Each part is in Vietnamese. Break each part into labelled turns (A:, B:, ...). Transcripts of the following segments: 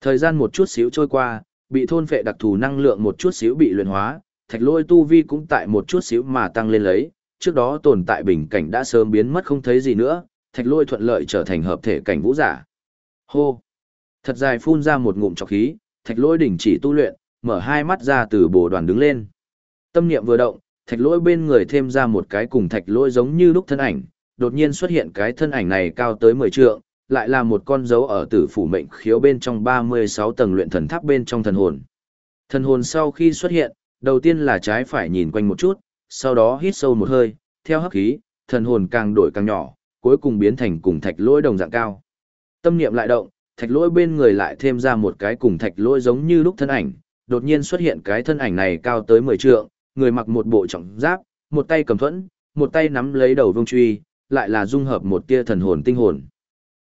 A: Thời gian một chút xíu trôi qua, bị thôn phệ đặc thù năng lượng một chút xíu bị luyện hóa, thạch lôi tu vi cũng tại một chút xíu mà tăng lên lấy, trước đó tồn tại bình cảnh đã sớm biến mất không thấy gì nữa, thạch lôi thuận lợi trở thành hợp thể cảnh vũ giả. Hô! Thật dài phun ra một ngụm trọc khí, thạch lôi đỉnh chỉ tu luyện, mở hai mắt ra từ bồ đoàn đứng lên. Tâm niệm vừa động, thạch lôi bên người thêm ra một cái cùng thạch lôi giống như lúc thân ảnh, đột nhiên xuất hiện cái thân ảnh này cao tới 10 trượng, lại là một con dấu ở tử phủ mệnh khiếu bên trong 36 tầng luyện thần tháp bên trong thần hồn. Thần hồn sau khi xuất hiện, đầu tiên là trái phải nhìn quanh một chút, sau đó hít sâu một hơi, theo hấp khí, thần hồn càng đổi càng nhỏ, cuối cùng biến thành cùng thạch lỗi đồng dạng cao. Tâm niệm lại động, thạch lỗi bên người lại thêm ra một cái cùng thạch lỗi giống như lúc thân ảnh, đột nhiên xuất hiện cái thân ảnh này cao tới 10 trượng, người mặc một bộ trọng giáp, một tay cầm thuẫn, một tay nắm lấy đầu vương truy, lại là dung hợp một tia thần hồn tinh hồn.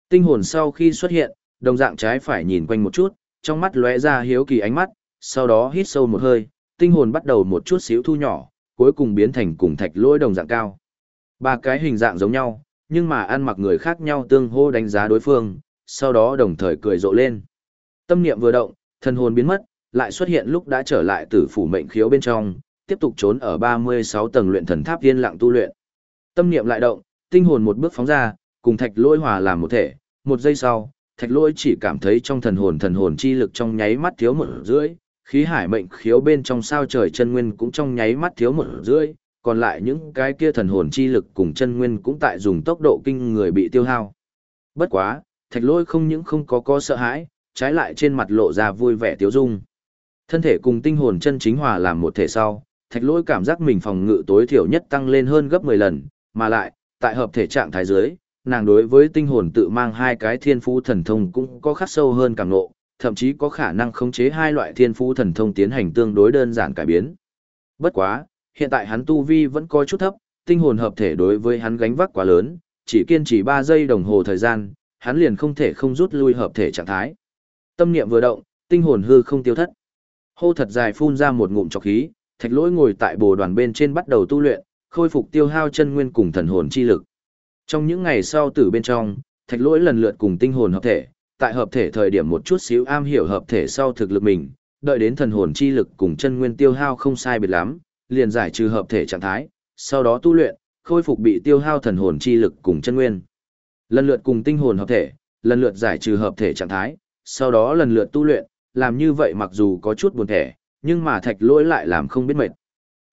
A: Tinh hồn sau khi xuất hiện, đồng dạng trái phải nhìn quanh một chút, trong mắt lóe ra hiếu kỳ ánh mắt, sau đó hít sâu một hơi, tinh hồn bắt đầu một chút xíu thu nhỏ, cuối cùng biến thành cùng thạch lỗi đồng dạng cao. Ba cái hình dạng giống nhau, nhưng mà ăn mặc người khác nhau tương hô đánh giá đối phương, sau đó đồng thời cười rộ lên. Tâm niệm vừa động, thần hồn biến mất, lại xuất hiện lúc đã trở lại tử phủ mệnh khiếu bên trong, tiếp tục trốn ở 36 tầng luyện thần tháp viên lặng tu luyện. Tâm niệm lại động, tinh hồn một bước phóng ra, cùng thạch lôi hòa làm một thể, một giây sau, thạch lôi chỉ cảm thấy trong thần hồn thần hồn chi lực trong nháy mắt thiếu một rưỡi, khí hải mệnh khiếu bên trong sao trời chân nguyên cũng trong nháy mắt thiếu một rưỡi, còn lại những cái kia thần hồn chi lực cùng chân nguyên cũng tại dùng tốc độ kinh người bị tiêu hao. Bất quá, thạch lôi không những không có có sợ hãi, trái lại trên mặt lộ ra vui vẻ tiếu dung. Thân thể cùng tinh hồn chân chính hòa làm một thể sau, thạch lôi cảm giác mình phòng ngự tối thiểu nhất tăng lên hơn gấp 10 lần, mà lại, tại hợp thể trạng thái dưới, nàng đối với tinh hồn tự mang hai cái thiên phú thần thông cũng có khắc sâu hơn càng ngộ, thậm chí có khả năng khống chế hai loại thiên phú thần thông tiến hành tương đối đơn giản cải biến. Bất quá, hiện tại hắn tu vi vẫn có chút thấp, tinh hồn hợp thể đối với hắn gánh vác quá lớn, chỉ kiên trì 3 giây đồng hồ thời gian, hắn liền không thể không rút lui hợp thể trạng thái. Tâm niệm vừa động, tinh hồn hư không tiêu thất. Hô thật dài phun ra một ngụm trọc khí, thạch lỗi ngồi tại bồ đoàn bên trên bắt đầu tu luyện, khôi phục tiêu hao chân nguyên cùng thần hồn chi lực. Trong những ngày sau tử bên trong, thạch lỗi lần lượt cùng tinh hồn hợp thể, tại hợp thể thời điểm một chút xíu am hiểu hợp thể sau thực lực mình, đợi đến thần hồn chi lực cùng chân nguyên tiêu hao không sai biệt lắm, liền giải trừ hợp thể trạng thái, sau đó tu luyện, khôi phục bị tiêu hao thần hồn chi lực cùng chân nguyên. Lần lượt cùng tinh hồn hợp thể, lần lượt giải trừ hợp thể trạng thái, sau đó lần lượt tu luyện, làm như vậy mặc dù có chút buồn thẻ, nhưng mà thạch lỗi lại làm không biết mệt.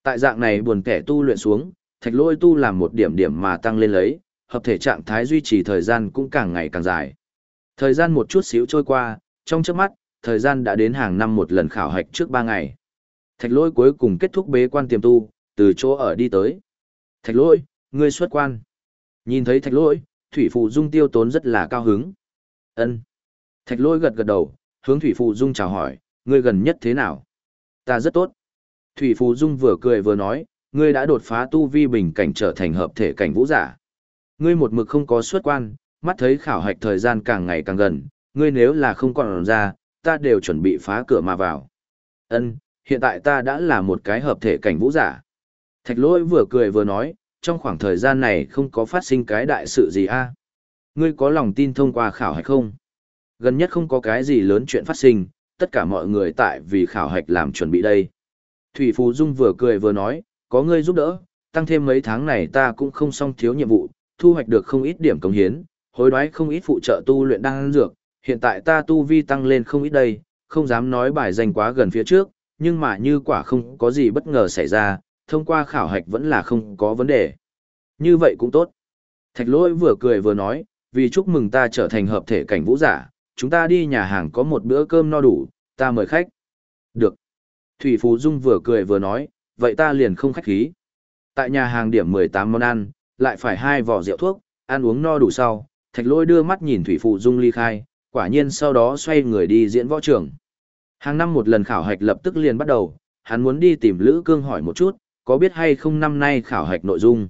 A: Tại dạng này buồn thẻ tu luyện xuống, thạch lỗi tu làm một điểm điểm mà tăng lên lấy, hợp thể trạng thái duy trì thời gian cũng càng ngày càng dài. Thời gian một chút xíu trôi qua, trong chớp mắt, thời gian đã đến hàng năm một lần khảo hạch trước ba ngày. Thạch lỗi cuối cùng kết thúc bế quan tiềm tu, từ chỗ ở đi tới. Thạch lỗi, ngươi xuất quan. Nhìn thấy thạch lỗi, thủy phụ dung tiêu tốn rất là cao hứng. ân Thạch lỗi gật gật đầu, hướng thủy phụ dung chào hỏi, ngươi gần nhất thế nào? Ta rất tốt. Thủy phụ dung vừa cười vừa nói, ngươi đã đột phá tu vi bình cảnh trở thành hợp thể cảnh vũ giả. Ngươi một mực không có xuất quan, mắt thấy khảo hạch thời gian càng ngày càng gần, ngươi nếu là không còn ra, ta đều chuẩn bị phá cửa mà vào. Ân, hiện tại ta đã là một cái hợp thể cảnh vũ giả. Thạch lỗi vừa cười vừa nói, trong khoảng thời gian này không có phát sinh cái đại sự gì a Ngươi có lòng tin thông qua khảo hạch không? Gần nhất không có cái gì lớn chuyện phát sinh, tất cả mọi người tại vì khảo hạch làm chuẩn bị đây. Thủy Phú Dung vừa cười vừa nói, có ngươi giúp đỡ, tăng thêm mấy tháng này ta cũng không xong thiếu nhiệm vụ, thu hoạch được không ít điểm công hiến, hối đoái không ít phụ trợ tu luyện đang dược, hiện tại ta tu vi tăng lên không ít đây, không dám nói bài danh quá gần phía trước, nhưng mà như quả không có gì bất ngờ xảy ra, thông qua khảo hạch vẫn là không có vấn đề. Như vậy cũng tốt. Thạch lỗi vừa cười vừa nói, vì chúc mừng ta trở thành hợp thể cảnh vũ giả, chúng ta đi nhà hàng có một bữa cơm no đủ, ta mời khách. Được. Thủy Phú Dung vừa cười vừa nói, vậy ta liền không khách khí. Tại nhà hàng điểm 18 món ăn, lại phải hai vỏ rượu thuốc, ăn uống no đủ sau, thạch lôi đưa mắt nhìn Thủy phụ Dung ly khai, quả nhiên sau đó xoay người đi diễn võ trường. Hàng năm một lần khảo hạch lập tức liền bắt đầu, hắn muốn đi tìm Lữ Cương hỏi một chút, có biết hay không năm nay khảo hạch nội dung.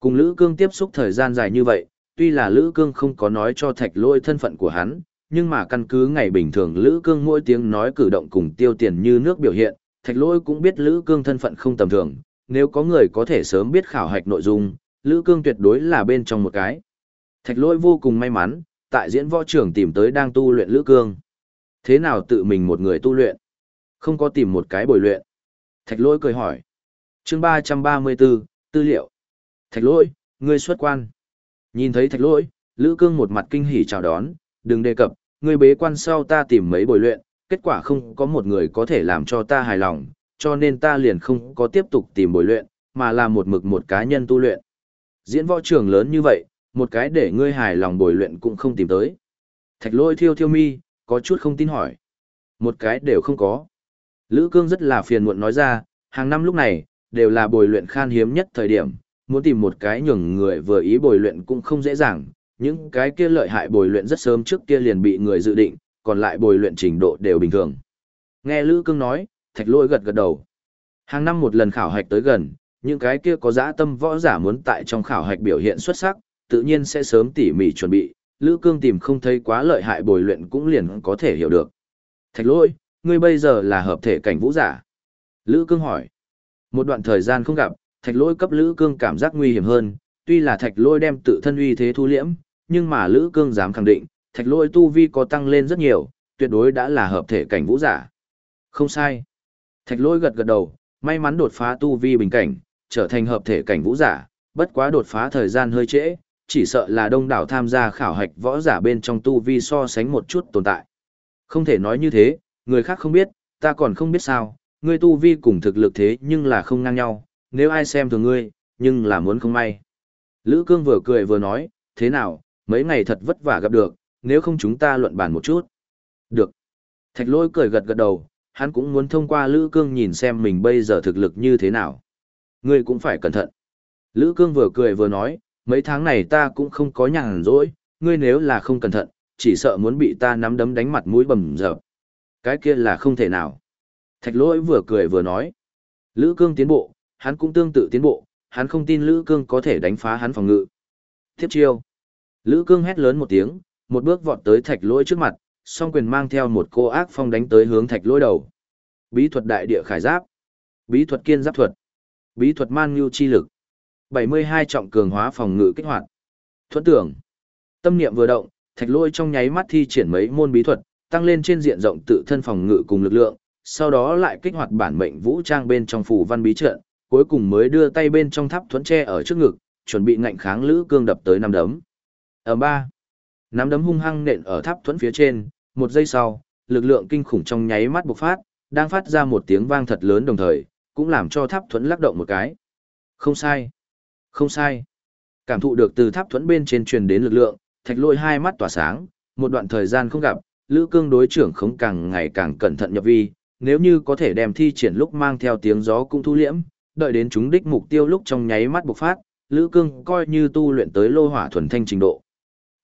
A: Cùng Lữ Cương tiếp xúc thời gian dài như vậy, tuy là Lữ Cương không có nói cho thạch lôi thân phận của hắn, nhưng mà căn cứ ngày bình thường Lữ Cương mỗi tiếng nói cử động cùng tiêu tiền như nước biểu hiện, thạch lôi cũng biết Lữ Cương thân phận không tầm thường, nếu có người có thể sớm biết khảo hạch nội dung, Lữ Cương tuyệt đối là bên trong một cái. Thạch Lỗi vô cùng may mắn, tại diễn võ trưởng tìm tới đang tu luyện Lữ Cương. Thế nào tự mình một người tu luyện? Không có tìm một cái bồi luyện. Thạch lỗi cười hỏi. chương 334, tư liệu. Thạch lỗi, ngươi xuất quan. Nhìn thấy thạch lỗi, Lữ Cương một mặt kinh hỉ chào đón, đừng đề cập, ngươi bế quan sau ta tìm mấy bồi luyện, kết quả không có một người có thể làm cho ta hài lòng, cho nên ta liền không có tiếp tục tìm bồi luyện, mà là một mực một cá nhân tu luyện. Diễn võ trường lớn như vậy, một cái để ngươi hài lòng bồi luyện cũng không tìm tới. Thạch lôi thiêu thiêu mi, có chút không tin hỏi. Một cái đều không có. Lữ cương rất là phiền muộn nói ra, hàng năm lúc này, đều là bồi luyện khan hiếm nhất thời điểm, muốn tìm một cái nhường người vừa ý bồi luyện cũng không dễ dàng, những cái kia lợi hại bồi luyện rất sớm trước kia liền bị người dự định, còn lại bồi luyện trình độ đều bình thường. Nghe Lữ Cương nói, Thạch Lôi gật gật đầu. Hàng năm một lần khảo hạch tới gần, những cái kia có dã tâm võ giả muốn tại trong khảo hạch biểu hiện xuất sắc, tự nhiên sẽ sớm tỉ mỉ chuẩn bị, Lữ Cương tìm không thấy quá lợi hại bồi luyện cũng liền có thể hiểu được. Thạch Lỗi, ngươi bây giờ là hợp thể cảnh vũ giả. Lữ Cương hỏi. Một đoạn thời gian không gặp, Thạch Lỗi cấp Lữ Cương cảm giác nguy hiểm hơn, tuy là Thạch Lỗi đem tự thân uy thế thu liễm, nhưng mà Lữ Cương dám khẳng định, thạch Lỗi tu vi có tăng lên rất nhiều, tuyệt đối đã là hợp thể cảnh vũ giả. Không sai. Thạch Lỗi gật gật đầu, may mắn đột phá tu vi bình cảnh, trở thành hợp thể cảnh vũ giả, bất quá đột phá thời gian hơi trễ, chỉ sợ là đông đảo tham gia khảo hạch võ giả bên trong tu vi so sánh một chút tồn tại. Không thể nói như thế, người khác không biết, ta còn không biết sao, ngươi tu vi cùng thực lực thế nhưng là không ngang nhau, nếu ai xem thường ngươi, nhưng là muốn không may. Lữ Cương vừa cười vừa nói, thế nào, mấy ngày thật vất vả gặp được, nếu không chúng ta luận bàn một chút. Được. Thạch lôi cười gật gật đầu, hắn cũng muốn thông qua Lữ Cương nhìn xem mình bây giờ thực lực như thế nào. Ngươi cũng phải cẩn thận. Lữ Cương vừa cười vừa nói, mấy tháng này ta cũng không có nhàn rỗi, ngươi nếu là không cẩn thận, chỉ sợ muốn bị ta nắm đấm đánh mặt mũi bầm dập. Cái kia là không thể nào. Thạch lỗi vừa cười vừa nói. Lữ Cương tiến bộ, hắn cũng tương tự tiến bộ, hắn không tin Lữ Cương có thể đánh phá hắn phòng ngự. Tiếp chiêu. Lữ Cương hét lớn một tiếng, một bước vọt tới thạch lỗi trước mặt, song quyền mang theo một cô ác phong đánh tới hướng thạch lỗi đầu. Bí thuật đại địa khải giáp, bí thuật kiên giáp thuật, bí thuật man nhu chi lực. 72 trọng cường hóa phòng ngự kích hoạt. Thuẫn tưởng. Tâm niệm vừa động, thạch lôi trong nháy mắt thi triển mấy môn bí thuật, tăng lên trên diện rộng tự thân phòng ngự cùng lực lượng, sau đó lại kích hoạt bản mệnh vũ trang bên trong phủ văn bí trận, cuối cùng mới đưa tay bên trong tháp thuẫn tre ở trước ngực, chuẩn bị ngạnh kháng lữ cương đập tới năm đấm. Ở ba, nắm đấm hung hăng nện ở tháp thuẫn phía trên, một giây sau, lực lượng kinh khủng trong nháy mắt bộc phát, đang phát ra một tiếng vang thật lớn đồng thời, cũng làm cho tháp thuẫn lắc động một cái. Không sai, không sai. Cảm thụ được từ tháp thuẫn bên trên truyền đến lực lượng, thạch lôi hai mắt tỏa sáng, một đoạn thời gian không gặp, lữ cương đối trưởng không càng ngày càng cẩn thận nhập vi, nếu như có thể đem thi triển lúc mang theo tiếng gió cũng thu liễm, đợi đến chúng đích mục tiêu lúc trong nháy mắt bộc phát, lữ cương coi như tu luyện tới lô hỏa thuần thanh trình độ.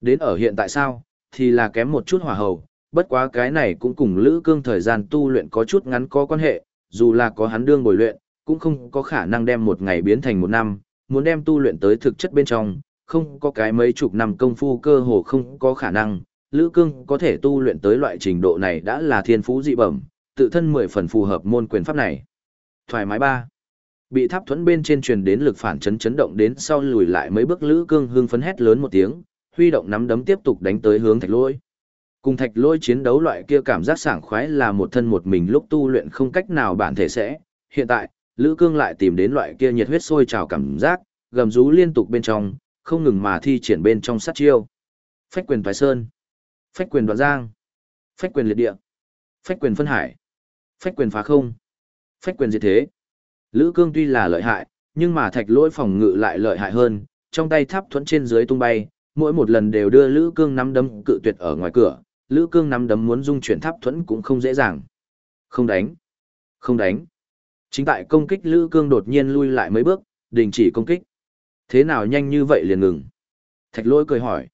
A: Đến ở hiện tại sao, thì là kém một chút hỏa hầu, bất quá cái này cũng cùng Lữ Cương thời gian tu luyện có chút ngắn có quan hệ, dù là có hắn đương bồi luyện, cũng không có khả năng đem một ngày biến thành một năm, muốn đem tu luyện tới thực chất bên trong, không có cái mấy chục năm công phu cơ hồ không có khả năng, Lữ Cương có thể tu luyện tới loại trình độ này đã là thiên phú dị bẩm, tự thân mười phần phù hợp môn quyền pháp này. Thoải mái ba. Bị tháp thuẫn bên trên truyền đến lực phản chấn chấn động đến sau lùi lại mấy bước Lữ Cương hưng phấn hét lớn một tiếng, huy động nắm đấm tiếp tục đánh tới hướng thạch lôi. Cùng thạch lôi chiến đấu loại kia cảm giác sảng khoái là một thân một mình lúc tu luyện không cách nào bản thể sẽ. Hiện tại, Lữ Cương lại tìm đến loại kia nhiệt huyết sôi trào cảm giác, gầm rú liên tục bên trong, không ngừng mà thi triển bên trong sát chiêu. Phách quyền Thái Sơn, phách quyền Đoạn Giang, phách quyền Liệt Địa, phách quyền Phân Hải, phách quyền Phá Không, phách quyền Diệt Thế. Lữ Cương tuy là lợi hại, nhưng mà thạch lôi phòng ngự lại lợi hại hơn, trong tay tháp thuẫn trên dưới tung bay, mỗi một lần đều đưa Lữ Cương nắm đấm cự tuyệt ở ngoài cửa, Lữ Cương nắm đấm muốn dung chuyển tháp thuẫn cũng không dễ dàng. Không đánh, không đánh. Chính tại công kích Lữ Cương đột nhiên lui lại mấy bước, đình chỉ công kích. Thế nào nhanh như vậy liền ngừng? Thạch lỗi cười hỏi.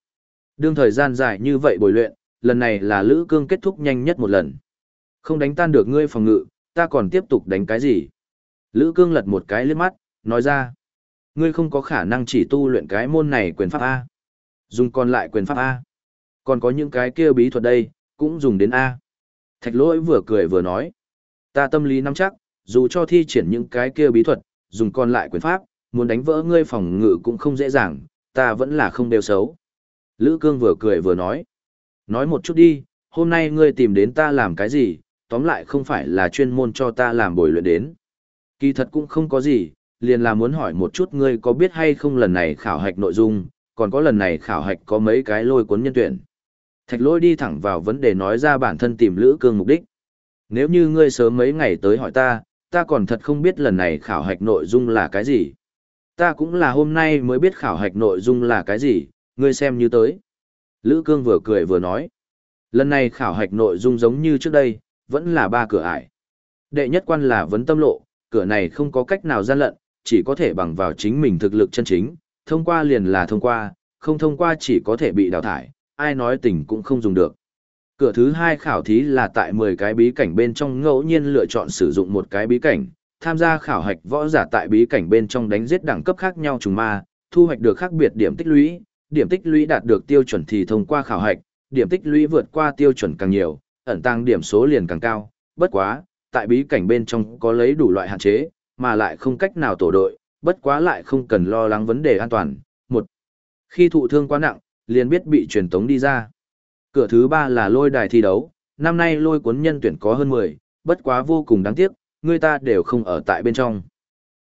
A: Đương thời gian dài như vậy bồi luyện, lần này là Lữ Cương kết thúc nhanh nhất một lần. Không đánh tan được ngươi phòng ngự, ta còn tiếp tục đánh cái gì? Lữ Cương lật một cái liếc mắt, nói ra. Ngươi không có khả năng chỉ tu luyện cái môn này quyền pháp A. Dùng còn lại quyền pháp A. Còn có những cái kia bí thuật đây, cũng dùng đến A. Thạch lỗi vừa cười vừa nói. Ta tâm lý nắm chắc, dù cho thi triển những cái kia bí thuật, dùng còn lại quyền pháp, muốn đánh vỡ ngươi phòng ngự cũng không dễ dàng, ta vẫn là không đều xấu. Lữ Cương vừa cười vừa nói. Nói một chút đi, hôm nay ngươi tìm đến ta làm cái gì, tóm lại không phải là chuyên môn cho ta làm bồi luyện đến. Kỳ thật cũng không có gì, liền là muốn hỏi một chút ngươi có biết hay không lần này khảo hạch nội dung, còn có lần này khảo hạch có mấy cái lôi cuốn nhân tuyển. Thạch lôi đi thẳng vào vấn đề nói ra bản thân tìm lữ cương mục đích. Nếu như ngươi sớm mấy ngày tới hỏi ta, ta còn thật không biết lần này khảo hạch nội dung là cái gì. Ta cũng là hôm nay mới biết khảo hạch nội dung là cái gì, ngươi xem như tới. Lữ cương vừa cười vừa nói. Lần này khảo hạch nội dung giống như trước đây, vẫn là ba cửa ải. Đệ nhất quan là vấn tâm lộ, cửa này không có cách nào gian lận, chỉ có thể bằng vào chính mình thực lực chân chính, thông qua liền là thông qua, không thông qua chỉ có thể bị đào thải, ai nói tình cũng không dùng được. Cửa thứ hai khảo thí là tại 10 cái bí cảnh bên trong ngẫu nhiên lựa chọn sử dụng một cái bí cảnh, tham gia khảo hạch võ giả tại bí cảnh bên trong đánh giết đẳng cấp khác nhau trùng ma, thu hoạch được khác biệt điểm tích lũy, điểm tích lũy đạt được tiêu chuẩn thì thông qua khảo hạch, điểm tích lũy vượt qua tiêu chuẩn càng nhiều, ẩn tăng điểm số liền càng cao, bất quá, tại bí cảnh bên trong có lấy đủ loại hạn chế, mà lại không cách nào tổ đội, bất quá lại không cần lo lắng vấn đề an toàn. Một, khi thụ thương quá nặng, liền biết bị truyền tống đi ra. Cửa thứ ba là lôi đài thi đấu, năm nay lôi cuốn nhân tuyển có hơn 10, bất quá vô cùng đáng tiếc, người ta đều không ở tại bên trong.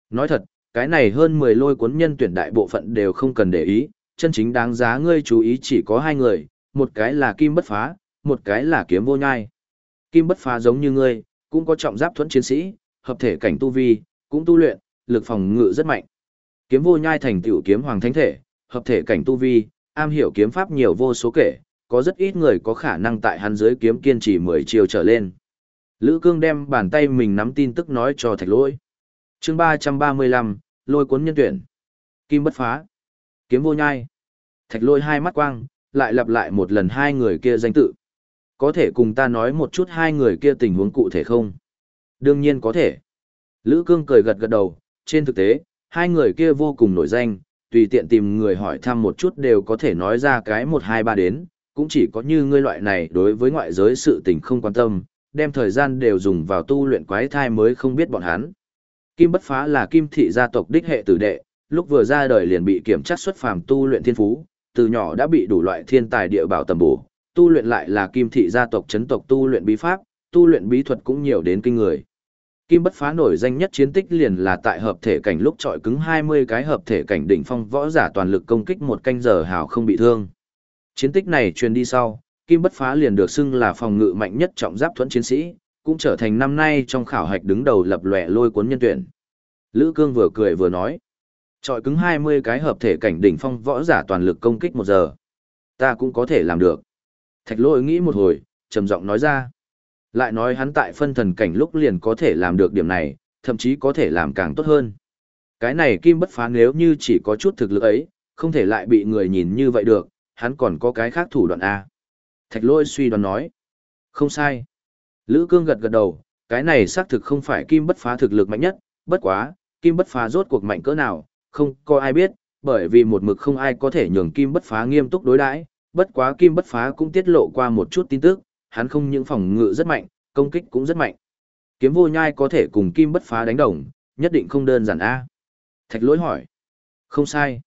A: Nói thật, cái này hơn 10 lôi cuốn nhân tuyển đại bộ phận đều không cần để ý, chân chính đáng giá ngươi chú ý chỉ có hai người, một cái là kim bất phá, một cái là kiếm vô nhai. Kim bất phá giống như ngươi, cũng có trọng giáp thuẫn chiến sĩ, hợp thể cảnh tu vi, cũng tu luyện, lực phòng ngự rất mạnh. Kiếm vô nhai thành tiểu kiếm hoàng thánh thể, hợp thể cảnh tu vi, am hiểu kiếm pháp nhiều vô số kể, có rất ít người có khả năng tại hắn dưới kiếm kiên trì 10 chiều trở lên. Lữ Cương đem bàn tay mình nắm tin tức nói cho Thạch Lỗi. Chương 335, lôi cuốn nhân tuyển. Kim bất phá. Kiếm vô nhai. Thạch Lỗi hai mắt quang, lại lặp lại một lần hai người kia danh tự. Có thể cùng ta nói một chút hai người kia tình huống cụ thể không? Đương nhiên có thể. Lữ Cương cười gật gật đầu, trên thực tế, hai người kia vô cùng nổi danh, tùy tiện tìm người hỏi thăm một chút đều có thể nói ra cái một hai ba đến, cũng chỉ có như ngươi loại này đối với ngoại giới sự tình không quan tâm, đem thời gian đều dùng vào tu luyện quái thai mới không biết bọn hắn. Kim Bất Phá là kim thị gia tộc đích hệ tử đệ, lúc vừa ra đời liền bị kiểm tra xuất phàm tu luyện thiên phú, từ nhỏ đã bị đủ loại thiên tài địa bảo tầm bổ, tu luyện lại là kim thị gia tộc chấn tộc tu luyện bí pháp, tu luyện bí thuật cũng nhiều đến kinh người. Kim bất phá nổi danh nhất chiến tích liền là tại hợp thể cảnh lúc trọi cứng 20 cái hợp thể cảnh đỉnh phong võ giả toàn lực công kích một canh giờ hào không bị thương. Chiến tích này truyền đi sau, Kim bất phá liền được xưng là phòng ngự mạnh nhất trọng giáp thuẫn chiến sĩ, cũng trở thành năm nay trong khảo hạch đứng đầu lập lòe lôi cuốn nhân tuyển. Lữ Cương vừa cười vừa nói, trọi cứng 20 cái hợp thể cảnh đỉnh phong võ giả toàn lực công kích một giờ. Ta cũng có thể làm được. Thạch lôi nghĩ một hồi, trầm giọng nói ra. Lại nói hắn tại phân thần cảnh lúc liền có thể làm được điểm này, thậm chí có thể làm càng tốt hơn. Cái này kim bất phá nếu như chỉ có chút thực lực ấy, không thể lại bị người nhìn như vậy được, hắn còn có cái khác thủ đoạn A. Thạch lôi suy đoán nói. Không sai. Lữ cương gật gật đầu, cái này xác thực không phải kim bất phá thực lực mạnh nhất, bất quá, kim bất phá rốt cuộc mạnh cỡ nào, không có ai biết, bởi vì một mực không ai có thể nhường kim bất phá nghiêm túc đối đãi bất quá kim bất phá cũng tiết lộ qua một chút tin tức, hắn không những phòng ngự rất mạnh, công kích cũng rất mạnh. Kiếm vô nhai có thể cùng kim bất phá đánh đồng, nhất định không đơn giản a. Thạch lỗi hỏi. Không sai.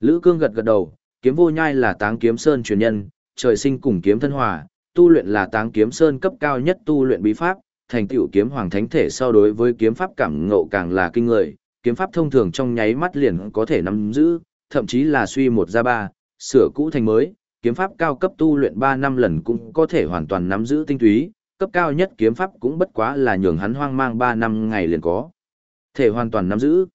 A: Lữ cương gật gật đầu, kiếm vô nhai là táng kiếm sơn truyền nhân, trời sinh cùng kiếm thân hòa, tu luyện là táng kiếm sơn cấp cao nhất tu luyện bí pháp, thành tựu kiếm hoàng thánh thể so đối với kiếm pháp cảm ngộ càng là kinh người, kiếm pháp thông thường trong nháy mắt liền có thể nắm giữ, thậm chí là suy một ra ba, sửa cũ thành mới, kiếm pháp cao cấp tu luyện 3 năm lần cũng có thể hoàn toàn nắm giữ tinh túy, cấp cao nhất kiếm pháp cũng bất quá là nhường hắn hoang mang 3 năm ngày liền có. Thể hoàn toàn nắm giữ.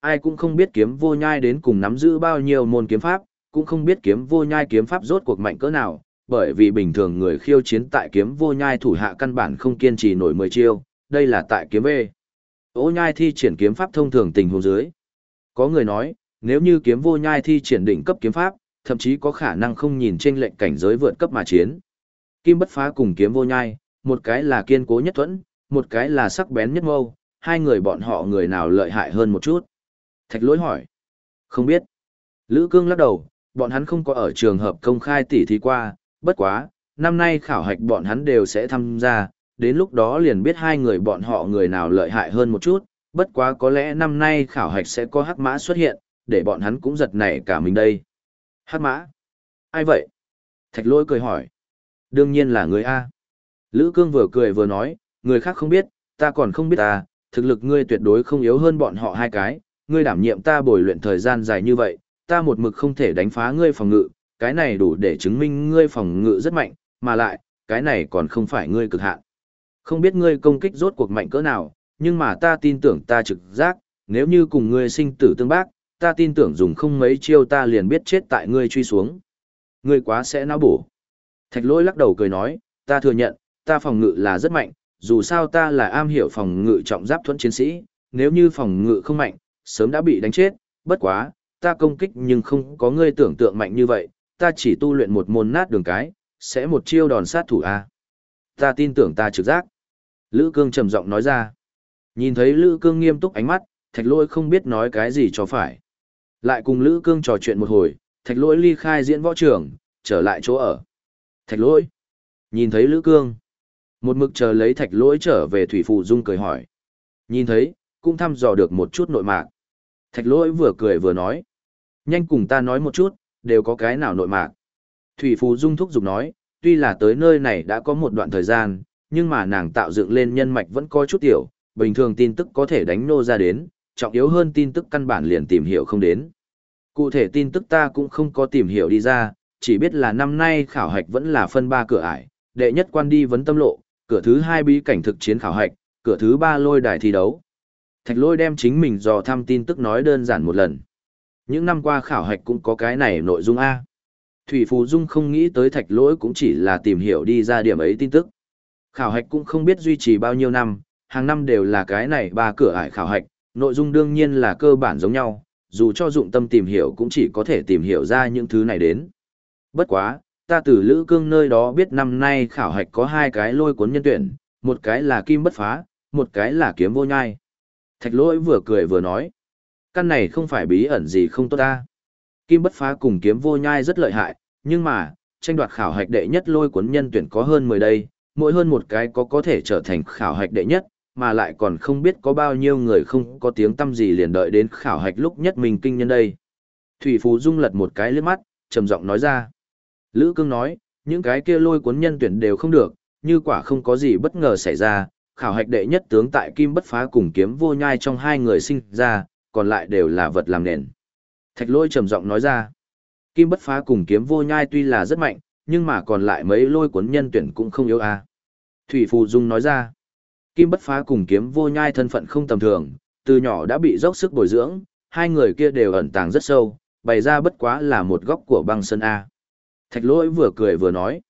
A: Ai cũng không biết kiếm vô nhai đến cùng nắm giữ bao nhiêu môn kiếm pháp, cũng không biết kiếm vô nhai kiếm pháp rốt cuộc mạnh cỡ nào, bởi vì bình thường người khiêu chiến tại kiếm vô nhai thủ hạ căn bản không kiên trì nổi 10 chiêu, đây là tại kiếm về. Ô nhai thi triển kiếm pháp thông thường tình huống dưới. Có người nói, nếu như kiếm vô nhai thi triển đỉnh cấp kiếm pháp, thậm chí có khả năng không nhìn trên lệnh cảnh giới vượt cấp mà chiến. Kim bất phá cùng kiếm vô nhai, một cái là kiên cố nhất thuẫn, một cái là sắc bén nhất mâu, hai người bọn họ người nào lợi hại hơn một chút. Thạch lỗi hỏi. Không biết. Lữ cương lắc đầu, bọn hắn không có ở trường hợp công khai tỉ thí qua, bất quá, năm nay khảo hạch bọn hắn đều sẽ tham gia, đến lúc đó liền biết hai người bọn họ người nào lợi hại hơn một chút, bất quá có lẽ năm nay khảo hạch sẽ có hắc mã xuất hiện, để bọn hắn cũng giật nảy cả mình đây. Hát mã? Ai vậy? Thạch lôi cười hỏi. Đương nhiên là người A. Lữ Cương vừa cười vừa nói, người khác không biết, ta còn không biết ta, thực lực ngươi tuyệt đối không yếu hơn bọn họ hai cái, ngươi đảm nhiệm ta bồi luyện thời gian dài như vậy, ta một mực không thể đánh phá ngươi phòng ngự, cái này đủ để chứng minh ngươi phòng ngự rất mạnh, mà lại, cái này còn không phải ngươi cực hạn. Không biết ngươi công kích rốt cuộc mạnh cỡ nào, nhưng mà ta tin tưởng ta trực giác, nếu như cùng ngươi sinh tử tương bác, ta tin tưởng dùng không mấy chiêu ta liền biết chết tại ngươi truy xuống. Ngươi quá sẽ não bổ. Thạch lỗi lắc đầu cười nói, ta thừa nhận, ta phòng ngự là rất mạnh, dù sao ta là am hiểu phòng ngự trọng giáp thuẫn chiến sĩ, nếu như phòng ngự không mạnh, sớm đã bị đánh chết, bất quá, ta công kích nhưng không có ngươi tưởng tượng mạnh như vậy, ta chỉ tu luyện một môn nát đường cái, sẽ một chiêu đòn sát thủ A. Ta tin tưởng ta trực giác. Lữ Cương trầm giọng nói ra. Nhìn thấy Lữ Cương nghiêm túc ánh mắt, thạch lôi không biết nói cái gì cho phải. Lại cùng Lữ Cương trò chuyện một hồi, thạch lỗi ly khai diễn võ trường, trở lại chỗ ở. Thạch lỗi Nhìn thấy Lữ Cương. Một mực chờ lấy thạch lỗi trở về Thủy Phụ Dung cười hỏi. Nhìn thấy, cũng thăm dò được một chút nội mạc. Thạch lỗi vừa cười vừa nói. Nhanh cùng ta nói một chút, đều có cái nào nội mạc. Thủy Phù Dung thúc giục nói, tuy là tới nơi này đã có một đoạn thời gian, nhưng mà nàng tạo dựng lên nhân mạch vẫn có chút tiểu, bình thường tin tức có thể đánh nô ra đến, trọng yếu hơn tin tức căn bản liền tìm hiểu không đến. Cụ thể tin tức ta cũng không có tìm hiểu đi ra, chỉ biết là năm nay khảo hạch vẫn là phân ba cửa ải, đệ nhất quan đi vấn tâm lộ, cửa thứ hai bí cảnh thực chiến khảo hạch, cửa thứ ba lôi đài thi đấu. Thạch lôi đem chính mình dò thăm tin tức nói đơn giản một lần. Những năm qua khảo hạch cũng có cái này nội dung A. Thủy Phù Dung không nghĩ tới thạch lỗi cũng chỉ là tìm hiểu đi ra điểm ấy tin tức. Khảo hạch cũng không biết duy trì bao nhiêu năm, hàng năm đều là cái này ba cửa ải khảo hạch, nội dung đương nhiên là cơ bản giống nhau, dù cho dụng tâm tìm hiểu cũng chỉ có thể tìm hiểu ra những thứ này đến. Bất quá, ta từ Lữ Cương nơi đó biết năm nay khảo hạch có hai cái lôi cuốn nhân tuyển, một cái là kim bất phá, một cái là kiếm vô nhai. Thạch lỗi vừa cười vừa nói, căn này không phải bí ẩn gì không tốt ta. Kim bất phá cùng kiếm vô nhai rất lợi hại, nhưng mà, tranh đoạt khảo hạch đệ nhất lôi cuốn nhân tuyển có hơn 10 đây, mỗi hơn một cái có có thể trở thành khảo hạch đệ nhất, mà lại còn không biết có bao nhiêu người không có tiếng tâm gì liền đợi đến khảo hạch lúc nhất mình kinh nhân đây. Thủy Phú Dung lật một cái liếc mắt, trầm giọng nói ra. Lữ Cương nói, những cái kia lôi cuốn nhân tuyển đều không được, như quả không có gì bất ngờ xảy ra, khảo hạch đệ nhất tướng tại Kim Bất Phá cùng kiếm vô nhai trong hai người sinh ra, còn lại đều là vật làm nền. Thạch lôi trầm giọng nói ra, Kim Bất Phá cùng kiếm vô nhai tuy là rất mạnh, nhưng mà còn lại mấy lôi cuốn nhân tuyển cũng không yếu a. Thủy Phù Dung nói ra, Kim Bất Phá cùng kiếm vô nhai thân phận không tầm thường, từ nhỏ đã bị dốc sức bồi dưỡng, hai người kia đều ẩn tàng rất sâu, bày ra bất quá là một góc của băng sơn A. Thạch lỗi vừa cười vừa nói.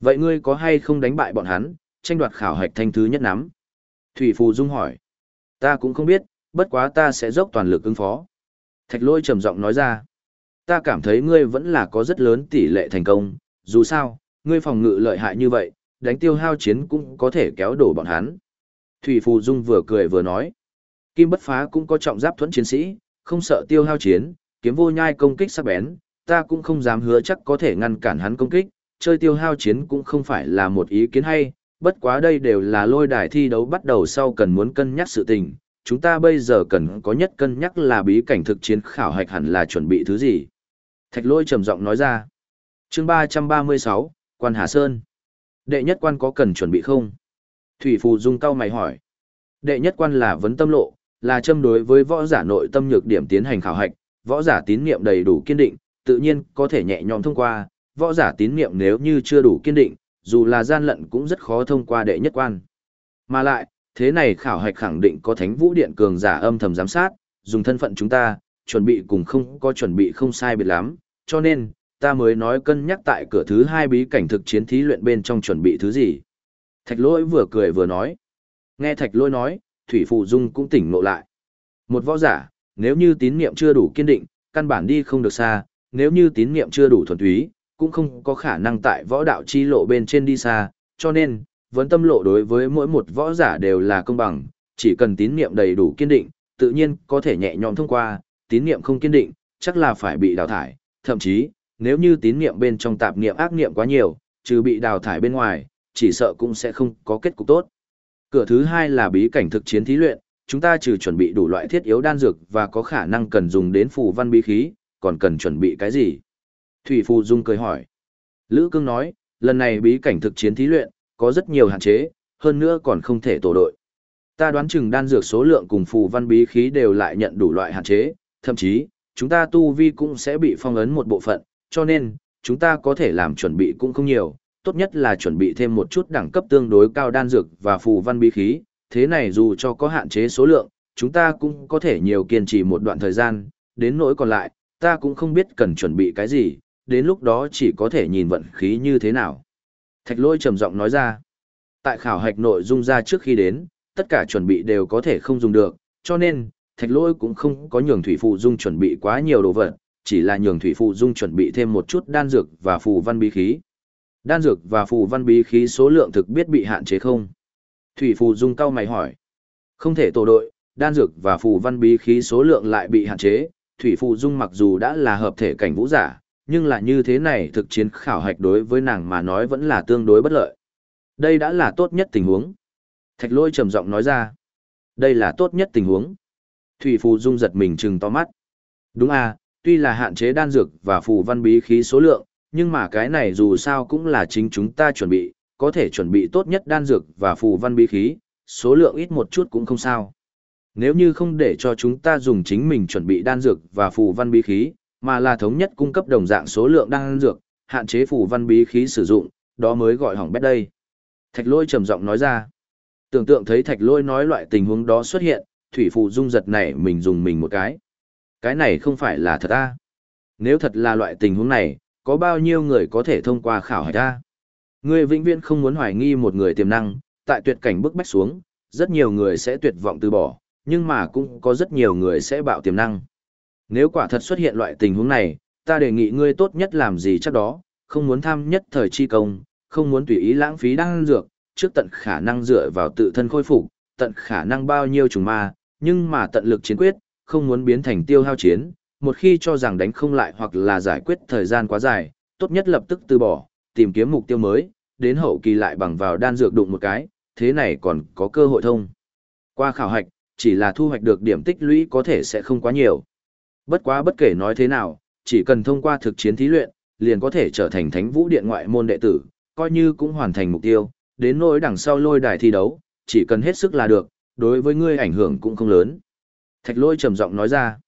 A: Vậy ngươi có hay không đánh bại bọn hắn, tranh đoạt khảo hạch thanh thứ nhất nắm? Thủy Phù Dung hỏi. Ta cũng không biết, bất quá ta sẽ dốc toàn lực ứng phó. Thạch lỗi trầm giọng nói ra. Ta cảm thấy ngươi vẫn là có rất lớn tỷ lệ thành công, dù sao, ngươi phòng ngự lợi hại như vậy, đánh tiêu hao chiến cũng có thể kéo đổ bọn hắn. Thủy Phù Dung vừa cười vừa nói. Kim bất phá cũng có trọng giáp thuẫn chiến sĩ, không sợ tiêu hao chiến, kiếm vô nhai công kích sắc bén, ta cũng không dám hứa chắc có thể ngăn cản hắn công kích, chơi tiêu hao chiến cũng không phải là một ý kiến hay, bất quá đây đều là lôi đài thi đấu bắt đầu sau cần muốn cân nhắc sự tình, chúng ta bây giờ cần có nhất cân nhắc là bí cảnh thực chiến khảo hạch hẳn là chuẩn bị thứ gì. Thạch lôi trầm giọng nói ra. chương 336, Quan Hà Sơn. Đệ nhất quan có cần chuẩn bị không? Thủy Phù Dung cao mày hỏi. Đệ nhất quan là vấn tâm lộ, là châm đối với võ giả nội tâm nhược điểm tiến hành khảo hạch, võ giả tín niệm đầy đủ kiên định, tự nhiên có thể nhẹ nhõm thông qua, võ giả tín niệm nếu như chưa đủ kiên định, dù là gian lận cũng rất khó thông qua đệ nhất quan. Mà lại, thế này khảo hạch khẳng định có thánh vũ điện cường giả âm thầm giám sát, dùng thân phận chúng ta, chuẩn bị cùng không có chuẩn bị không sai biệt lắm, cho nên, ta mới nói cân nhắc tại cửa thứ hai bí cảnh thực chiến thí luyện bên trong chuẩn bị thứ gì. Thạch lỗi vừa cười vừa nói. Nghe thạch lỗi nói, Thủy Phụ Dung cũng tỉnh ngộ lại. Một võ giả, nếu như tín niệm chưa đủ kiên định, căn bản đi không được xa, nếu như tín niệm chưa đủ thuần túy, cũng không có khả năng tại võ đạo chi lộ bên trên đi xa, cho nên, vấn tâm lộ đối với mỗi một võ giả đều là công bằng, chỉ cần tín niệm đầy đủ kiên định, tự nhiên có thể nhẹ nhõm thông qua, tín niệm không kiên định, chắc là phải bị đào thải, thậm chí, nếu như tín niệm bên trong tạp niệm ác niệm quá nhiều, trừ bị đào thải bên ngoài, chỉ sợ cũng sẽ không có kết cục tốt. Cửa thứ hai là bí cảnh thực chiến thí luyện, chúng ta trừ chuẩn bị đủ loại thiết yếu đan dược và có khả năng cần dùng đến phù văn bí khí, còn cần chuẩn bị cái gì? Thủy Phù Dung cười hỏi. Lữ Cương nói, lần này bí cảnh thực chiến thí luyện, có rất nhiều hạn chế, hơn nữa còn không thể tổ đội. Ta đoán chừng đan dược số lượng cùng phù văn bí khí đều lại nhận đủ loại hạn chế, thậm chí, chúng ta tu vi cũng sẽ bị phong ấn một bộ phận, cho nên, chúng ta có thể làm chuẩn bị cũng không nhiều, tốt nhất là chuẩn bị thêm một chút đẳng cấp tương đối cao đan dược và phù văn bí khí, thế này dù cho có hạn chế số lượng, chúng ta cũng có thể nhiều kiên trì một đoạn thời gian, đến nỗi còn lại, ta cũng không biết cần chuẩn bị cái gì, đến lúc đó chỉ có thể nhìn vận khí như thế nào. Thạch lôi trầm giọng nói ra, tại khảo hạch nội dung ra trước khi đến, tất cả chuẩn bị đều có thể không dùng được, cho nên, thạch lôi cũng không có nhường thủy phụ dung chuẩn bị quá nhiều đồ vật, chỉ là nhường thủy phụ dung chuẩn bị thêm một chút đan dược và phù văn bí khí. Đan dược và phù văn bí khí số lượng thực biết bị hạn chế không? Thủy phù dung cao mày hỏi. Không thể tổ đội, đan dược và phù văn bí khí số lượng lại bị hạn chế, thủy phù dung mặc dù đã là hợp thể cảnh vũ giả, nhưng là như thế này thực chiến khảo hạch đối với nàng mà nói vẫn là tương đối bất lợi. Đây đã là tốt nhất tình huống. Thạch lôi trầm giọng nói ra. Đây là tốt nhất tình huống. Thủy phù dung giật mình trừng to mắt. Đúng à, tuy là hạn chế đan dược và phù văn bí khí số lượng, nhưng mà cái này dù sao cũng là chính chúng ta chuẩn bị, có thể chuẩn bị tốt nhất đan dược và phù văn bí khí, số lượng ít một chút cũng không sao. Nếu như không để cho chúng ta dùng chính mình chuẩn bị đan dược và phù văn bí khí, mà là thống nhất cung cấp đồng dạng số lượng đan dược, hạn chế phù văn bí khí sử dụng, đó mới gọi hỏng bét đây. Thạch lôi trầm giọng nói ra. Tưởng tượng thấy thạch lôi nói loại tình huống đó xuất hiện, thủy phù dung giật này mình dùng mình một cái. Cái này không phải là thật à? Nếu thật là loại tình huống này, có bao nhiêu người có thể thông qua khảo hạch ta? Ngươi vĩnh viễn không muốn hoài nghi một người tiềm năng, tại tuyệt cảnh bức bách xuống, rất nhiều người sẽ tuyệt vọng từ bỏ, nhưng mà cũng có rất nhiều người sẽ bạo tiềm năng. Nếu quả thật xuất hiện loại tình huống này, ta đề nghị ngươi tốt nhất làm gì chắc đó, không muốn tham nhất thời chi công, không muốn tùy ý lãng phí đăng dược, trước tận khả năng dựa vào tự thân khôi phục, tận khả năng bao nhiêu trùng ma, nhưng mà tận lực chiến quyết, không muốn biến thành tiêu hao chiến, một khi cho rằng đánh không lại hoặc là giải quyết thời gian quá dài, tốt nhất lập tức từ bỏ, tìm kiếm mục tiêu mới, đến hậu kỳ lại bằng vào đan dược đụng một cái, thế này còn có cơ hội thông. Qua khảo hạch, chỉ là thu hoạch được điểm tích lũy có thể sẽ không quá nhiều. Bất quá bất kể nói thế nào, chỉ cần thông qua thực chiến thí luyện, liền có thể trở thành thánh vũ điện ngoại môn đệ tử, coi như cũng hoàn thành mục tiêu, đến nỗi đằng sau lôi đài thi đấu, chỉ cần hết sức là được, đối với ngươi ảnh hưởng cũng không lớn. Thạch lôi trầm giọng nói ra,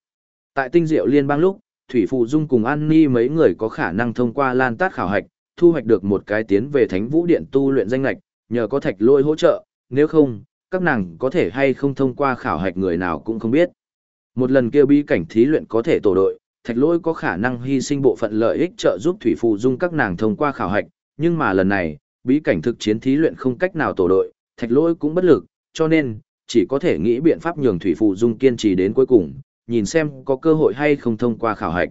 A: tại tinh diệu liên bang lúc, Thủy Phụ Dung cùng An Ni mấy người có khả năng thông qua lan tát khảo hạch, thu hoạch được một cái tiến về thánh vũ điện tu luyện danh lạch, nhờ có thạch lôi hỗ trợ, nếu không, các nàng có thể hay không thông qua khảo hạch người nào cũng không biết. Một lần kêu bí cảnh thí luyện có thể tổ đội, thạch lôi có khả năng hy sinh bộ phận lợi ích trợ giúp thủy phụ dung các nàng thông qua khảo hạch, nhưng mà lần này, bí cảnh thực chiến thí luyện không cách nào tổ đội, thạch lôi cũng bất lực, cho nên, chỉ có thể nghĩ biện pháp nhường thủy phụ dung kiên trì đến cuối cùng, nhìn xem có cơ hội hay không thông qua khảo hạch.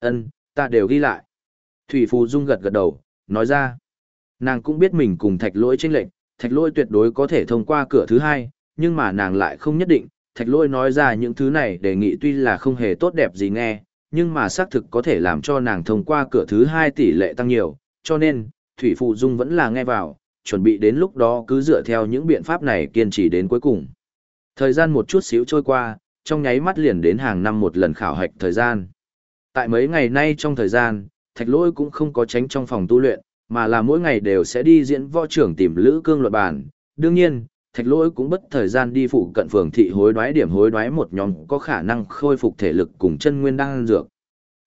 A: Ân, ta đều ghi lại. Thủy phù dung gật gật đầu, nói ra. Nàng cũng biết mình cùng thạch Lỗi tranh lệnh, thạch Lỗi tuyệt đối có thể thông qua cửa thứ hai, nhưng mà nàng lại không nhất định, thạch Lỗi nói ra những thứ này đề nghị tuy là không hề tốt đẹp gì nghe, nhưng mà xác thực có thể làm cho nàng thông qua cửa thứ hai tỷ lệ tăng nhiều, cho nên, Thủy Phụ Dung vẫn là nghe vào, chuẩn bị đến lúc đó cứ dựa theo những biện pháp này kiên trì đến cuối cùng. Thời gian một chút xíu trôi qua, trong nháy mắt liền đến hàng năm một lần khảo hạch thời gian. Tại mấy ngày nay trong thời gian, thạch Lỗi cũng không có tránh trong phòng tu luyện, mà là mỗi ngày đều sẽ đi diễn võ trưởng tìm lữ cương luận bàn. Đương nhiên, thạch lỗi cũng bất thời gian đi phụ cận phường thị hối đoái điểm hối đoái một nhóm có khả năng khôi phục thể lực cùng chân nguyên đang dược.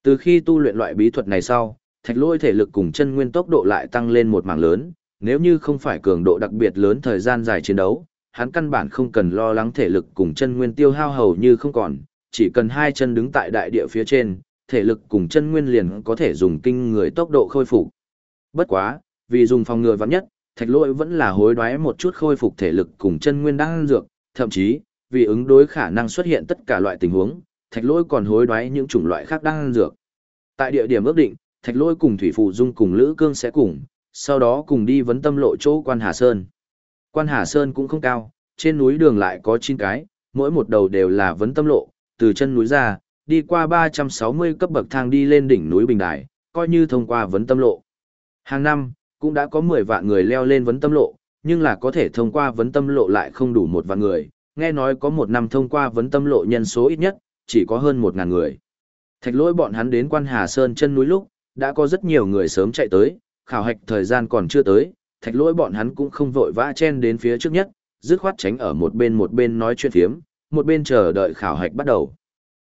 A: Từ khi tu luyện loại bí thuật này sau, thạch lỗi thể lực cùng chân nguyên tốc độ lại tăng lên một mảng lớn, nếu như không phải cường độ đặc biệt lớn thời gian dài chiến đấu, hắn căn bản không cần lo lắng thể lực cùng chân nguyên tiêu hao hầu như không còn, chỉ cần hai chân đứng tại đại địa phía trên, thể lực cùng chân nguyên liền có thể dùng kinh người tốc độ khôi phục. Bất quá, vì dùng phòng ngừa vắng nhất, thạch lỗi vẫn là hối đoái một chút khôi phục thể lực cùng chân nguyên đang dược, thậm chí, vì ứng đối khả năng xuất hiện tất cả loại tình huống, thạch lỗi còn hối đoái những chủng loại khác đang dược. Tại địa điểm ước định, thạch lỗi cùng thủy phụ dung cùng lữ cương sẽ cùng, sau đó cùng đi vấn tâm lộ chỗ quan Hà Sơn. Quan Hà Sơn cũng không cao, trên núi đường lại có 9 cái, mỗi một đầu đều là vấn tâm lộ, từ chân núi ra, đi qua 360 cấp bậc thang đi lên đỉnh núi Bình Đài, coi như thông qua vấn tâm lộ. Hàng năm, cũng đã có 10 vạn người leo lên vấn tâm lộ, nhưng là có thể thông qua vấn tâm lộ lại không đủ một vạn người, nghe nói có một năm thông qua vấn tâm lộ nhân số ít nhất, chỉ có hơn 1.000 người. Thạch lỗi bọn hắn đến quan Hà Sơn chân núi lúc, đã có rất nhiều người sớm chạy tới, khảo hạch thời gian còn chưa tới, thạch lỗi bọn hắn cũng không vội vã chen đến phía trước nhất, dứt khoát tránh ở một bên một bên nói chuyện phiếm, một bên chờ đợi khảo hạch bắt đầu.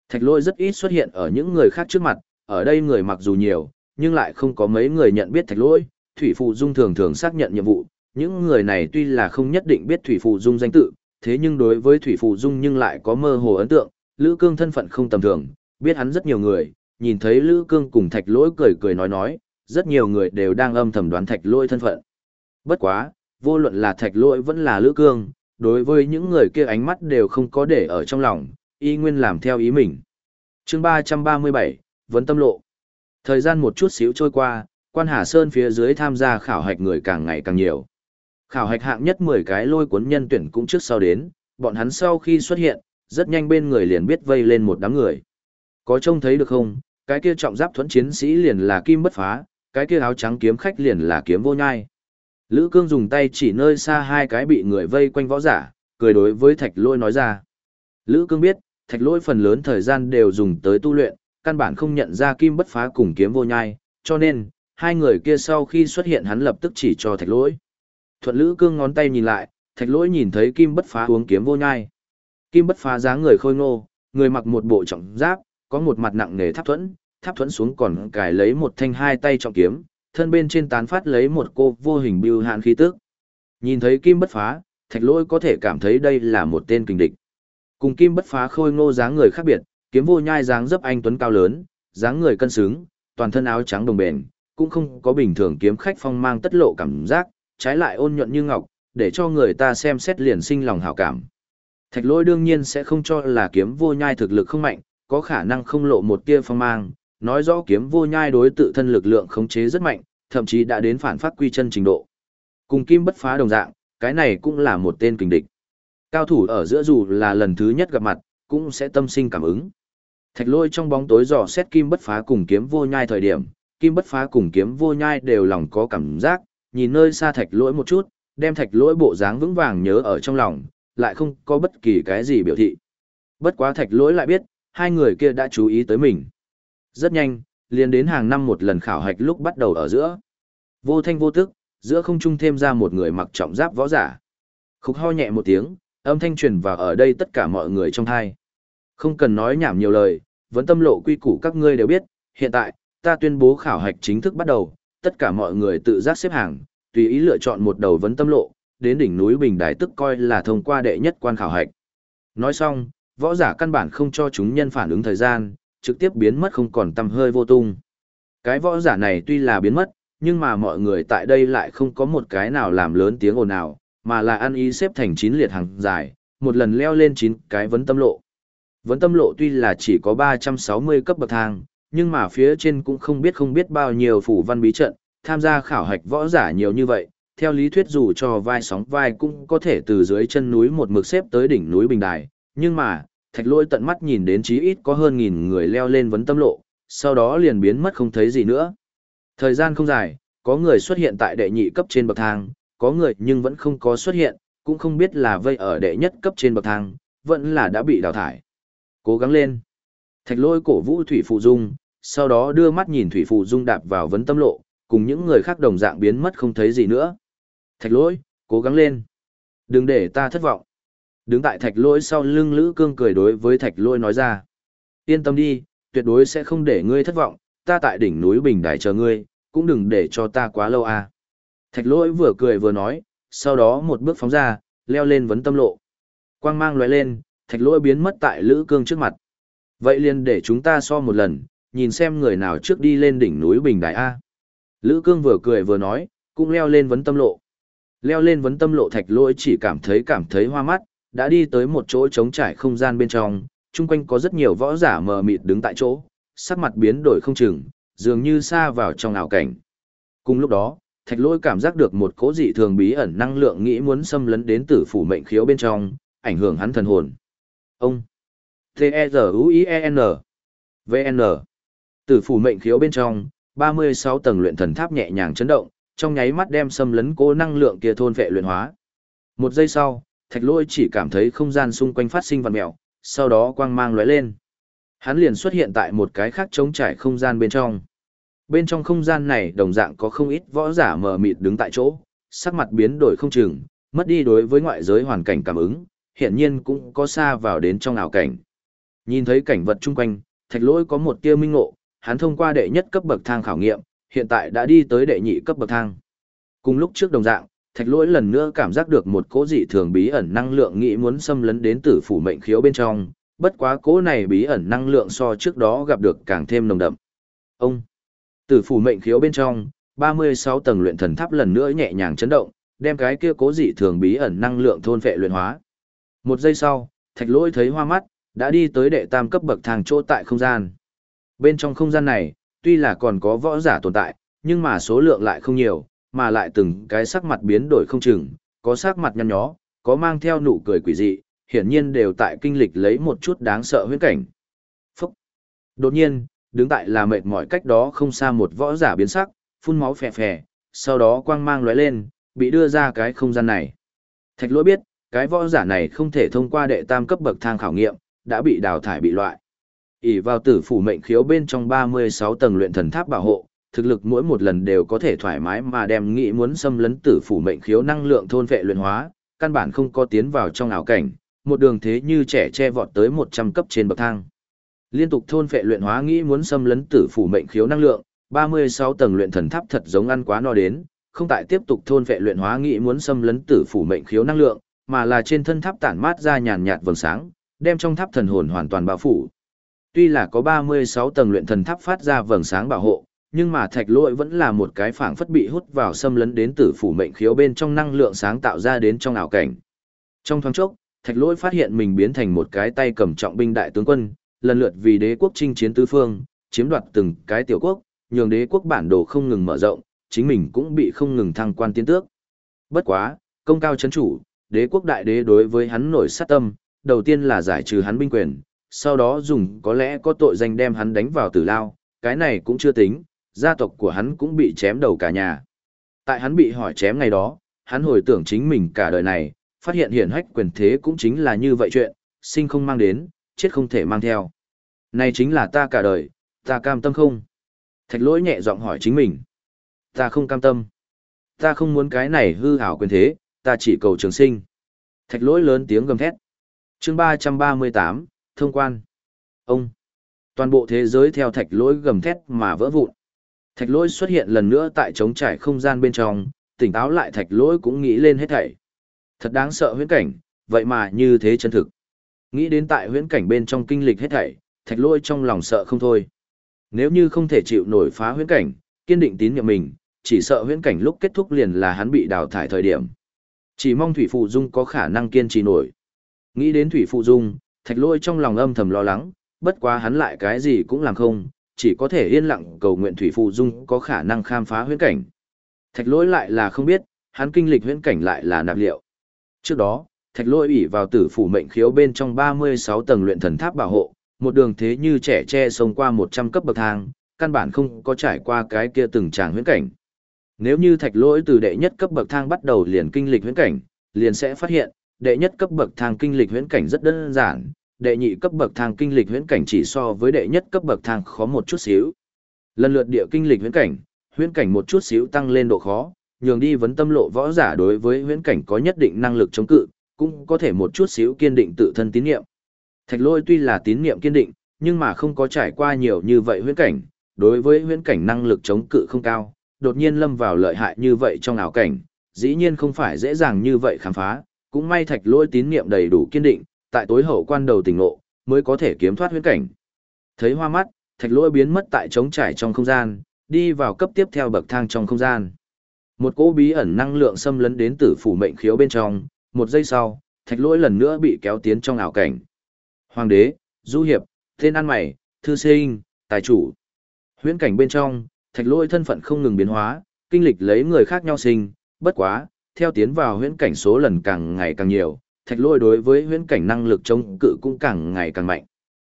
A: Thạch lỗi rất ít xuất hiện ở những người khác trước mặt, ở đây người mặc dù nhiều, nhưng lại không có mấy người nhận biết thạch lỗi, Thủy Phụ Dung thường thường xác nhận nhiệm vụ, những người này tuy là không nhất định biết Thủy Phụ Dung danh tự, thế nhưng đối với Thủy Phụ Dung nhưng lại có mơ hồ ấn tượng, Lữ Cương thân phận không tầm thường, biết hắn rất nhiều người, nhìn thấy Lữ Cương cùng thạch lỗi cười cười nói nói, rất nhiều người đều đang âm thầm đoán thạch lỗi thân phận. Bất quá, vô luận là thạch lỗi vẫn là Lữ Cương, đối với những người kia ánh mắt đều không có để ở trong lòng, y nguyên làm theo ý mình. chương 337, Vấn Tâm Lộ. Thời gian một chút xíu trôi qua, quan Hà Sơn phía dưới tham gia khảo hạch người càng ngày càng nhiều. Khảo hạch hạng nhất 10 cái lôi cuốn nhân tuyển cũng trước sau đến, bọn hắn sau khi xuất hiện, rất nhanh bên người liền biết vây lên một đám người. Có trông thấy được không, cái kia trọng giáp thuẫn chiến sĩ liền là kim bất phá, cái kia áo trắng kiếm khách liền là kiếm vô nhai. Lữ Cương dùng tay chỉ nơi xa hai cái bị người vây quanh võ giả, cười đối với thạch lôi nói ra. Lữ Cương biết, thạch lôi phần lớn thời gian đều dùng tới tu luyện, căn bản không nhận ra kim bất phá cùng kiếm vô nhai, cho nên, hai người kia sau khi xuất hiện hắn lập tức chỉ cho thạch lỗi. Thuận Lữ Cương ngón tay nhìn lại, thạch lỗi nhìn thấy kim bất phá uống kiếm vô nhai. Kim bất phá dáng người khôi ngô, người mặc một bộ trọng giáp, có một mặt nặng nề tháp thuẫn, tháp thuẫn xuống còn cài lấy một thanh hai tay trọng kiếm, thân bên trên tán phát lấy một cô vô hình bưu hạn khí tức. Nhìn thấy kim bất phá, thạch lỗi có thể cảm thấy đây là một tên kình địch. Cùng kim bất phá khôi ngô dáng người khác biệt, kiếm vô nhai dáng dấp anh tuấn cao lớn, dáng người cân xứng, toàn thân áo trắng đồng bền, cũng không có bình thường kiếm khách phong mang tất lộ cảm giác, trái lại ôn nhuận như ngọc, để cho người ta xem xét liền sinh lòng hảo cảm. Thạch lỗi đương nhiên sẽ không cho là kiếm vô nhai thực lực không mạnh, có khả năng không lộ một tia phong mang, nói rõ kiếm vô nhai đối tự thân lực lượng khống chế rất mạnh, thậm chí đã đến phản phát quy chân trình độ. Cùng kim bất phá đồng dạng, cái này cũng là một tên kình địch. Cao thủ ở giữa dù là lần thứ nhất gặp mặt, cũng sẽ tâm sinh cảm ứng. Thạch lôi trong bóng tối dò xét kim bất phá cùng kiếm vô nhai thời điểm, kim bất phá cùng kiếm vô nhai đều lòng có cảm giác, nhìn nơi xa thạch lỗi một chút, đem thạch lỗi bộ dáng vững vàng nhớ ở trong lòng, lại không có bất kỳ cái gì biểu thị. Bất quá thạch lỗi lại biết, hai người kia đã chú ý tới mình. Rất nhanh, liền đến hàng năm một lần khảo hạch lúc bắt đầu ở giữa. Vô thanh vô tức, giữa không trung thêm ra một người mặc trọng giáp võ giả. Khúc ho nhẹ một tiếng, âm thanh truyền vào ở đây tất cả mọi người trong thai. Không cần nói nhảm nhiều lời, vẫn tâm lộ quy củ các ngươi đều biết, hiện tại, ta tuyên bố khảo hạch chính thức bắt đầu, tất cả mọi người tự giác xếp hàng, tùy ý lựa chọn một đầu vấn tâm lộ, đến đỉnh núi Bình Đài tức coi là thông qua đệ nhất quan khảo hạch. Nói xong, võ giả căn bản không cho chúng nhân phản ứng thời gian, trực tiếp biến mất không còn tăm hơi vô tung. Cái võ giả này tuy là biến mất, nhưng mà mọi người tại đây lại không có một cái nào làm lớn tiếng ồn nào, mà là ăn ý xếp thành chín liệt hàng dài, một lần leo lên chín cái vấn tâm lộ. Vấn tâm lộ tuy là chỉ có 360 cấp bậc thang, nhưng mà phía trên cũng không biết không biết bao nhiêu phủ văn bí trận, tham gia khảo hạch võ giả nhiều như vậy, theo lý thuyết dù cho vai sóng vai cũng có thể từ dưới chân núi một mực xếp tới đỉnh núi Bình Đài, nhưng mà, thạch lôi tận mắt nhìn đến chí ít có hơn nghìn người leo lên vấn tâm lộ, sau đó liền biến mất không thấy gì nữa. Thời gian không dài, có người xuất hiện tại đệ nhị cấp trên bậc thang, có người nhưng vẫn không có xuất hiện, cũng không biết là vây ở đệ nhất cấp trên bậc thang, vẫn là đã bị đào thải. Cố gắng lên. Thạch lôi cổ vũ Thủy Phụ Dung, sau đó đưa mắt nhìn Thủy Phụ Dung đạp vào vấn tâm lộ, cùng những người khác đồng dạng biến mất không thấy gì nữa. Thạch lôi, cố gắng lên. Đừng để ta thất vọng. Đứng tại thạch lỗi sau lưng Lữ Cương cười đối với thạch lỗi nói ra. Yên tâm đi, tuyệt đối sẽ không để ngươi thất vọng, ta tại đỉnh núi Bình Đài chờ ngươi, cũng đừng để cho ta quá lâu à. Thạch lỗi vừa cười vừa nói, sau đó một bước phóng ra, leo lên vấn tâm lộ. Quang mang lóe lên, thạch lỗi biến mất tại Lữ Cương trước mặt. Vậy liền để chúng ta so một lần, nhìn xem người nào trước đi lên đỉnh núi Bình Đại A. Lữ Cương vừa cười vừa nói, cũng leo lên vấn tâm lộ. Leo lên vấn tâm lộ thạch lỗi chỉ cảm thấy cảm thấy hoa mắt, đã đi tới một chỗ trống trải không gian bên trong, chung quanh có rất nhiều võ giả mờ mịt đứng tại chỗ, sắc mặt biến đổi không chừng, dường như xa vào trong ảo cảnh. Cùng lúc đó, thạch lỗi cảm giác được một cố dị thường bí ẩn năng lượng nghĩ muốn xâm lấn đến tử phủ mệnh khiếu bên trong, ảnh hưởng hắn thần hồn. Ông T-E-Z-U-I-E-N VN Tử phủ mệnh khiếu bên trong, 36 tầng luyện thần tháp nhẹ nhàng chấn động, trong nháy mắt đem xâm lấn cố năng lượng kia thôn vệ luyện hóa. Một giây sau, thạch lôi chỉ cảm thấy không gian xung quanh phát sinh vằn mèo, sau đó quang mang lóe lên. Hắn liền xuất hiện tại một cái khác trống trải không gian bên trong. Bên trong không gian này đồng dạng có không ít võ giả mờ mịt đứng tại chỗ, sắc mặt biến đổi không chừng, mất đi đối với ngoại giới hoàn cảnh cảm ứng, hiện nhiên cũng có xa vào đến trong ảo cảnh. Nhìn thấy cảnh vật chung quanh, thạch lỗi có một tia minh ngộ, hắn thông qua đệ nhất cấp bậc thang khảo nghiệm, hiện tại đã đi tới đệ nhị cấp bậc thang. Cùng lúc trước đồng dạng, thạch lỗi lần nữa cảm giác được một cỗ dị thường bí ẩn năng lượng nghĩ muốn xâm lấn đến tử phủ mệnh khiếu bên trong, bất quá cỗ này bí ẩn năng lượng so trước đó gặp được càng thêm nồng đậm. Ông, tử phủ mệnh khiếu bên trong, 36 tầng luyện thần tháp lần nữa nhẹ nhàng chấn động, đem cái kia cố dị thường bí ẩn năng lượng thôn phệ luyện hóa. Một giây sau, thạch lỗi thấy hoa mắt, đã đi tới đệ tam cấp bậc thang chỗ tại không gian. Bên trong không gian này, tuy là còn có võ giả tồn tại, nhưng mà số lượng lại không nhiều, mà lại từng cái sắc mặt biến đổi không chừng, có sắc mặt nhăn nhó, có mang theo nụ cười quỷ dị, hiển nhiên đều tại kinh lịch lấy một chút đáng sợ huyễn cảnh. Phúc! Đột nhiên, đứng tại là mệt mỏi cách đó không xa một võ giả biến sắc, phun máu phè phè, sau đó quang mang lóe lên, bị đưa ra cái không gian này. Thạch lỗi biết, cái võ giả này không thể thông qua đệ tam cấp bậc thang khảo nghiệm, đã bị đào thải bị loại. ỉ vào tử phủ mệnh khiếu bên trong 36 tầng luyện thần tháp bảo hộ, thực lực mỗi một lần đều có thể thoải mái mà đem nghĩ muốn xâm lấn tử phủ mệnh khiếu năng lượng thôn vệ luyện hóa, căn bản không có tiến vào trong ảo cảnh, một đường thế như trẻ che vọt tới 100 cấp trên bậc thang. Liên tục thôn vệ luyện hóa nghĩ muốn xâm lấn tử phủ mệnh khiếu năng lượng, 36 tầng luyện thần tháp thật giống ăn quá no đến, không tại tiếp tục thôn vệ luyện hóa nghĩ muốn xâm lấn tử phủ mệnh khiếu năng lượng, mà là trên thân tháp tản mát ra nhàn nhạt vầng sáng, đem trong tháp thần hồn hoàn toàn bao phủ. Tuy là có 36 tầng luyện thần tháp phát ra vầng sáng bảo hộ, nhưng mà thạch lỗi vẫn là một cái phảng phất bị hút vào xâm lấn đến tử phủ mệnh khiếu bên trong năng lượng sáng tạo ra đến trong ảo cảnh. Trong thoáng chốc, thạch lỗi phát hiện mình biến thành một cái tay cầm trọng binh đại tướng quân, lần lượt vì đế quốc chinh chiến tứ phương, chiếm đoạt từng cái tiểu quốc, nhường đế quốc bản đồ không ngừng mở rộng, chính mình cũng bị không ngừng thăng quan tiến tước. Bất quá, công cao chấn chủ, đế quốc đại đế đối với hắn nổi sát tâm, đầu tiên là giải trừ hắn binh quyền, sau đó dùng có lẽ có tội danh đem hắn đánh vào tử lao, cái này cũng chưa tính, gia tộc của hắn cũng bị chém đầu cả nhà. Tại hắn bị hỏi chém ngày đó, hắn hồi tưởng chính mình cả đời này, phát hiện hiển hách quyền thế cũng chính là như vậy chuyện, sinh không mang đến, chết không thể mang theo. Này chính là ta cả đời, ta cam tâm không? Thạch lỗi nhẹ giọng hỏi chính mình. Ta không cam tâm. Ta không muốn cái này hư hảo quyền thế, ta chỉ cầu trường sinh. Thạch lỗi lớn tiếng gầm thét. chương 338, thông quan. Ông. Toàn bộ thế giới theo thạch lỗi gầm thét mà vỡ vụn. Thạch lỗi xuất hiện lần nữa tại trống trải không gian bên trong, tỉnh táo lại thạch lỗi cũng nghĩ lên hết thảy. Thật đáng sợ huyễn cảnh, vậy mà như thế chân thực. Nghĩ đến tại huyễn cảnh bên trong kinh lịch hết thảy, thạch lỗi trong lòng sợ không thôi. Nếu như không thể chịu nổi phá huyễn cảnh, kiên định tín nhiệm mình, chỉ sợ huyễn cảnh lúc kết thúc liền là hắn bị đào thải thời điểm. Chỉ mong Thủy Phụ Dung có khả năng kiên trì nổi. Nghĩ đến Thủy Phụ Dung, thạch lỗi trong lòng âm thầm lo lắng, bất quá hắn lại cái gì cũng làm không, chỉ có thể yên lặng cầu nguyện Thủy Phụ Dung có khả năng khám phá huyễn cảnh. Thạch lỗi lại là không biết, hắn kinh lịch huyễn cảnh lại là nạp liệu. Trước đó, thạch lỗi ủy vào tử phủ mệnh khiếu bên trong 36 tầng luyện thần tháp bảo hộ, một đường thế như trẻ tre sông qua 100 cấp bậc thang, căn bản không có trải qua cái kia từng tràng huyễn cảnh. Nếu như thạch lỗi từ đệ nhất cấp bậc thang bắt đầu liền kinh lịch huyễn cảnh, liền sẽ phát hiện, đệ nhất cấp bậc thang kinh lịch huyễn cảnh rất đơn giản, đệ nhị cấp bậc thang kinh lịch huyễn cảnh chỉ so với đệ nhất cấp bậc thang khó một chút xíu. Lần lượt địa kinh lịch huyễn cảnh, huyễn cảnh một chút xíu tăng lên độ khó, nhường đi vấn tâm lộ võ giả đối với huyễn cảnh có nhất định năng lực chống cự, cũng có thể một chút xíu kiên định tự thân tín niệm. Thạch Lôi tuy là tín niệm kiên định, nhưng mà không có trải qua nhiều như vậy huyễn cảnh, đối với huyễn cảnh năng lực chống cự không cao, đột nhiên lâm vào lợi hại như vậy trong ảo cảnh, dĩ nhiên không phải dễ dàng như vậy khám phá, cũng may Thạch Lôi tín niệm đầy đủ kiên định, tại tối hậu quan đầu tỉnh ngộ, mới có thể kiếm thoát huyễn cảnh. Thấy hoa mắt, Thạch lỗi biến mất tại trống trải trong không gian, đi vào cấp tiếp theo bậc thang trong không gian. Một cỗ bí ẩn năng lượng xâm lấn đến tử phủ mệnh khiếu bên trong, một giây sau, Thạch lỗi lần nữa bị kéo tiến trong ảo cảnh. Hoàng đế, du hiệp, tên ăn mày, thư sinh, tài chủ. Huyễn cảnh bên trong, thạch lỗi thân phận không ngừng biến hóa, kinh lịch lấy người khác nhau sinh, bất quá, theo tiến vào huyễn cảnh số lần càng ngày càng nhiều, thạch lôi đối với huyễn cảnh năng lực chống cự cũng càng ngày càng mạnh.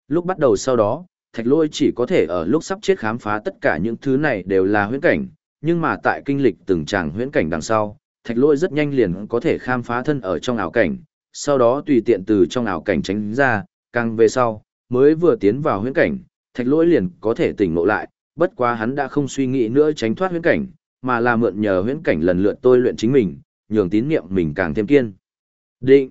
A: Lúc bắt đầu sau đó, thạch lôi chỉ có thể ở lúc sắp chết khám phá tất cả những thứ này đều là huyễn cảnh, nhưng mà tại kinh lịch từng tràng huyễn cảnh đằng sau, thạch lôi rất nhanh liền có thể khám phá thân ở trong ảo cảnh, sau đó tùy tiện từ trong ảo cảnh tránh ra, càng về sau, mới vừa tiến vào huyễn cảnh, thạch Lôi liền có thể tỉnh ngộ lại, bất quá hắn đã không suy nghĩ nữa tránh thoát huyễn cảnh, mà là mượn nhờ huyễn cảnh lần lượt tôi luyện chính mình, nhường tín niệm mình càng thêm kiên. Định.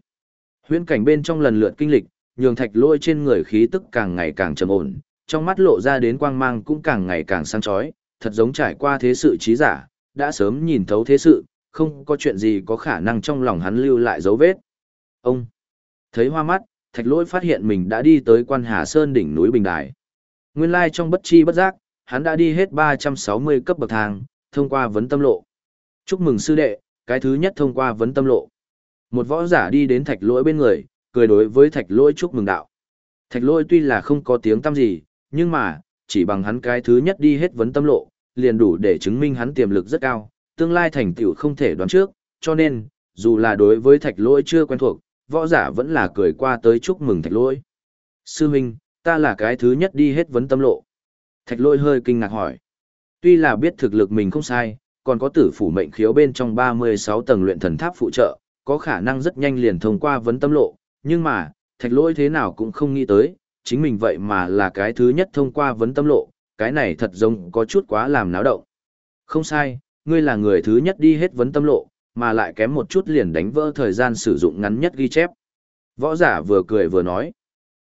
A: Huyễn cảnh bên trong lần lượt kinh lịch, nhường thạch lôi trên người khí tức càng ngày càng trầm ổn, trong mắt lộ ra đến quang mang cũng càng ngày càng sáng chói, thật giống trải qua thế sự trí giả, đã sớm nhìn thấu thế sự, không có chuyện gì có khả năng trong lòng hắn lưu lại dấu vết. Ông thấy hoa mắt, thạch lôi phát hiện mình đã đi tới quan Hà Sơn đỉnh núi Bình Đài. Nguyên lai trong bất chi bất giác, hắn đã đi hết 360 cấp bậc thang, thông qua vấn tâm lộ. Chúc mừng sư đệ, cái thứ nhất thông qua vấn tâm lộ. Một võ giả đi đến thạch lỗi bên người, cười đối với thạch lỗi chúc mừng đạo. Thạch lỗi tuy là không có tiếng tăm gì, nhưng mà, chỉ bằng hắn cái thứ nhất đi hết vấn tâm lộ, liền đủ để chứng minh hắn tiềm lực rất cao, tương lai thành tựu không thể đoán trước, cho nên, dù là đối với thạch lỗi chưa quen thuộc, võ giả vẫn là cười qua tới chúc mừng thạch lỗi. Sư huynh, ta là cái thứ nhất đi hết vấn tâm lộ. Thạch lỗi hơi kinh ngạc hỏi. Tuy là biết thực lực mình không sai, còn có tử phủ mệnh khiếu bên trong 36 tầng luyện thần tháp phụ trợ, có khả năng rất nhanh liền thông qua vấn tâm lộ, nhưng mà, thạch lỗi thế nào cũng không nghĩ tới, chính mình vậy mà là cái thứ nhất thông qua vấn tâm lộ, cái này thật giống có chút quá làm náo động. Không sai, ngươi là người thứ nhất đi hết vấn tâm lộ, mà lại kém một chút liền đánh vỡ thời gian sử dụng ngắn nhất ghi chép. Võ giả vừa cười vừa nói.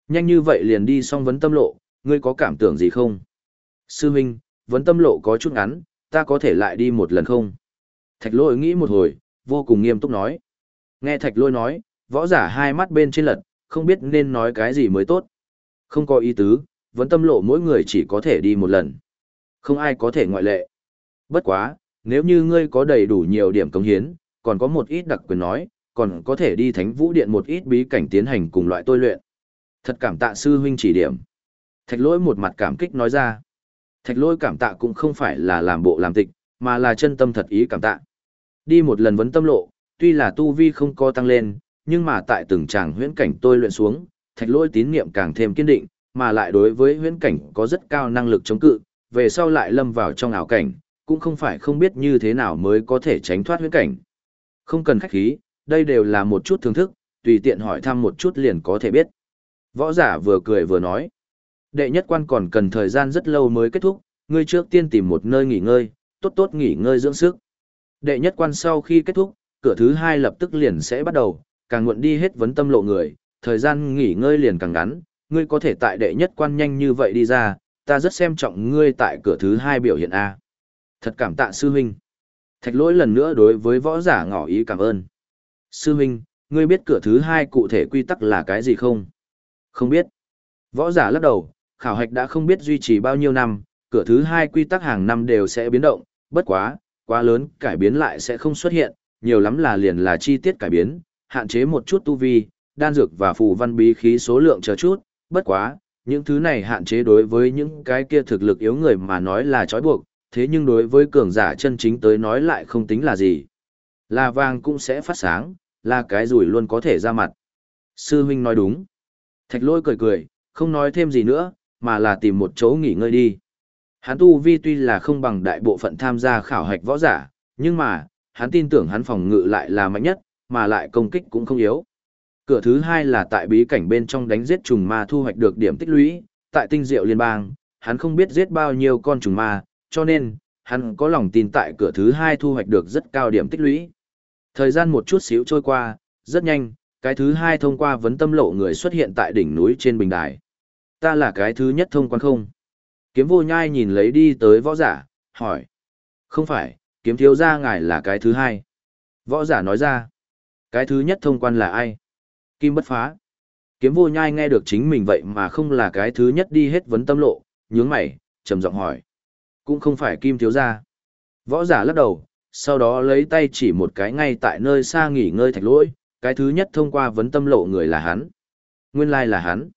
A: Nhanh như vậy liền đi xong vấn tâm lộ, ngươi có cảm tưởng gì không? Sư Minh, vấn tâm lộ có chút ngắn, ta có thể lại đi một lần không? Thạch lôi nghĩ một hồi, vô cùng nghiêm túc nói. Nghe thạch lôi nói, võ giả hai mắt bên trên lật, không biết nên nói cái gì mới tốt. Không có ý tứ, vẫn tâm lộ mỗi người chỉ có thể đi một lần. Không ai có thể ngoại lệ. Bất quá, nếu như ngươi có đầy đủ nhiều điểm công hiến, còn có một ít đặc quyền nói, còn có thể đi thánh vũ điện một ít bí cảnh tiến hành cùng loại tôi luyện. Thật cảm tạ sư huynh chỉ điểm. Thạch lỗi một mặt cảm kích nói ra. Thạch lỗi cảm tạ cũng không phải là làm bộ làm tịch, mà là chân tâm thật ý cảm tạ. Đi một lần vấn tâm lộ, tuy là tu vi không có tăng lên, nhưng mà tại từng tràng huyễn cảnh tôi luyện xuống, thạch lôi tín niệm càng thêm kiên định, mà lại đối với huyễn cảnh có rất cao năng lực chống cự, về sau lại lâm vào trong ảo cảnh, cũng không phải không biết như thế nào mới có thể tránh thoát huyễn cảnh. Không cần khách khí, đây đều là một chút thưởng thức, tùy tiện hỏi thăm một chút liền có thể biết. Võ giả vừa cười vừa nói. Đệ nhất quan còn cần thời gian rất lâu mới kết thúc, ngươi trước tiên tìm một nơi nghỉ ngơi, tốt tốt nghỉ ngơi dưỡng sức. Đệ nhất quan sau khi kết thúc, cửa thứ hai lập tức liền sẽ bắt đầu, càng muộn đi hết vấn tâm lộ người, thời gian nghỉ ngơi liền càng ngắn, ngươi có thể tại đệ nhất quan nhanh như vậy đi ra, ta rất xem trọng ngươi tại cửa thứ hai biểu hiện A. Thật cảm tạ sư huynh. Thạch lỗi lần nữa đối với võ giả ngỏ ý cảm ơn. Sư huynh, ngươi biết cửa thứ hai cụ thể quy tắc là cái gì không? Không biết. Võ giả lắc đầu, khảo hạch đã không biết duy trì bao nhiêu năm, cửa thứ hai quy tắc hàng năm đều sẽ biến động, bất quá, quá lớn cải biến lại sẽ không xuất hiện, nhiều lắm là liền là chi tiết cải biến, hạn chế một chút tu vi, đan dược và phù văn bí khí số lượng chờ chút, bất quá, những thứ này hạn chế đối với những cái kia thực lực yếu người mà nói là trói buộc, thế nhưng đối với cường giả chân chính tới nói lại không tính là gì. Là vàng cũng sẽ phát sáng, là cái rủi luôn có thể ra mặt. Sư huynh nói đúng. Thạch lôi cười cười, không nói thêm gì nữa, mà là tìm một chỗ nghỉ ngơi đi. Hắn tu vi tuy là không bằng đại bộ phận tham gia khảo hạch võ giả, nhưng mà, hắn tin tưởng hắn phòng ngự lại là mạnh nhất, mà lại công kích cũng không yếu. Cửa thứ hai là tại bí cảnh bên trong đánh giết trùng ma thu hoạch được điểm tích lũy, tại tinh diệu liên bang, hắn không biết giết bao nhiêu con trùng ma, cho nên, hắn có lòng tin tại cửa thứ hai thu hoạch được rất cao điểm tích lũy. Thời gian một chút xíu trôi qua, rất nhanh, cái thứ hai thông qua vấn tâm lộ người xuất hiện tại đỉnh núi trên bình đài. Ta là cái thứ nhất thông quan không? Kiếm vô nhai nhìn lấy đi tới võ giả, hỏi. Không phải, kiếm thiếu gia ngài là cái thứ hai. Võ giả nói ra. Cái thứ nhất thông quan là ai? Kim bất phá. Kiếm vô nhai nghe được chính mình vậy mà không là cái thứ nhất đi hết vấn tâm lộ, nhướng mày, trầm giọng hỏi. Cũng không phải kim thiếu gia. Võ giả lắc đầu, sau đó lấy tay chỉ một cái ngay tại nơi xa nghỉ ngơi thạch lỗi, cái thứ nhất thông qua vấn tâm lộ người là hắn. Nguyên lai là hắn.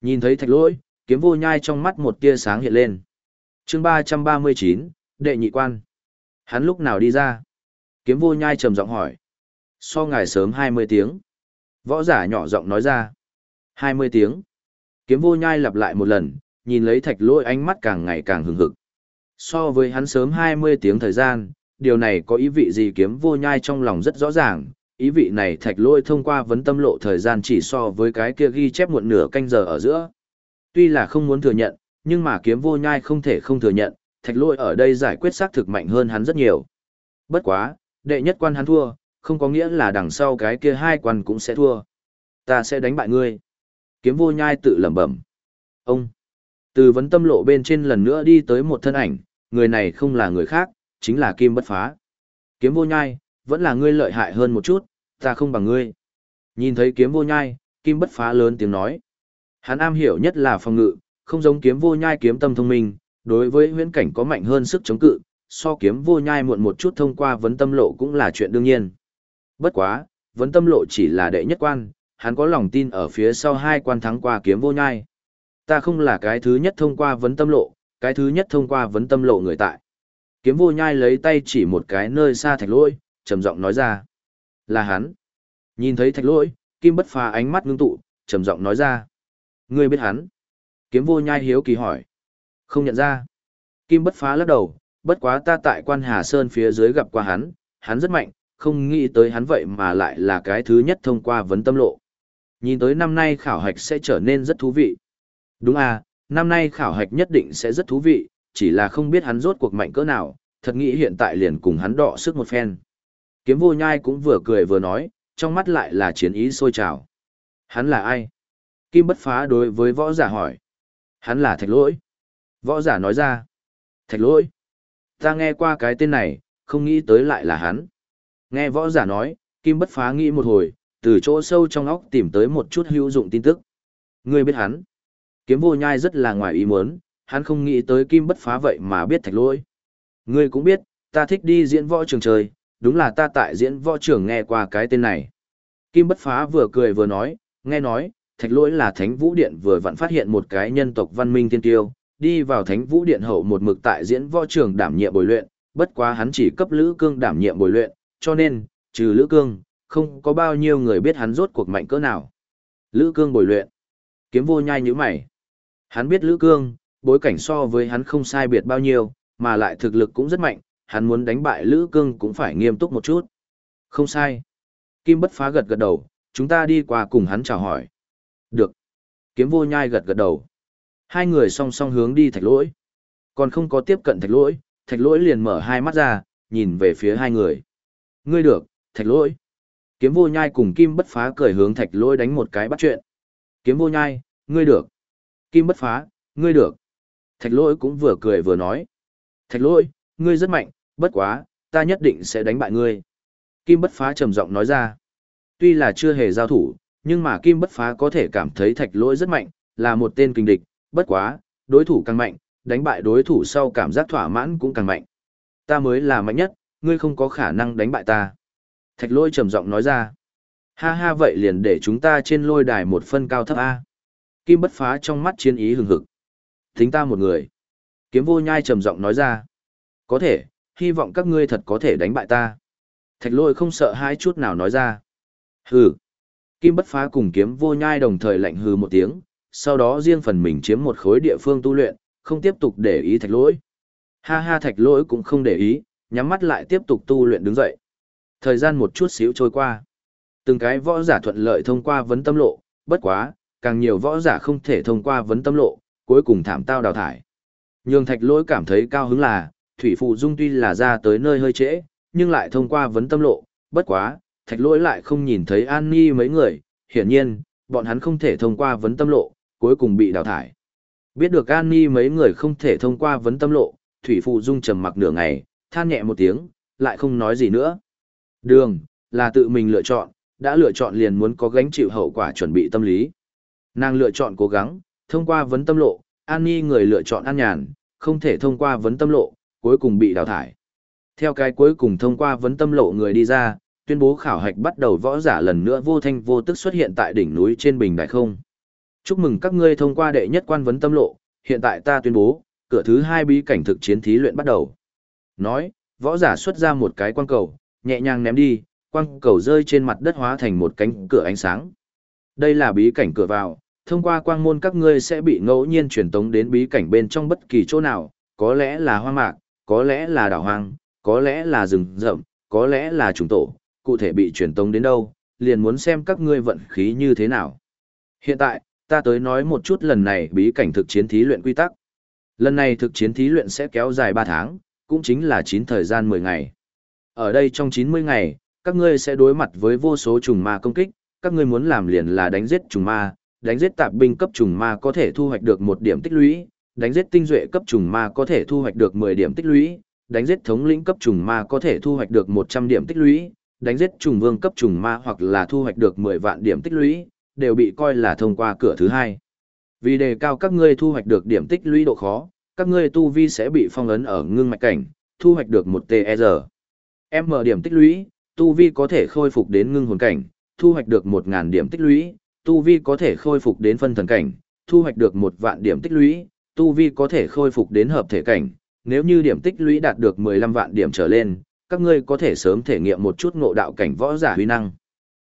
A: Nhìn thấy thạch lỗi, kiếm vô nhai trong mắt một tia sáng hiện lên. chương ba trăm ba mươi chín đệ nhị quan. Hắn lúc nào đi ra? Kiếm vô nhai trầm giọng hỏi. So ngài sớm hai mươi tiếng. Võ giả nhỏ giọng nói ra. hai mươi tiếng. Kiếm vô nhai lặp lại một lần, nhìn lấy thạch lỗi ánh mắt càng ngày càng hừng hực. So với hắn sớm hai mươi tiếng thời gian, điều này có ý vị gì kiếm vô nhai trong lòng rất rõ ràng, ý vị này thạch lôi thông qua vấn tâm lộ thời gian chỉ so với cái kia ghi chép muộn nửa canh giờ ở giữa. Tuy là không muốn thừa nhận, Nhưng mà kiếm vô nhai không thể không thừa nhận, thạch lôi ở đây giải quyết xác thực mạnh hơn hắn rất nhiều. Bất quá, đệ nhất quan hắn thua, không có nghĩa là đằng sau cái kia hai quan cũng sẽ thua. Ta sẽ đánh bại ngươi. Kiếm vô nhai tự lẩm bẩm. Ông. Từ vấn tâm lộ bên trên lần nữa đi tới một thân ảnh, người này không là người khác, chính là Kim Bất Phá. Kiếm vô nhai, vẫn là ngươi lợi hại hơn một chút, ta không bằng ngươi. Nhìn thấy kiếm vô nhai, Kim Bất Phá lớn tiếng nói. Hắn am hiểu nhất là phòng ngự, không giống kiếm vô nhai kiếm tâm thông minh, đối với huyễn cảnh có mạnh hơn sức chống cự, so kiếm vô nhai muộn một chút thông qua vấn tâm lộ cũng là chuyện đương nhiên. Bất quá, vấn tâm lộ chỉ là đệ nhất quan, hắn có lòng tin ở phía sau hai quan thắng qua kiếm vô nhai. Ta không là cái thứ nhất thông qua vấn tâm lộ, cái thứ nhất thông qua vấn tâm lộ người tại. Kiếm vô nhai lấy tay chỉ một cái nơi xa thạch lỗi, trầm giọng nói ra. Là hắn. Nhìn thấy thạch lỗi, kim bất phá ánh mắt ngưng tụ, trầm giọng nói ra. Ngươi biết hắn. Kiếm vô nhai hiếu kỳ hỏi. Không nhận ra. Kim bất phá lắc đầu, bất quá ta tại quan Hà Sơn phía dưới gặp qua hắn, hắn rất mạnh, không nghĩ tới hắn vậy mà lại là cái thứ nhất thông qua vấn tâm lộ. Nhìn tới năm nay khảo hạch sẽ trở nên rất thú vị. Đúng à, năm nay khảo hạch nhất định sẽ rất thú vị, chỉ là không biết hắn rốt cuộc mạnh cỡ nào, thật nghĩ hiện tại liền cùng hắn đọ sức một phen. Kiếm vô nhai cũng vừa cười vừa nói, trong mắt lại là chiến ý sôi trào. Hắn là ai? Kim bất phá đối với võ giả hỏi. Hắn là thạch lỗi. Võ giả nói ra. Thạch lỗi. Ta nghe qua cái tên này, không nghĩ tới lại là hắn. Nghe võ giả nói, Kim bất phá nghĩ một hồi, từ chỗ sâu trong óc tìm tới một chút hữu dụng tin tức. Ngươi biết hắn. Kiếm vô nhai rất là ngoài ý muốn, hắn không nghĩ tới Kim bất phá vậy mà biết thạch lỗi. Ngươi cũng biết, ta thích đi diễn võ trường trời, đúng là ta tại diễn võ trường nghe qua cái tên này. Kim bất phá vừa cười vừa nói, nghe nói, thạch lỗi là thánh vũ điện vừa vặn phát hiện một cái nhân tộc văn minh tiên tiêu, đi vào thánh vũ điện hậu một mực tại diễn võ trường đảm nhiệm bồi luyện, bất quá hắn chỉ cấp lữ cương đảm nhiệm bồi luyện, cho nên, trừ lữ cương, không có bao nhiêu người biết hắn rốt cuộc mạnh cỡ nào. Lữ cương bồi luyện, kiếm vô nhai như mày. Hắn biết lữ cương, bối cảnh so với hắn không sai biệt bao nhiêu, mà lại thực lực cũng rất mạnh, hắn muốn đánh bại lữ cương cũng phải nghiêm túc một chút. Không sai. Kim bất phá gật gật đầu, chúng ta đi qua cùng hắn chào hỏi. Được. Kiếm vô nhai gật gật đầu. Hai người song song hướng đi thạch lỗi. Còn không có tiếp cận thạch lỗi, thạch lỗi liền mở hai mắt ra, nhìn về phía hai người. Ngươi được, thạch lỗi. Kiếm vô nhai cùng kim bất phá cười hướng thạch lỗi đánh một cái bắt chuyện. Kiếm vô nhai, ngươi được. Kim bất phá, ngươi được. Thạch lỗi cũng vừa cười vừa nói. Thạch lỗi, ngươi rất mạnh, bất quá, ta nhất định sẽ đánh bại ngươi. Kim bất phá trầm giọng nói ra. Tuy là chưa hề giao thủ, nhưng mà Kim bất phá có thể cảm thấy thạch lỗi rất mạnh, là một tên kinh địch, bất quá, đối thủ càng mạnh, đánh bại đối thủ sau cảm giác thỏa mãn cũng càng mạnh. Ta mới là mạnh nhất, ngươi không có khả năng đánh bại ta. Thạch lôi trầm giọng nói ra. Ha ha vậy liền để chúng ta trên lôi đài một phân cao thấp A. Kim bất phá trong mắt chiến ý hừng hực. Thính ta một người. Kiếm vô nhai trầm giọng nói ra. Có thể, hy vọng các ngươi thật có thể đánh bại ta. Thạch lôi không sợ hai chút nào nói ra. Hừ. Kim bất phá cùng kiếm vô nhai đồng thời lạnh hừ một tiếng, sau đó riêng phần mình chiếm một khối địa phương tu luyện, không tiếp tục để ý thạch lỗi. Ha ha thạch lỗi cũng không để ý, nhắm mắt lại tiếp tục tu luyện đứng dậy. Thời gian một chút xíu trôi qua. Từng cái võ giả thuận lợi thông qua vấn tâm lộ, bất quá, càng nhiều võ giả không thể thông qua vấn tâm lộ, cuối cùng thảm tao đào thải. Nhường thạch lỗi cảm thấy cao hứng là, Thủy Phụ Dung tuy là ra tới nơi hơi trễ, nhưng lại thông qua vấn tâm lộ, bất quá, thạch lỗi lại không nhìn thấy An Ni mấy người, hiển nhiên, bọn hắn không thể thông qua vấn tâm lộ, cuối cùng bị đào thải. Biết được An Ni mấy người không thể thông qua vấn tâm lộ, Thủy Phụ Dung trầm mặc nửa ngày, than nhẹ một tiếng, lại không nói gì nữa. Đường, là tự mình lựa chọn, đã lựa chọn liền muốn có gánh chịu hậu quả chuẩn bị tâm lý. Nàng lựa chọn cố gắng, thông qua vấn tâm lộ, An Ni người lựa chọn an nhàn, không thể thông qua vấn tâm lộ, cuối cùng bị đào thải. Theo cái cuối cùng thông qua vấn tâm lộ người đi ra, tuyên bố khảo hạch bắt đầu võ giả lần nữa vô thanh vô tức xuất hiện tại đỉnh núi trên bình đại không. Chúc mừng các ngươi thông qua đệ nhất quan vấn tâm lộ, hiện tại ta tuyên bố, cửa thứ hai bí cảnh thực chiến thí luyện bắt đầu. Nói, võ giả xuất ra một cái quang cầu, nhẹ nhàng ném đi, quang cầu rơi trên mặt đất hóa thành một cánh cửa ánh sáng. Đây là bí cảnh cửa vào, thông qua quang môn các ngươi sẽ bị ngẫu nhiên truyền tống đến bí cảnh bên trong bất kỳ chỗ nào, có lẽ là hoang mạc, có lẽ là đảo hoang, có lẽ là rừng rậm, có lẽ là trùng tổ, cụ thể bị truyền tống đến đâu, liền muốn xem các ngươi vận khí như thế nào. Hiện tại, ta tới nói một chút lần này bí cảnh thực chiến thí luyện quy tắc. Lần này thực chiến thí luyện sẽ kéo dài 3 tháng, cũng chính là 9 thời gian 10 ngày. Ở đây trong 90 ngày, các ngươi sẽ đối mặt với vô số trùng ma công kích, các ngươi muốn làm liền là đánh giết trùng ma, đánh giết tạp binh cấp trùng ma có thể thu hoạch được một điểm tích lũy, đánh giết tinh duệ cấp trùng ma có thể thu hoạch được 10 điểm tích lũy, đánh giết thống lĩnh cấp trùng ma có thể thu hoạch được 100 điểm tích lũy, đánh giết trùng vương cấp trùng ma hoặc là thu hoạch được 10 vạn điểm tích lũy, đều bị coi là thông qua cửa thứ hai. Vì đề cao các ngươi thu hoạch được điểm tích lũy độ khó, các ngươi tu vi sẽ bị phong ấn ở ngưng mạch cảnh, thu hoạch được một TR. M điểm tích lũy, tu vi có thể khôi phục đến ngưng hồn cảnh, thu hoạch được 1000 điểm tích lũy, tu vi có thể khôi phục đến phân thần cảnh, thu hoạch được một vạn điểm tích lũy, tu vi có thể khôi phục đến hợp thể cảnh, nếu như điểm tích lũy đạt được 15 vạn điểm trở lên, các ngươi có thể sớm thể nghiệm một chút ngộ đạo cảnh võ giả huy năng.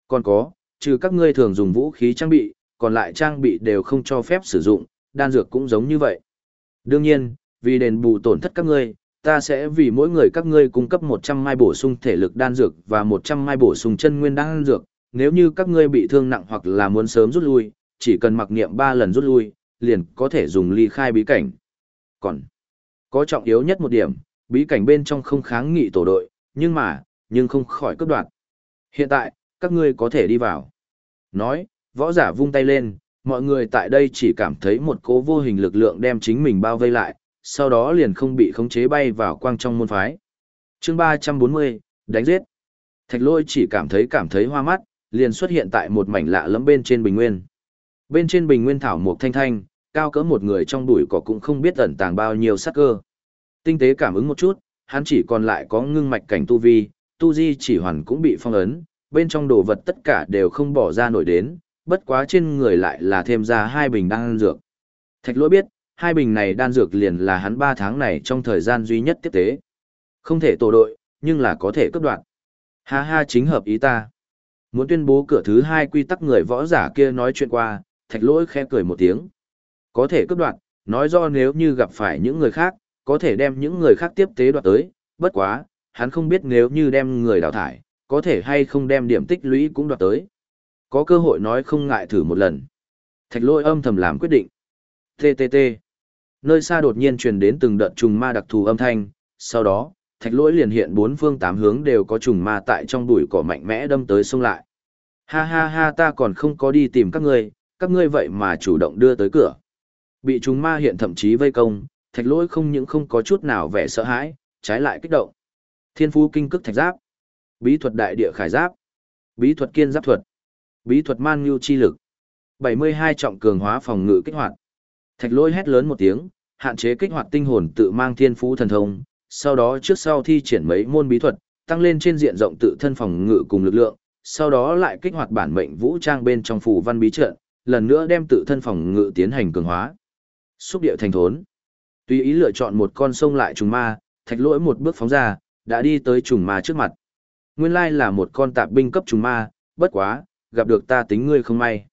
A: Còn có, trừ các ngươi thường dùng vũ khí trang bị, còn lại trang bị đều không cho phép sử dụng, đan dược cũng giống như vậy. Đương nhiên, vì đền bù tổn thất các ngươi, ta sẽ vì mỗi người các ngươi cung cấp 100 mai bổ sung thể lực đan dược và 100 mai bổ sung chân nguyên đan dược, nếu như các ngươi bị thương nặng hoặc là muốn sớm rút lui, chỉ cần mặc niệm 3 lần rút lui, liền có thể dùng ly khai bí cảnh. Còn, có trọng yếu nhất một điểm, bí cảnh bên trong không kháng nghị tổ đội, nhưng mà, nhưng không khỏi cấp đoạn. Hiện tại, các ngươi có thể đi vào. Nói, võ giả vung tay lên, mọi người tại đây chỉ cảm thấy một cố vô hình lực lượng đem chính mình bao vây lại, sau đó liền không bị khống chế bay vào quang trong môn phái. chương 340, đánh giết. Thạch lôi chỉ cảm thấy cảm thấy hoa mắt, liền xuất hiện tại một mảnh lạ lẫm bên trên bình nguyên. Bên trên bình nguyên thảo mục thanh thanh, cao cỡ một người trong đuổi cỏ cũng không biết ẩn tàng bao nhiêu sắc cơ. Tinh tế cảm ứng một chút, hắn chỉ còn lại có ngưng mạch cảnh tu vi, tu di chỉ hoàn cũng bị phong ấn, bên trong đồ vật tất cả đều không bỏ ra nổi đến, bất quá trên người lại là thêm ra hai bình đan dược. Thạch lỗi biết, hai bình này đan dược liền là hắn ba tháng này trong thời gian duy nhất tiếp tế. Không thể tổ đội, nhưng là có thể cấp đoạn. Ha ha chính hợp ý ta. Muốn tuyên bố cửa thứ hai quy tắc người võ giả kia nói chuyện qua, thạch lỗi khẽ cười một tiếng. Có thể cấp đoạn, nói do nếu như gặp phải những người khác, có thể đem những người khác tiếp tế đoạt tới, bất quá, hắn không biết nếu như đem người đào thải, có thể hay không đem điểm tích lũy cũng đoạt tới. Có cơ hội nói không ngại thử một lần. Thạch lôi âm thầm làm quyết định. TTT. Nơi xa đột nhiên truyền đến từng đợt trùng ma đặc thù âm thanh, sau đó, thạch lỗi liền hiện bốn phương tám hướng đều có trùng ma tại trong bụi cỏ mạnh mẽ đâm tới xông lại. Ha ha ha ta còn không có đi tìm các ngươi, các ngươi vậy mà chủ động đưa tới cửa. Bị trùng ma hiện thậm chí vây công, thạch lỗi không những không có chút nào vẻ sợ hãi, trái lại kích động. Thiên phú kinh cức thạch giáp, bí thuật đại địa khải giáp, bí thuật kiên giáp thuật, bí thuật man ngưu chi lực. 72 trọng cường hóa phòng ngự kích hoạt. Thạch lôi hét lớn một tiếng, hạn chế kích hoạt tinh hồn tự mang thiên phú thần thông, sau đó trước sau thi triển mấy môn bí thuật, tăng lên trên diện rộng tự thân phòng ngự cùng lực lượng, sau đó lại kích hoạt bản mệnh vũ trang bên trong phù văn bí trận, lần nữa đem tự thân phòng ngự tiến hành cường hóa. Xúc địa thành thốn. Tùy ý lựa chọn một con sông lại trùng ma, thạch lỗi một bước phóng ra, đã đi tới trùng ma trước mặt. Nguyên lai là một con tạp binh cấp trùng ma, bất quá, gặp được ta tính ngươi không may.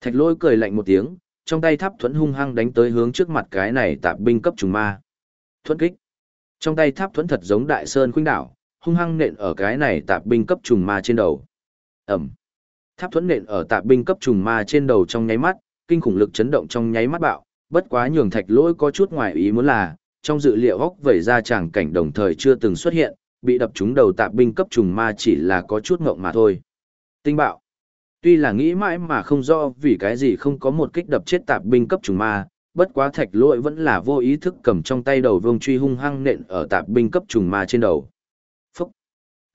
A: Thạch lỗi cười lạnh một tiếng, trong tay tháp thuẫn hung hăng đánh tới hướng trước mặt cái này tạp binh cấp trùng ma. Thuẫn kích. Trong tay tháp thuẫn thật giống đại sơn khuynh đảo, hung hăng nện ở cái này tạp binh cấp trùng ma trên đầu. Ẩm. Tháp thuẫn nện ở tạp binh cấp trùng ma trên đầu trong nháy mắt, kinh khủng lực chấn động trong nháy mắt bạo, bất quá nhường thạch lỗi có chút ngoài ý muốn là, trong dự liệu góc vẩy ra chẳng cảnh đồng thời chưa từng xuất hiện, bị đập trúng đầu tạp binh cấp trùng ma chỉ là có chút ngộng mà thôi. Tinh bạo. Tuy là nghĩ mãi mà không do vì cái gì không có một kích đập chết tạp binh cấp trùng ma, bất quá thạch lỗi vẫn là vô ý thức cầm trong tay đầu vương truy hung hăng nện ở tạp binh cấp trùng ma trên đầu. Phúc!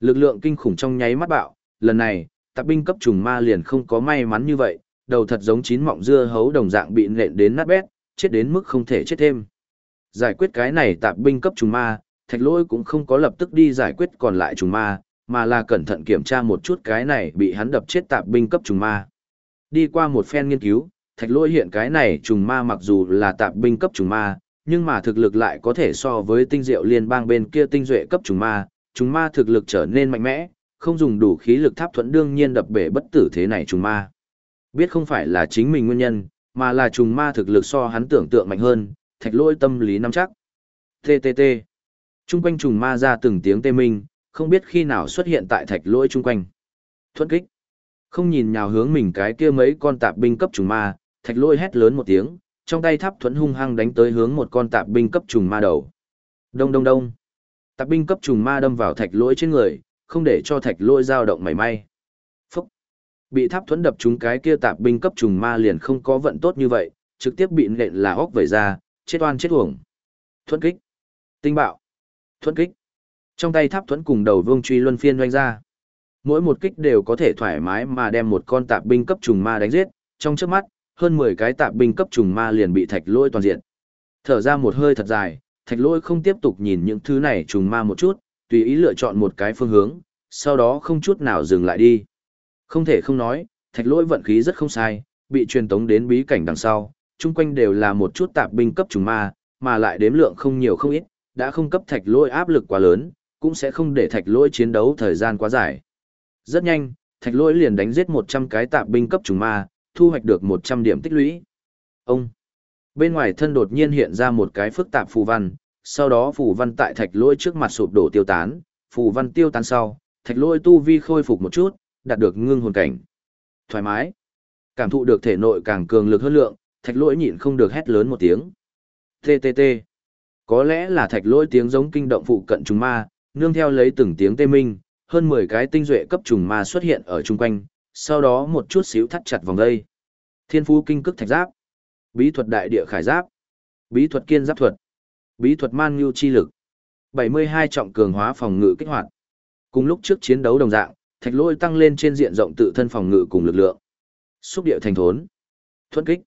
A: Lực lượng kinh khủng trong nháy mắt bạo, lần này, tạp binh cấp trùng ma liền không có may mắn như vậy, đầu thật giống chín mọng dưa hấu đồng dạng bị nện đến nát bét, chết đến mức không thể chết thêm. Giải quyết cái này tạp binh cấp trùng ma, thạch lỗi cũng không có lập tức đi giải quyết còn lại trùng ma, mà là cẩn thận kiểm tra một chút cái này bị hắn đập chết tạp binh cấp trùng ma. Đi qua một phen nghiên cứu, thạch lỗi hiện cái này trùng ma mặc dù là tạp binh cấp trùng ma, nhưng mà thực lực lại có thể so với tinh diệu liên bang bên kia tinh duệ cấp trùng ma, trùng ma thực lực trở nên mạnh mẽ, không dùng đủ khí lực tháp thuẫn đương nhiên đập bể bất tử thế này trùng ma. Biết không phải là chính mình nguyên nhân, mà là trùng ma thực lực so hắn tưởng tượng mạnh hơn, thạch lỗi tâm lý nắm chắc. TTT. Trung quanh trùng ma ra từng tiếng tê minh, không biết khi nào xuất hiện tại thạch lỗi chung quanh. Thuận kích. Không nhìn nhào hướng mình cái kia mấy con tạp binh cấp trùng ma, thạch lỗi hét lớn một tiếng, trong tay tháp thuẫn hung hăng đánh tới hướng một con tạp binh cấp trùng ma đầu. Đông đông đông. Tạp binh cấp trùng ma đâm vào thạch lỗi trên người, không để cho thạch lỗi dao động mảy may. Phúc. Bị tháp thuẫn đập trúng cái kia tạp binh cấp trùng ma liền không có vận tốt như vậy, trực tiếp bị nện là óc vẩy ra, chết oan chết uổng. Thuẫn kích. Tinh bạo. Thuẫn kích. Trong tay tháp thuẫn cùng đầu vương truy luân phiên doanh ra. Mỗi một kích đều có thể thoải mái mà đem một con tạp binh cấp trùng ma đánh giết, trong trước mắt, hơn 10 cái tạp binh cấp trùng ma liền bị thạch lôi toàn diện. Thở ra một hơi thật dài, thạch lôi không tiếp tục nhìn những thứ này trùng ma một chút, tùy ý lựa chọn một cái phương hướng, sau đó không chút nào dừng lại đi. Không thể không nói, thạch lôi vận khí rất không sai, bị truyền tống đến bí cảnh đằng sau, chung quanh đều là một chút tạp binh cấp trùng ma, mà lại đếm lượng không nhiều không ít, đã không cấp thạch lôi áp lực quá lớn, cũng sẽ không để thạch lôi chiến đấu thời gian quá dài. Rất nhanh, thạch lôi liền đánh giết 100 cái tạp binh cấp trùng ma, thu hoạch được 100 điểm tích lũy. Ông! Bên ngoài thân đột nhiên hiện ra một cái phức tạp phù văn, sau đó phù văn tại thạch lôi trước mặt sụp đổ tiêu tán, phù văn tiêu tán sau, thạch lôi tu vi khôi phục một chút, đạt được ngưng hồn cảnh. Thoải mái! Cảm thụ được thể nội càng cường lực hơn lượng, thạch lôi nhịn không được hét lớn một tiếng. TTT! Có lẽ là thạch lôi tiếng giống kinh động phụ cận trùng ma, nương theo lấy từng tiếng tê minh, hơn 10 cái tinh duệ cấp trùng ma xuất hiện ở chung quanh, sau đó một chút xíu thắt chặt vòng dây. Thiên phú kinh cức thạch giáp, bí thuật đại địa khải giáp, bí thuật kiên giáp thuật, bí thuật man nhu chi lực. 72 trọng cường hóa phòng ngự kích hoạt. Cùng lúc trước chiến đấu đồng dạng, thạch lôi tăng lên trên diện rộng tự thân phòng ngự cùng lực lượng. Xúc địa thành thốn. Thuẫn kích.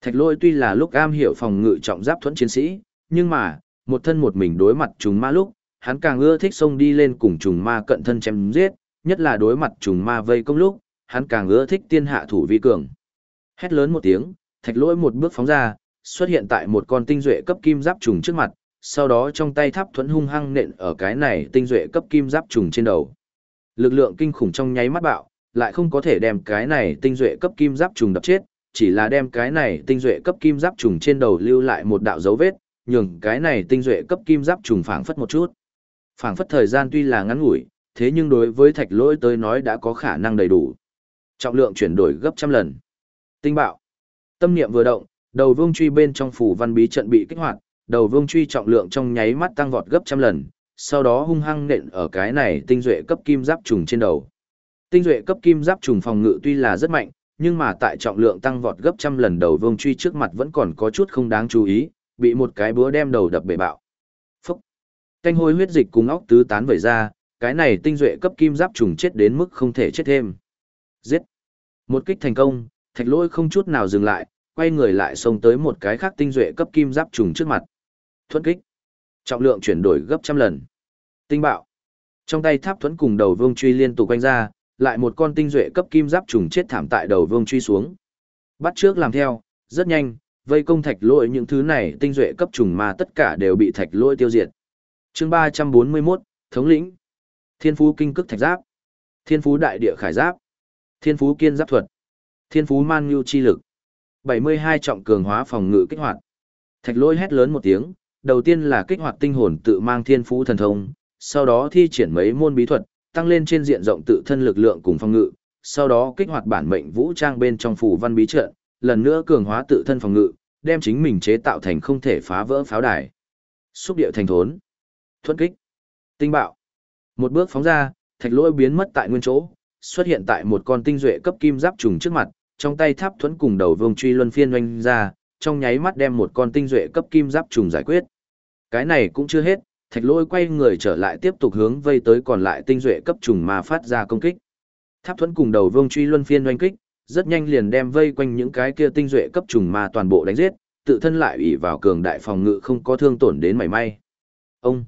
A: Thạch lôi tuy là lúc am hiểu phòng ngự trọng giáp thuẫn chiến sĩ, nhưng mà, một thân một mình đối mặt trùng ma lúc, hắn càng ưa thích xông đi lên cùng trùng ma cận thân chém giết, nhất là đối mặt trùng ma vây công lúc, hắn càng ưa thích tiên hạ thủ vi cường. Hét lớn một tiếng, thạch lỗi một bước phóng ra, xuất hiện tại một con tinh duệ cấp kim giáp trùng trước mặt, sau đó trong tay tháp thuẫn hung hăng nện ở cái này tinh duệ cấp kim giáp trùng trên đầu. Lực lượng kinh khủng trong nháy mắt bạo, lại không có thể đem cái này tinh duệ cấp kim giáp trùng đập chết, chỉ là đem cái này tinh duệ cấp kim giáp trùng trên đầu lưu lại một đạo dấu vết, nhường cái này tinh duệ cấp kim giáp trùng phảng phất một chút. Phảng phất thời gian tuy là ngắn ngủi, thế nhưng đối với thạch lỗi tới nói đã có khả năng đầy đủ. Trọng lượng chuyển đổi gấp trăm lần. Tinh bạo. Tâm niệm vừa động, đầu vương truy bên trong phủ văn bí trận bị kích hoạt, đầu vương truy trọng lượng trong nháy mắt tăng vọt gấp trăm lần, sau đó hung hăng nện ở cái này tinh duệ cấp kim giáp trùng trên đầu. Tinh duệ cấp kim giáp trùng phòng ngự tuy là rất mạnh, nhưng mà tại trọng lượng tăng vọt gấp trăm lần đầu vương truy trước mặt vẫn còn có chút không đáng chú ý, bị một cái búa đem đầu đập bể bạo. Phúc! Canh hôi huyết dịch cùng óc tứ tán vẩy ra, cái này tinh duệ cấp kim giáp trùng chết đến mức không thể chết thêm. Giết! Một kích thành công, thạch lôi không chút nào dừng lại, quay người lại xông tới một cái khác tinh duệ cấp kim giáp trùng trước mặt. Thuẫn kích! Trọng lượng chuyển đổi gấp trăm lần. Tinh bạo! Trong tay tháp thuẫn cùng đầu vương truy liên tục quanh ra, lại một con tinh duệ cấp kim giáp trùng chết thảm tại đầu vương truy xuống. Bắt trước làm theo, rất nhanh, vây công thạch lỗi những thứ này tinh duệ cấp trùng mà tất cả đều bị thạch lỗi tiêu diệt. chương ba trăm bốn mươi 341, Thống lĩnh. Thiên phú kinh cức thạch giáp. Thiên phú đại địa khải giáp. Thiên phú kiên giáp thuật. Thiên phú man nhu chi lực. bảy mươi hai trọng cường hóa phòng ngự kích hoạt. Thạch lỗi hét lớn một tiếng, đầu tiên là kích hoạt tinh hồn tự mang thiên phú thần thông, sau đó thi triển mấy môn bí thuật, tăng lên trên diện rộng tự thân lực lượng cùng phòng ngự, sau đó kích hoạt bản mệnh vũ trang bên trong phủ văn bí trận, lần nữa cường hóa tự thân phòng ngự, đem chính mình chế tạo thành không thể phá vỡ pháo đài. Xúc điệu thành thốn. Thuẫn kích. Tinh bạo. Một bước phóng ra, thạch lôi biến mất tại nguyên chỗ, xuất hiện tại một con tinh duệ cấp kim giáp trùng trước mặt, trong tay tháp thuẫn cùng đầu vương truy luân phiên oanh ra, trong nháy mắt đem một con tinh duệ cấp kim giáp trùng giải quyết. Cái này cũng chưa hết, thạch lôi quay người trở lại tiếp tục hướng vây tới còn lại tinh duệ cấp trùng mà phát ra công kích. Tháp thuẫn cùng đầu vương truy luân phiên oanh kích, rất nhanh liền đem vây quanh những cái kia tinh duệ cấp trùng ma toàn bộ đánh giết, tự thân lại ủy vào cường đại phòng ngự không có thương tổn đến mảy may. Ông,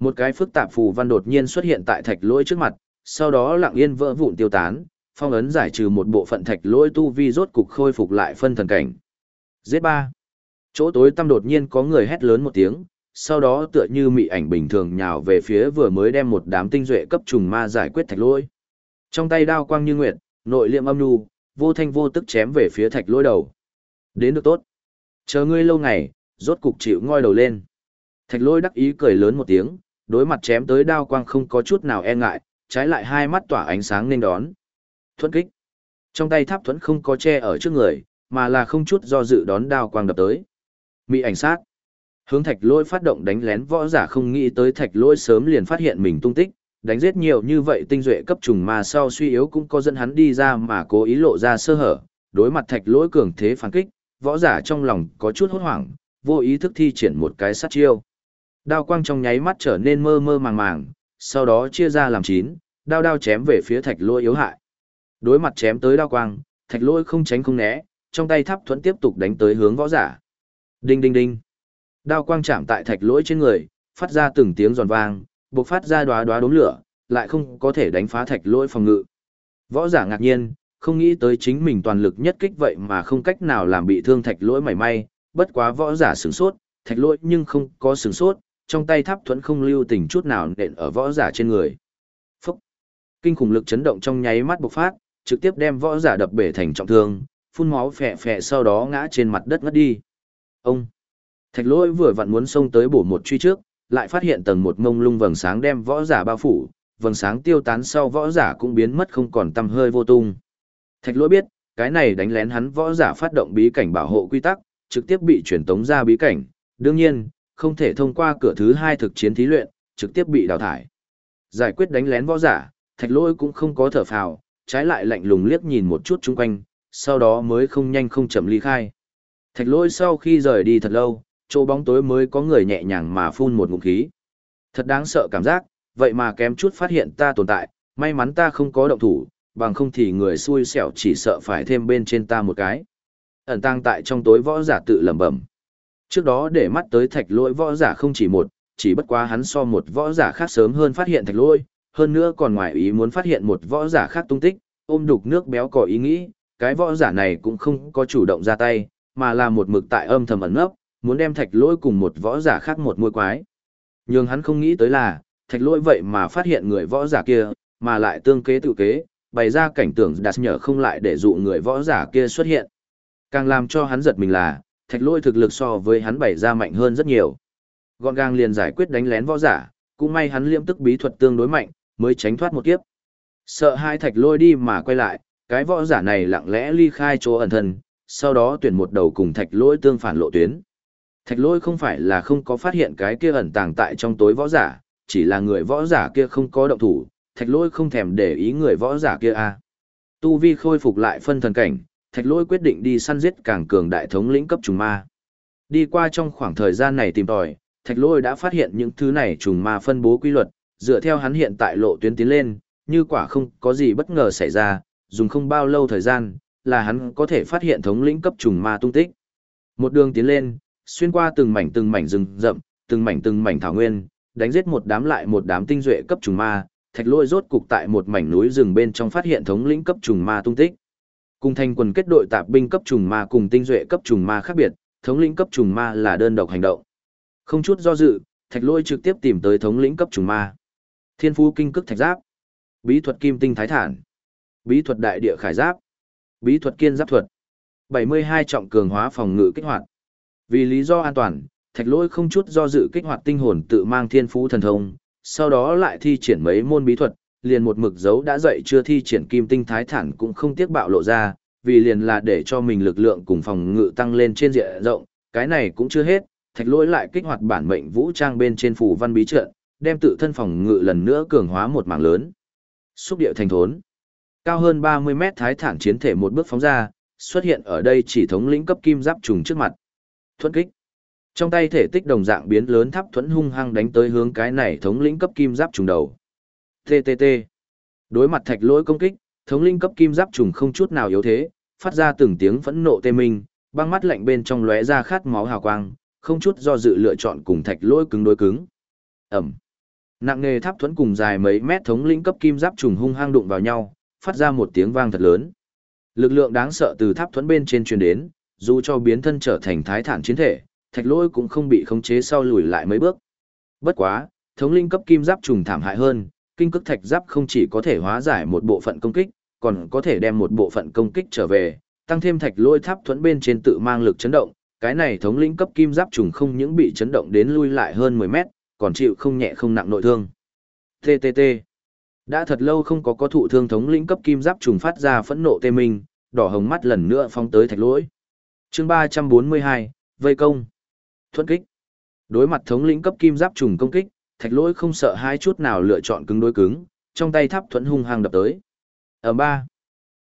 A: một cái phức tạp phù văn đột nhiên xuất hiện tại thạch lỗi trước mặt, sau đó lặng yên vỡ vụn tiêu tán, phong ấn giải trừ một bộ phận thạch lỗi tu vi rốt cục khôi phục lại phân thần cảnh. Giết ba. Chỗ tối tăm đột nhiên có người hét lớn một tiếng, sau đó tựa như mị ảnh bình thường nhào về phía vừa mới đem một đám tinh duệ cấp trùng ma giải quyết thạch lỗi. Trong tay đao quang như nguyệt, nội liệm âm nhu, vô thanh vô tức chém về phía thạch lỗi đầu. Đến được tốt. Chờ ngươi lâu ngày, rốt cục chịu ngoi đầu lên. Thạch lỗi đắc ý cười lớn một tiếng, đối mặt chém tới đao quang không có chút nào e ngại, trái lại hai mắt tỏa ánh sáng nên đón. Thuẫn kích. Trong tay tháp thuẫn không có che ở trước người, mà là không chút do dự đón đao quang đập tới. Mị ảnh sát. Hướng thạch lôi phát động đánh lén võ giả không nghĩ tới thạch lôi sớm liền phát hiện mình tung tích, đánh giết nhiều như vậy tinh duệ cấp trùng mà sau suy yếu cũng có dẫn hắn đi ra mà cố ý lộ ra sơ hở, đối mặt thạch lỗi cường thế phản kích, võ giả trong lòng có chút hốt hoảng, vô ý thức thi triển một cái sát chiêu. Đao quang trong nháy mắt trở nên mơ mơ màng màng, sau đó chia ra làm chín, đao đao chém về phía thạch lỗi yếu hại. Đối mặt chém tới đao quang, thạch lỗi không tránh không né, trong tay tháp thuẫn tiếp tục đánh tới hướng võ giả. Đinh đinh đinh. Đao quang chạm tại thạch lỗi trên người, phát ra từng tiếng giòn vang, bộc phát ra đóa đóa đốm lửa, lại không có thể đánh phá thạch lỗi phòng ngự. Võ giả ngạc nhiên, không nghĩ tới chính mình toàn lực nhất kích vậy mà không cách nào làm bị thương thạch lỗi mảy may, bất quá võ giả sửng sốt, thạch lỗi nhưng không có sửng sốt, trong tay tháp thuẫn không lưu tình chút nào nện ở võ giả trên người. Phúc! Kinh khủng lực chấn động trong nháy mắt bộc phát, trực tiếp đem võ giả đập bể thành trọng thương, phun máu phè phè sau đó ngã trên mặt đất ngất đi. Ông! Thạch lỗi vừa vặn muốn xông tới bổ một truy trước, lại phát hiện tầng một mông lung vầng sáng đem võ giả bao phủ, vầng sáng tiêu tán sau võ giả cũng biến mất không còn tăm hơi vô tung. Thạch lỗi biết, cái này đánh lén hắn võ giả phát động bí cảnh bảo hộ quy tắc, trực tiếp bị chuyển tống ra bí cảnh, đương nhiên, không thể thông qua cửa thứ hai thực chiến thí luyện, trực tiếp bị đào thải. Giải quyết đánh lén võ giả, thạch lỗi cũng không có thở phào, trái lại lạnh lùng liếc nhìn một chút chung quanh, sau đó mới không nhanh không chậm ly khai. Thạch lỗi sau khi rời đi thật lâu, chỗ bóng tối mới có người nhẹ nhàng mà phun một ngụm khí. Thật đáng sợ cảm giác, vậy mà kém chút phát hiện ta tồn tại, may mắn ta không có động thủ, bằng không thì người xui xẻo chỉ sợ phải thêm bên trên ta một cái. Ẩn tang tại trong tối võ giả tự lẩm bẩm. Trước đó để mắt tới thạch lỗi võ giả không chỉ một, chỉ bất quá hắn so một võ giả khác sớm hơn phát hiện thạch lỗi, hơn nữa còn ngoài ý muốn phát hiện một võ giả khác tung tích, ôm đục nước béo có ý nghĩ, cái võ giả này cũng không có chủ động ra tay, mà là một mực tại âm thầm ẩn nấp, muốn đem thạch lỗi cùng một võ giả khác một môi quái. Nhưng hắn không nghĩ tới là, thạch lỗi vậy mà phát hiện người võ giả kia, mà lại tương kế tự kế, bày ra cảnh tưởng đặt nhở không lại để dụ người võ giả kia xuất hiện. Càng làm cho hắn giật mình là, thạch lỗi thực lực so với hắn bày ra mạnh hơn rất nhiều. Gọn gàng liền giải quyết đánh lén võ giả, cũng may hắn liêm tức bí thuật tương đối mạnh, mới tránh thoát một kiếp. Sợ hai thạch lôi đi mà quay lại, cái võ giả này lặng lẽ ly khai chỗ ẩn thân, sau đó tuyển một đầu cùng thạch lôi tương phản lộ tuyến. Thạch lôi không phải là không có phát hiện cái kia ẩn tàng tại trong tối võ giả, chỉ là người võ giả kia không có động thủ, thạch lôi không thèm để ý người võ giả kia a. À. Tu vi khôi phục lại phân thần cảnh, thạch lôi quyết định đi săn giết càng cường đại thống lĩnh cấp trùng ma. Đi qua trong khoảng thời gian này tìm tòi, thạch lôi đã phát hiện những thứ này trùng ma phân bố quy luật, dựa theo hắn hiện tại lộ tuyến tiến lên, như quả không có gì bất ngờ xảy ra, dùng không bao lâu thời gian, là hắn có thể phát hiện thống lĩnh cấp trùng ma tung tích. Một đường tiến lên, xuyên qua từng mảnh từng mảnh rừng rậm, từng mảnh từng mảnh thảo nguyên, đánh giết một đám lại một đám tinh duệ cấp trùng ma, thạch lôi rốt cục tại một mảnh núi rừng bên trong phát hiện thống lĩnh cấp trùng ma tung tích. Cùng thành quần kết đội tạp binh cấp trùng ma cùng tinh duệ cấp trùng ma khác biệt, thống lĩnh cấp trùng ma là đơn độc hành động. Không chút do dự, thạch lôi trực tiếp tìm tới thống lĩnh cấp trùng ma. Thiên phú kinh cức thạch giáp, bí thuật kim tinh thái thản, bí thuật đại địa khải giáp, bí thuật kiên giáp thuật, 72 trọng cường hóa phòng ngự kích hoạt. Vì lý do an toàn, thạch lỗi không chút do dự kích hoạt tinh hồn tự mang thiên phú thần thông, sau đó lại thi triển mấy môn bí thuật, liền một mực dấu đã dậy chưa thi triển kim tinh thái thản cũng không tiếc bạo lộ ra, vì liền là để cho mình lực lượng cùng phòng ngự tăng lên trên diện rộng, cái này cũng chưa hết, thạch lỗi lại kích hoạt bản mệnh vũ trang bên trên phù văn bí trận, đem tự thân phòng ngự lần nữa cường hóa một mảng lớn. Xúc điệu thành thốn. Cao hơn 30 mét thái thản chiến thể một bước phóng ra, xuất hiện ở đây chỉ thống lĩnh cấp kim giáp trùng trước mặt. Thuẫn kích. Trong tay thể tích đồng dạng biến lớn tháp thuẫn hung hăng đánh tới hướng cái này thống lĩnh cấp kim giáp trùng đầu. TTT. Đối mặt thạch lỗi công kích, thống lĩnh cấp kim giáp trùng không chút nào yếu thế, phát ra từng tiếng phẫn nộ tê minh, băng mắt lạnh bên trong lóe ra khát máu hào quang, không chút do dự lựa chọn cùng thạch lỗi cứng đối cứng. Ẩm. Nặng nề tháp thuẫn cùng dài mấy mét thống lĩnh cấp kim giáp trùng hung hăng đụng vào nhau, phát ra một tiếng vang thật lớn. Lực lượng đáng sợ từ tháp thuẫn bên trên truyền đến, dù cho biến thân trở thành thái thản chiến thể, thạch lỗi cũng không bị khống chế sau lùi lại mấy bước. Bất quá, thống linh cấp kim giáp trùng thảm hại hơn, kinh cức thạch giáp không chỉ có thể hóa giải một bộ phận công kích, còn có thể đem một bộ phận công kích trở về, tăng thêm thạch lôi tháp thuẫn bên trên tự mang lực chấn động, cái này thống lĩnh cấp kim giáp trùng không những bị chấn động đến lui lại hơn 10 mét, còn chịu không nhẹ không nặng nội thương. TTT Đã thật lâu không có có thụ thương thống lĩnh cấp kim giáp trùng phát ra phẫn nộ tê minh, đỏ hồng mắt lần nữa phóng tới thạch lỗi, chương 342, vây công. Thuận kích. Đối mặt thống lĩnh cấp kim giáp trùng công kích, thạch lỗi không sợ hai chút nào lựa chọn cứng đối cứng, trong tay tháp thuẫn hung hăng đập tới. Ở ba,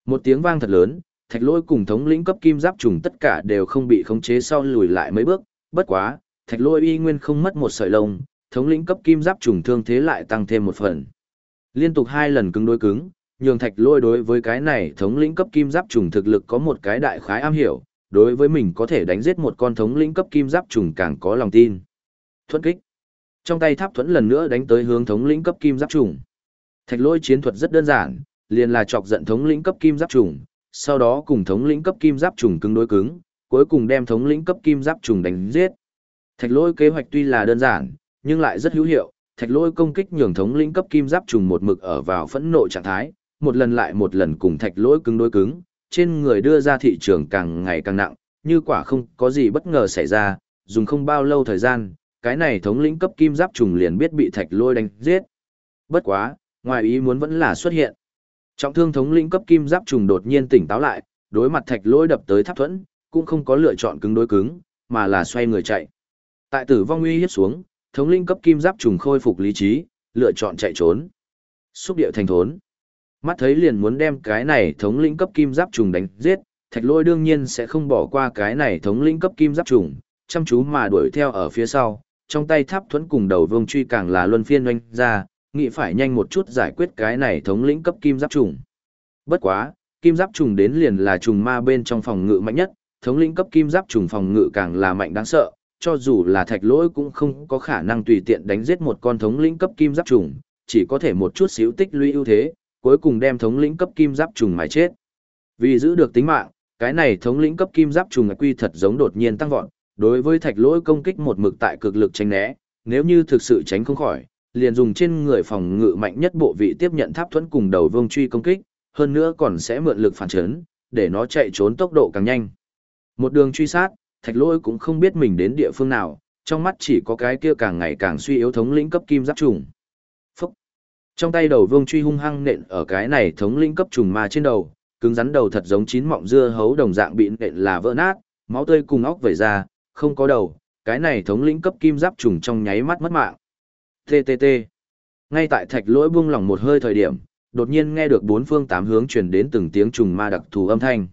A: một tiếng vang thật lớn, thạch lỗi cùng thống lĩnh cấp kim giáp trùng tất cả đều không bị khống chế sau lùi lại mấy bước, bất quá, thạch lỗi y nguyên không mất một sợi lông, thống lĩnh cấp kim giáp trùng thương thế lại tăng thêm một phần. Liên tục hai lần cứng đối cứng, nhường thạch lỗi đối với cái này thống lĩnh cấp kim giáp trùng thực lực có một cái đại khái am hiểu, đối với mình có thể đánh giết một con thống lĩnh cấp kim giáp trùng càng có lòng tin. Thuẫn kích. Trong tay tháp thuẫn lần nữa đánh tới hướng thống lĩnh cấp kim giáp trùng. Thạch lôi chiến thuật rất đơn giản, liền là chọc giận thống lĩnh cấp kim giáp trùng, sau đó cùng thống lĩnh cấp kim giáp trùng cứng đối cứng, cuối cùng đem thống lĩnh cấp kim giáp trùng đánh giết. Thạch lôi kế hoạch tuy là đơn giản, nhưng lại rất hữu hiệu. Thạch lôi công kích nhường thống lĩnh cấp kim giáp trùng một mực ở vào phẫn nộ trạng thái, một lần lại một lần cùng thạch lôi cứng đối cứng, trên người đưa ra thị trường càng ngày càng nặng, như quả không có gì bất ngờ xảy ra, dùng không bao lâu thời gian, cái này thống lĩnh cấp kim giáp trùng liền biết bị thạch lôi đánh giết. Bất quá, ngoài ý muốn vẫn là xuất hiện. Trọng thương thống lĩnh cấp kim giáp trùng đột nhiên tỉnh táo lại, đối mặt thạch lôi đập tới tháp thuẫn, cũng không có lựa chọn cứng đối cứng, mà là xoay người chạy. Tại tử vong uy hiếp xuống, thống lĩnh cấp kim giáp trùng khôi phục lý trí, lựa chọn chạy trốn. Xúc điệu thành thốn. Mắt thấy liền muốn đem cái này thống lĩnh cấp kim giáp trùng đánh giết, thạch lôi đương nhiên sẽ không bỏ qua cái này thống lĩnh cấp kim giáp trùng, chăm chú mà đuổi theo ở phía sau, trong tay tháp thuẫn cùng đầu vương truy càng là luân phiên oanh ra, nghĩ phải nhanh một chút giải quyết cái này thống lĩnh cấp kim giáp trùng. Bất quá, kim giáp trùng đến liền là trùng ma bên trong phòng ngự mạnh nhất, thống lĩnh cấp kim giáp trùng phòng ngự càng là mạnh đáng sợ, cho dù là thạch lỗi cũng không có khả năng tùy tiện đánh giết một con thống lĩnh cấp kim giáp trùng, chỉ có thể một chút xíu tích lũy ưu thế, cuối cùng đem thống lĩnh cấp kim giáp trùng mài chết. Vì giữ được tính mạng, cái này thống lĩnh cấp kim giáp trùng quy thật giống đột nhiên tăng vọt, đối với thạch lỗi công kích một mực tại cực lực tránh né, nếu như thực sự tránh không khỏi, liền dùng trên người phòng ngự mạnh nhất bộ vị tiếp nhận tháp thuẫn cùng đầu vương truy công kích, hơn nữa còn sẽ mượn lực phản chấn, để nó chạy trốn tốc độ càng nhanh. Một đường truy sát, thạch lỗi cũng không biết mình đến địa phương nào, trong mắt chỉ có cái kia càng ngày càng suy yếu thống lĩnh cấp kim giáp trùng. Trong tay đầu vương truy hung hăng nện ở cái này thống lĩnh cấp trùng ma trên đầu, cứng rắn đầu thật giống chín mọng dưa hấu đồng dạng bị nện là vỡ nát, máu tươi cùng óc vẩy ra, không có đầu, cái này thống lĩnh cấp kim giáp trùng trong nháy mắt mất mạng. TTT. Ngay tại thạch lỗi buông lỏng một hơi thời điểm, đột nhiên nghe được bốn phương tám hướng truyền đến từng tiếng trùng ma đặc thù âm thanh.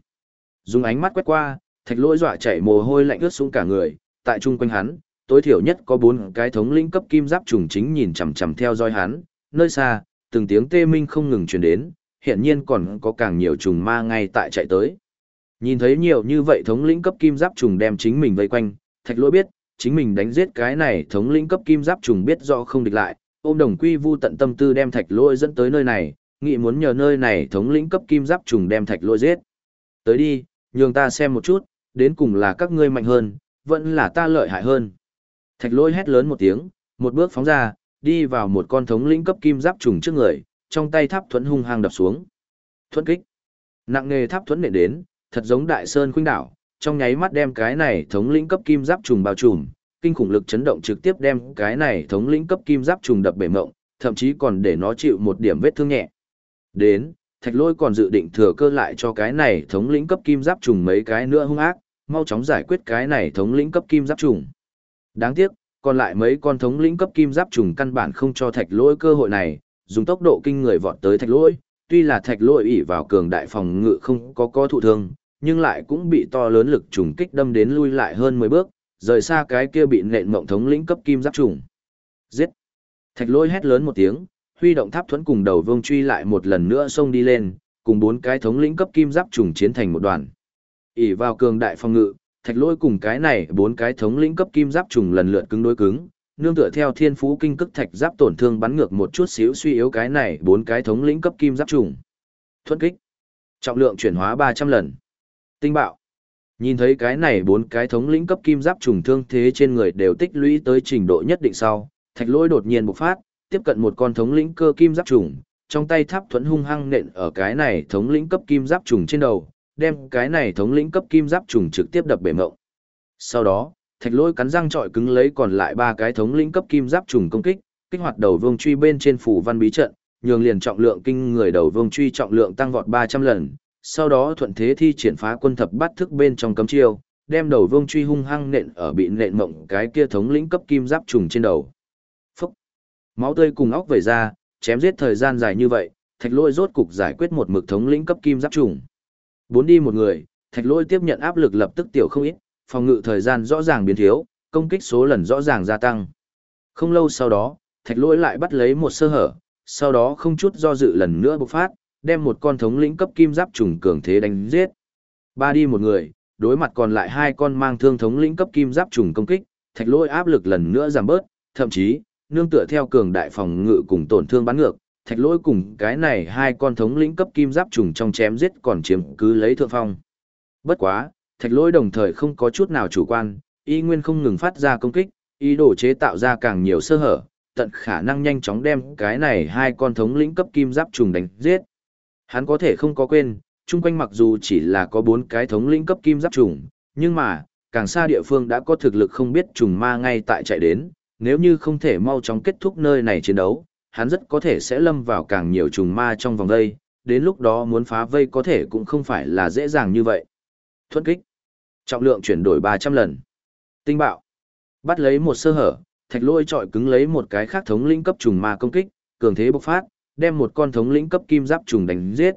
A: Dùng ánh mắt quét qua, thạch lỗi dọa chảy mồ hôi lạnh ướt xuống cả người, tại chung quanh hắn, tối thiểu nhất có bốn cái thống lĩnh cấp kim giáp trùng chính nhìn chằm chằm theo dõi hắn, nơi xa, từng tiếng tê minh không ngừng truyền đến, hiện nhiên còn có càng nhiều trùng ma ngay tại chạy tới. Nhìn thấy nhiều như vậy thống lĩnh cấp kim giáp trùng đem chính mình vây quanh, thạch lỗi biết, chính mình đánh giết cái này thống lĩnh cấp kim giáp trùng biết rõ không địch lại, ôm đồng quy vu tận tâm tư đem thạch lỗi dẫn tới nơi này, nghĩ muốn nhờ nơi này thống lĩnh cấp kim giáp trùng đem thạch lỗi giết. Tới đi, nhường ta xem một chút, đến cùng là các ngươi mạnh hơn, vẫn là ta lợi hại hơn. Thạch lỗi hét lớn một tiếng, một bước phóng ra, đi vào một con thống lĩnh cấp kim giáp trùng trước người, trong tay tháp thuẫn hung hăng đập xuống. Thuẫn kích. Nặng nghề tháp thuẫn nện đến, thật giống đại sơn khuynh đảo, trong nháy mắt đem cái này thống lĩnh cấp kim giáp trùng bao trùm, kinh khủng lực chấn động trực tiếp đem cái này thống lĩnh cấp kim giáp trùng đập bể mộng, thậm chí còn để nó chịu một điểm vết thương nhẹ. Đến, Thạch Lôi còn dự định thừa cơ lại cho cái này thống lĩnh cấp kim giáp trùng mấy cái nữa hung ác, mau chóng giải quyết cái này thống lĩnh cấp kim giáp trùng. Đáng tiếc, còn lại mấy con thống lĩnh cấp kim giáp trùng căn bản không cho Thạch Lôi cơ hội này, dùng tốc độ kinh người vọt tới Thạch Lôi, tuy là Thạch Lôi ỉ vào cường đại phòng ngự không có có thụ thương, nhưng lại cũng bị to lớn lực trùng kích đâm đến lui lại hơn 10 bước, rời xa cái kia bị nện mộng thống lĩnh cấp kim giáp trùng. Giết! Thạch lôi hét lớn một tiếng, huy động tháp thuẫn cùng đầu vương truy lại một lần nữa xông đi lên, cùng bốn cái thống lĩnh cấp kim giáp trùng chiến thành một đoàn. ỉ vào cường đại phòng ngự, thạch lôi cùng cái này bốn cái thống lĩnh cấp kim giáp trùng lần lượt cứng đối cứng, nương tựa theo thiên phú kinh cức thạch giáp tổn thương bắn ngược một chút xíu suy yếu cái này bốn cái thống lĩnh cấp kim giáp trùng. Thuất kích. Trọng lượng chuyển hóa 300 lần. Tinh bạo. Nhìn thấy cái này bốn cái thống lĩnh cấp kim giáp trùng thương thế trên người đều tích lũy tới trình độ nhất định sau, thạch lôi đột nhiên bộc phát, tiếp cận một con thống lĩnh cơ kim giáp trùng, trong tay tháp thuẫn hung hăng nện ở cái này thống lĩnh cấp kim giáp trùng trên đầu, đem cái này thống lĩnh cấp kim giáp trùng trực tiếp đập bể mộng. Sau đó, thạch lôi cắn răng trọi cứng lấy còn lại ba cái thống lĩnh cấp kim giáp trùng công kích, kích hoạt đầu vương truy bên trên phủ văn bí trận, nhường liền trọng lượng kinh người đầu vương truy trọng lượng tăng vọt 300 lần, sau đó thuận thế thi triển phá quân thập bát thức bên trong cấm chiêu, đem đầu vương truy hung hăng nện ở bị nện mộng cái kia thống lĩnh cấp kim giáp trùng trên đầu. Phúc! Máu tươi cùng óc vẩy ra, chém giết thời gian dài như vậy, thạch lôi rốt cục giải quyết một mực thống lĩnh cấp kim giáp trùng. Bốn đi một người, thạch lôi tiếp nhận áp lực lập tức tiểu không ít, phòng ngự thời gian rõ ràng biến thiếu, công kích số lần rõ ràng gia tăng. Không lâu sau đó, thạch lôi lại bắt lấy một sơ hở, sau đó không chút do dự lần nữa bộc phát, đem một con thống lĩnh cấp kim giáp trùng cường thế đánh giết. Ba đi một người, đối mặt còn lại hai con mang thương thống lĩnh cấp kim giáp trùng công kích, thạch lôi áp lực lần nữa giảm bớt, thậm chí, nương tựa theo cường đại phòng ngự cùng tổn thương bắn ngược, thạch Lỗi cùng cái này hai con thống lĩnh cấp kim giáp trùng trong chém giết còn chiếm cứ lấy thượng phong. Bất quá, thạch Lỗi đồng thời không có chút nào chủ quan, y nguyên không ngừng phát ra công kích, ý đồ chế tạo ra càng nhiều sơ hở, tận khả năng nhanh chóng đem cái này hai con thống lĩnh cấp kim giáp trùng đánh giết. Hắn có thể không có quên, chung quanh mặc dù chỉ là có bốn cái thống lĩnh cấp kim giáp trùng, nhưng mà, càng xa địa phương đã có thực lực không biết trùng ma ngay tại chạy đến, nếu như không thể mau chóng kết thúc nơi này chiến đấu, hắn rất có thể sẽ lâm vào càng nhiều trùng ma trong vòng vây, đến lúc đó muốn phá vây có thể cũng không phải là dễ dàng như vậy. Thuận kích. Trọng lượng chuyển đổi 300 lần. Tinh bạo. Bắt lấy một sơ hở, thạch lôi trọi cứng lấy một cái khác thống lĩnh cấp trùng ma công kích, cường thế bộc phát, đem một con thống lĩnh cấp kim giáp trùng đánh giết.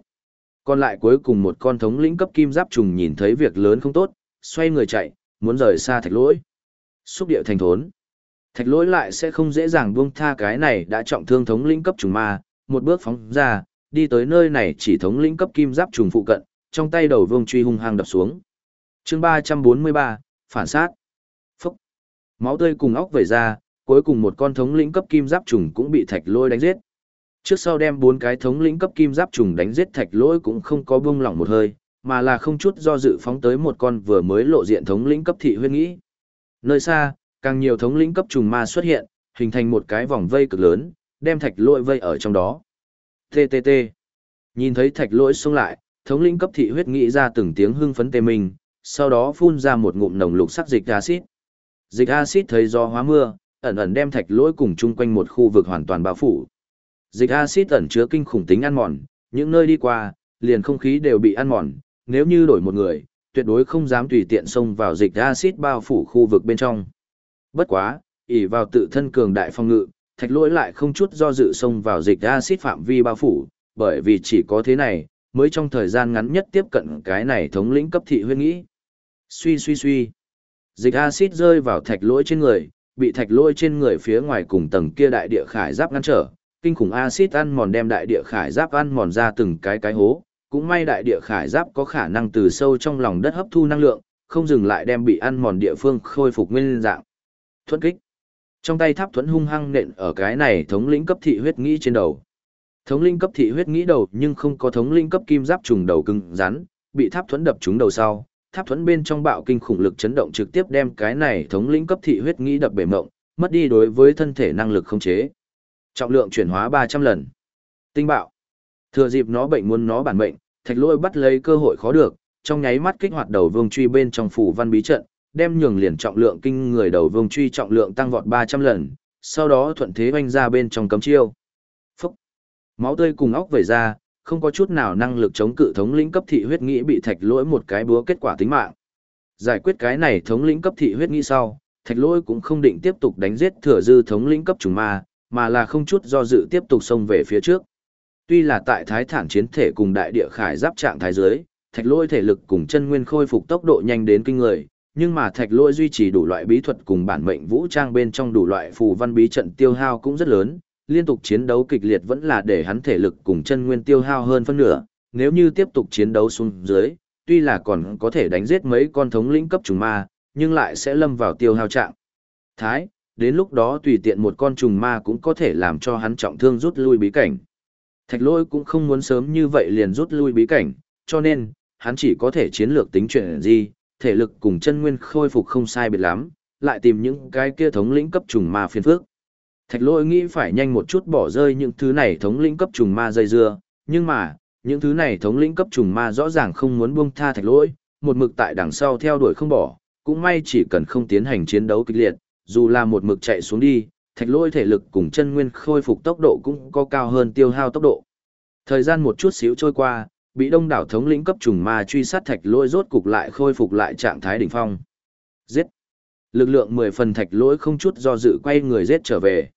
A: Còn lại cuối cùng một con thống lĩnh cấp kim giáp trùng nhìn thấy việc lớn không tốt, xoay người chạy, muốn rời xa thạch lỗi. Xúc điệu thành thốn. Thạch lỗi lại sẽ không dễ dàng buông tha cái này đã trọng thương thống lĩnh cấp trùng ma, một bước phóng ra, đi tới nơi này chỉ thống lĩnh cấp kim giáp trùng phụ cận, trong tay đầu vương truy hung hăng đập xuống. chương 343, phản sát. Phúc. Máu tươi cùng óc vẩy ra, cuối cùng một con thống lĩnh cấp kim giáp trùng cũng bị thạch lôi đánh giết. Trước sau đem bốn cái thống lĩnh cấp kim giáp trùng đánh giết thạch lỗi cũng không có buông lỏng một hơi, mà là không chút do dự phóng tới một con vừa mới lộ diện thống lĩnh cấp thị huyên nghĩ. Nơi xa, càng nhiều thống lĩnh cấp trùng ma xuất hiện, hình thành một cái vòng vây cực lớn, đem thạch lỗi vây ở trong đó. TTT. Nhìn thấy thạch lỗi xông lại, thống lĩnh cấp thị huyết nghĩ ra từng tiếng hưng phấn tê mình, sau đó phun ra một ngụm nồng lục sắc dịch axit. Dịch axit thấy do hóa mưa, ẩn ẩn đem thạch lỗi cùng chung quanh một khu vực hoàn toàn bao phủ. Dịch axit ẩn chứa kinh khủng tính ăn mòn, những nơi đi qua, liền không khí đều bị ăn mòn, nếu như đổi một người, tuyệt đối không dám tùy tiện xông vào dịch axit bao phủ khu vực bên trong. Bất quá, ỷ vào tự thân cường đại phong ngự, thạch lỗi lại không chút do dự xông vào dịch axit phạm vi bao phủ, bởi vì chỉ có thế này, mới trong thời gian ngắn nhất tiếp cận cái này thống lĩnh cấp thị huyên nghĩ. Suy suy suy. Dịch axit rơi vào thạch lỗi trên người, bị thạch lỗi trên người phía ngoài cùng tầng kia đại địa khải giáp ngăn trở, kinh khủng axit ăn mòn đem đại địa khải giáp ăn mòn ra từng cái cái hố, cũng may đại địa khải giáp có khả năng từ sâu trong lòng đất hấp thu năng lượng, không dừng lại đem bị ăn mòn địa phương khôi phục nguyên dạng. Thuẫn kích. Trong tay tháp thuẫn hung hăng nện ở cái này thống lĩnh cấp thị huyết nghĩ trên đầu. Thống linh cấp thị huyết nghĩ đầu nhưng không có thống linh cấp kim giáp trùng đầu cứng rắn, bị tháp thuẫn đập trúng đầu sau, tháp thuẫn bên trong bạo kinh khủng lực chấn động trực tiếp đem cái này thống lĩnh cấp thị huyết nghĩ đập bể mộng, mất đi đối với thân thể năng lực không chế. Trọng lượng chuyển hóa 300 lần. Tinh bạo. Thừa dịp nó bệnh muốn nó bản mệnh, thạch lôi bắt lấy cơ hội khó được, trong nháy mắt kích hoạt đầu vương truy bên trong phủ văn bí trận, đem nhường liền trọng lượng kinh người đầu vương truy trọng lượng tăng vọt 300 lần, sau đó thuận thế oanh ra bên trong cấm chiêu. Phúc. Máu tươi cùng óc vẩy ra, không có chút nào năng lực chống cự thống lĩnh cấp thị huyết nghĩ bị thạch lỗi một cái búa kết quả tính mạng. Giải quyết cái này thống lĩnh cấp thị huyết nghĩ sau, thạch lỗi cũng không định tiếp tục đánh giết thừa dư thống lĩnh cấp trùng ma, mà là không chút do dự tiếp tục xông về phía trước. Tuy là tại thái thản chiến thể cùng đại địa khải giáp trạng thái dưới, thạch lôi thể lực cùng chân nguyên khôi phục tốc độ nhanh đến kinh người, nhưng mà thạch Lỗi duy trì đủ loại bí thuật cùng bản mệnh vũ trang bên trong đủ loại phù văn bí trận tiêu hao cũng rất lớn, liên tục chiến đấu kịch liệt vẫn là để hắn thể lực cùng chân nguyên tiêu hao hơn phân nửa, nếu như tiếp tục chiến đấu xuống dưới, tuy là còn có thể đánh giết mấy con thống lĩnh cấp trùng ma, nhưng lại sẽ lâm vào tiêu hao trạng. Thái, đến lúc đó tùy tiện một con trùng ma cũng có thể làm cho hắn trọng thương rút lui bí cảnh. Thạch Lỗi cũng không muốn sớm như vậy liền rút lui bí cảnh, cho nên, hắn chỉ có thể chiến lược tính chuyện gì, thể lực cùng chân nguyên khôi phục không sai biệt lắm, lại tìm những cái kia thống lĩnh cấp trùng ma phiền phước. Thạch lôi nghĩ phải nhanh một chút bỏ rơi những thứ này thống lĩnh cấp trùng ma dây dưa, nhưng mà, những thứ này thống lĩnh cấp trùng ma rõ ràng không muốn buông tha thạch lôi, một mực tại đằng sau theo đuổi không bỏ, cũng may chỉ cần không tiến hành chiến đấu kịch liệt, dù là một mực chạy xuống đi, thạch lôi thể lực cùng chân nguyên khôi phục tốc độ cũng có cao hơn tiêu hao tốc độ. Thời gian một chút xíu trôi qua, bị đông đảo thống lĩnh cấp trùng ma truy sát thạch lôi rốt cục lại khôi phục lại trạng thái đỉnh phong. Giết! Lực lượng 10 phần thạch lỗi không chút do dự quay người giết trở về.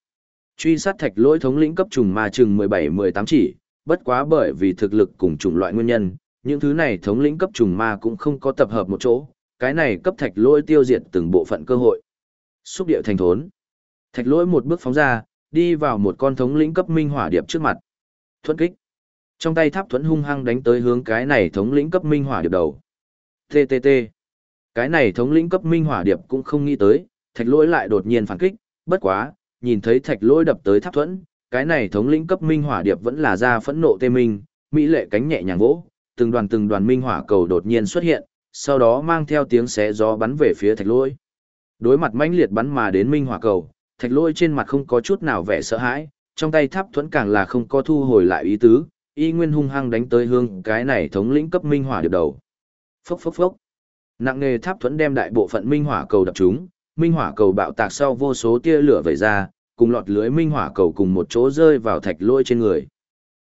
A: Truy sát thạch lỗi thống lĩnh cấp trùng ma chừng 17-18 chỉ, bất quá bởi vì thực lực cùng chủng loại nguyên nhân, những thứ này thống lĩnh cấp trùng ma cũng không có tập hợp một chỗ, cái này cấp thạch lỗi tiêu diệt từng bộ phận cơ hội. Xúc điệu thành thốn. Thạch lỗi một bước phóng ra, đi vào một con thống lĩnh cấp minh hỏa điệp trước mặt. Thuận kích. Trong tay tháp thuẫn hung hăng đánh tới hướng cái này thống lĩnh cấp minh hỏa điệp đầu. TTT. Cái này thống lĩnh cấp minh hỏa điệp cũng không nghĩ tới, thạch lỗi lại đột nhiên phản kích, bất quá, nhìn thấy thạch lỗi đập tới tháp thuẫn, cái này thống lĩnh cấp minh hỏa điệp vẫn là ra phẫn nộ tê minh, mỹ lệ cánh nhẹ nhàng vỗ, từng đoàn từng đoàn minh hỏa cầu đột nhiên xuất hiện, sau đó mang theo tiếng xé gió bắn về phía thạch lỗi. Đối mặt mãnh liệt bắn mà đến minh hỏa cầu, thạch lỗi trên mặt không có chút nào vẻ sợ hãi, trong tay tháp thuẫn càng là không có thu hồi lại ý tứ, y nguyên hung hăng đánh tới hương cái này thống lĩnh cấp minh hỏa điệp đầu. Phốc phốc phốc. Nặng nghề tháp thuẫn đem đại bộ phận minh hỏa cầu đập chúng, minh hỏa cầu bạo tạc sau vô số tia lửa vẩy ra, cùng lọt lưới minh hỏa cầu cùng một chỗ rơi vào thạch lôi trên người.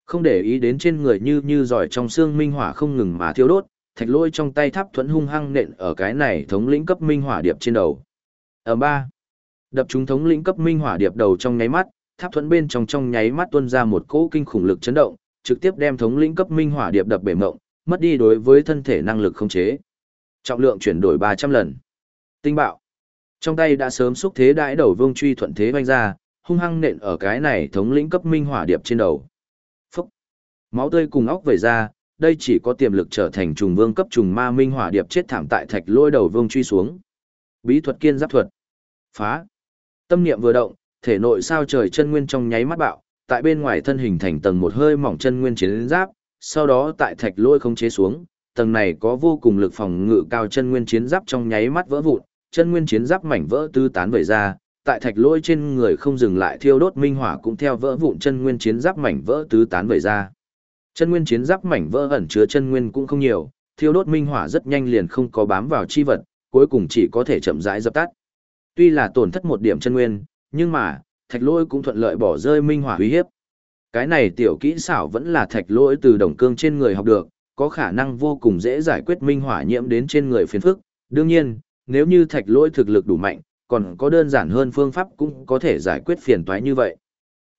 A: Không để ý đến trên người như như giỏi trong xương minh hỏa không ngừng mà thiêu đốt, thạch lôi trong tay tháp thuẫn hung hăng nện ở cái này thống lĩnh cấp minh hỏa điệp trên đầu. Ở ba, đập chúng thống lĩnh cấp minh hỏa điệp đầu trong nháy mắt, tháp thuẫn bên trong trong nháy mắt tuôn ra một cỗ kinh khủng lực chấn động, trực tiếp đem thống lĩnh cấp minh hỏa điệp đập bể mộng, mất đi đối với thân thể năng lực khống chế. Trọng lượng chuyển đổi 300 lần. Tinh bạo. Trong tay đã sớm xúc thế đại đầu vương truy thuận thế vanh ra, hung hăng nện ở cái này thống lĩnh cấp minh hỏa điệp trên đầu. Phúc. Máu tươi cùng óc vẩy ra, đây chỉ có tiềm lực trở thành trùng vương cấp trùng ma minh hỏa điệp chết thảm tại thạch lôi đầu vương truy xuống. Bí thuật kiên giáp thuật. Phá. Tâm niệm vừa động, thể nội sao trời chân nguyên trong nháy mắt bạo, tại bên ngoài thân hình thành tầng một hơi mỏng chân nguyên chiến giáp, sau đó tại thạch lôi không chế xuống, tầng này có vô cùng lực phòng ngự cao chân nguyên chiến giáp trong nháy mắt vỡ vụn, chân nguyên chiến giáp mảnh vỡ tứ tán vẩy ra, tại thạch lôi trên người không dừng lại thiêu đốt minh hỏa cũng theo vỡ vụn chân nguyên chiến giáp mảnh vỡ tứ tán vẩy ra. Chân nguyên chiến giáp mảnh vỡ ẩn chứa chân nguyên cũng không nhiều, thiêu đốt minh hỏa rất nhanh liền không có bám vào chi vật, cuối cùng chỉ có thể chậm rãi dập tắt. Tuy là tổn thất một điểm chân nguyên, nhưng mà, thạch Lỗi cũng thuận lợi bỏ rơi minh hỏa uy hiếp. Cái này tiểu kỹ xảo vẫn là thạch Lỗi từ đồng cương trên người học được, có khả năng vô cùng dễ giải quyết minh hỏa nhiễm đến trên người phiền phức. Đương nhiên, nếu như thạch lỗi thực lực đủ mạnh, còn có đơn giản hơn phương pháp cũng có thể giải quyết phiền toái như vậy.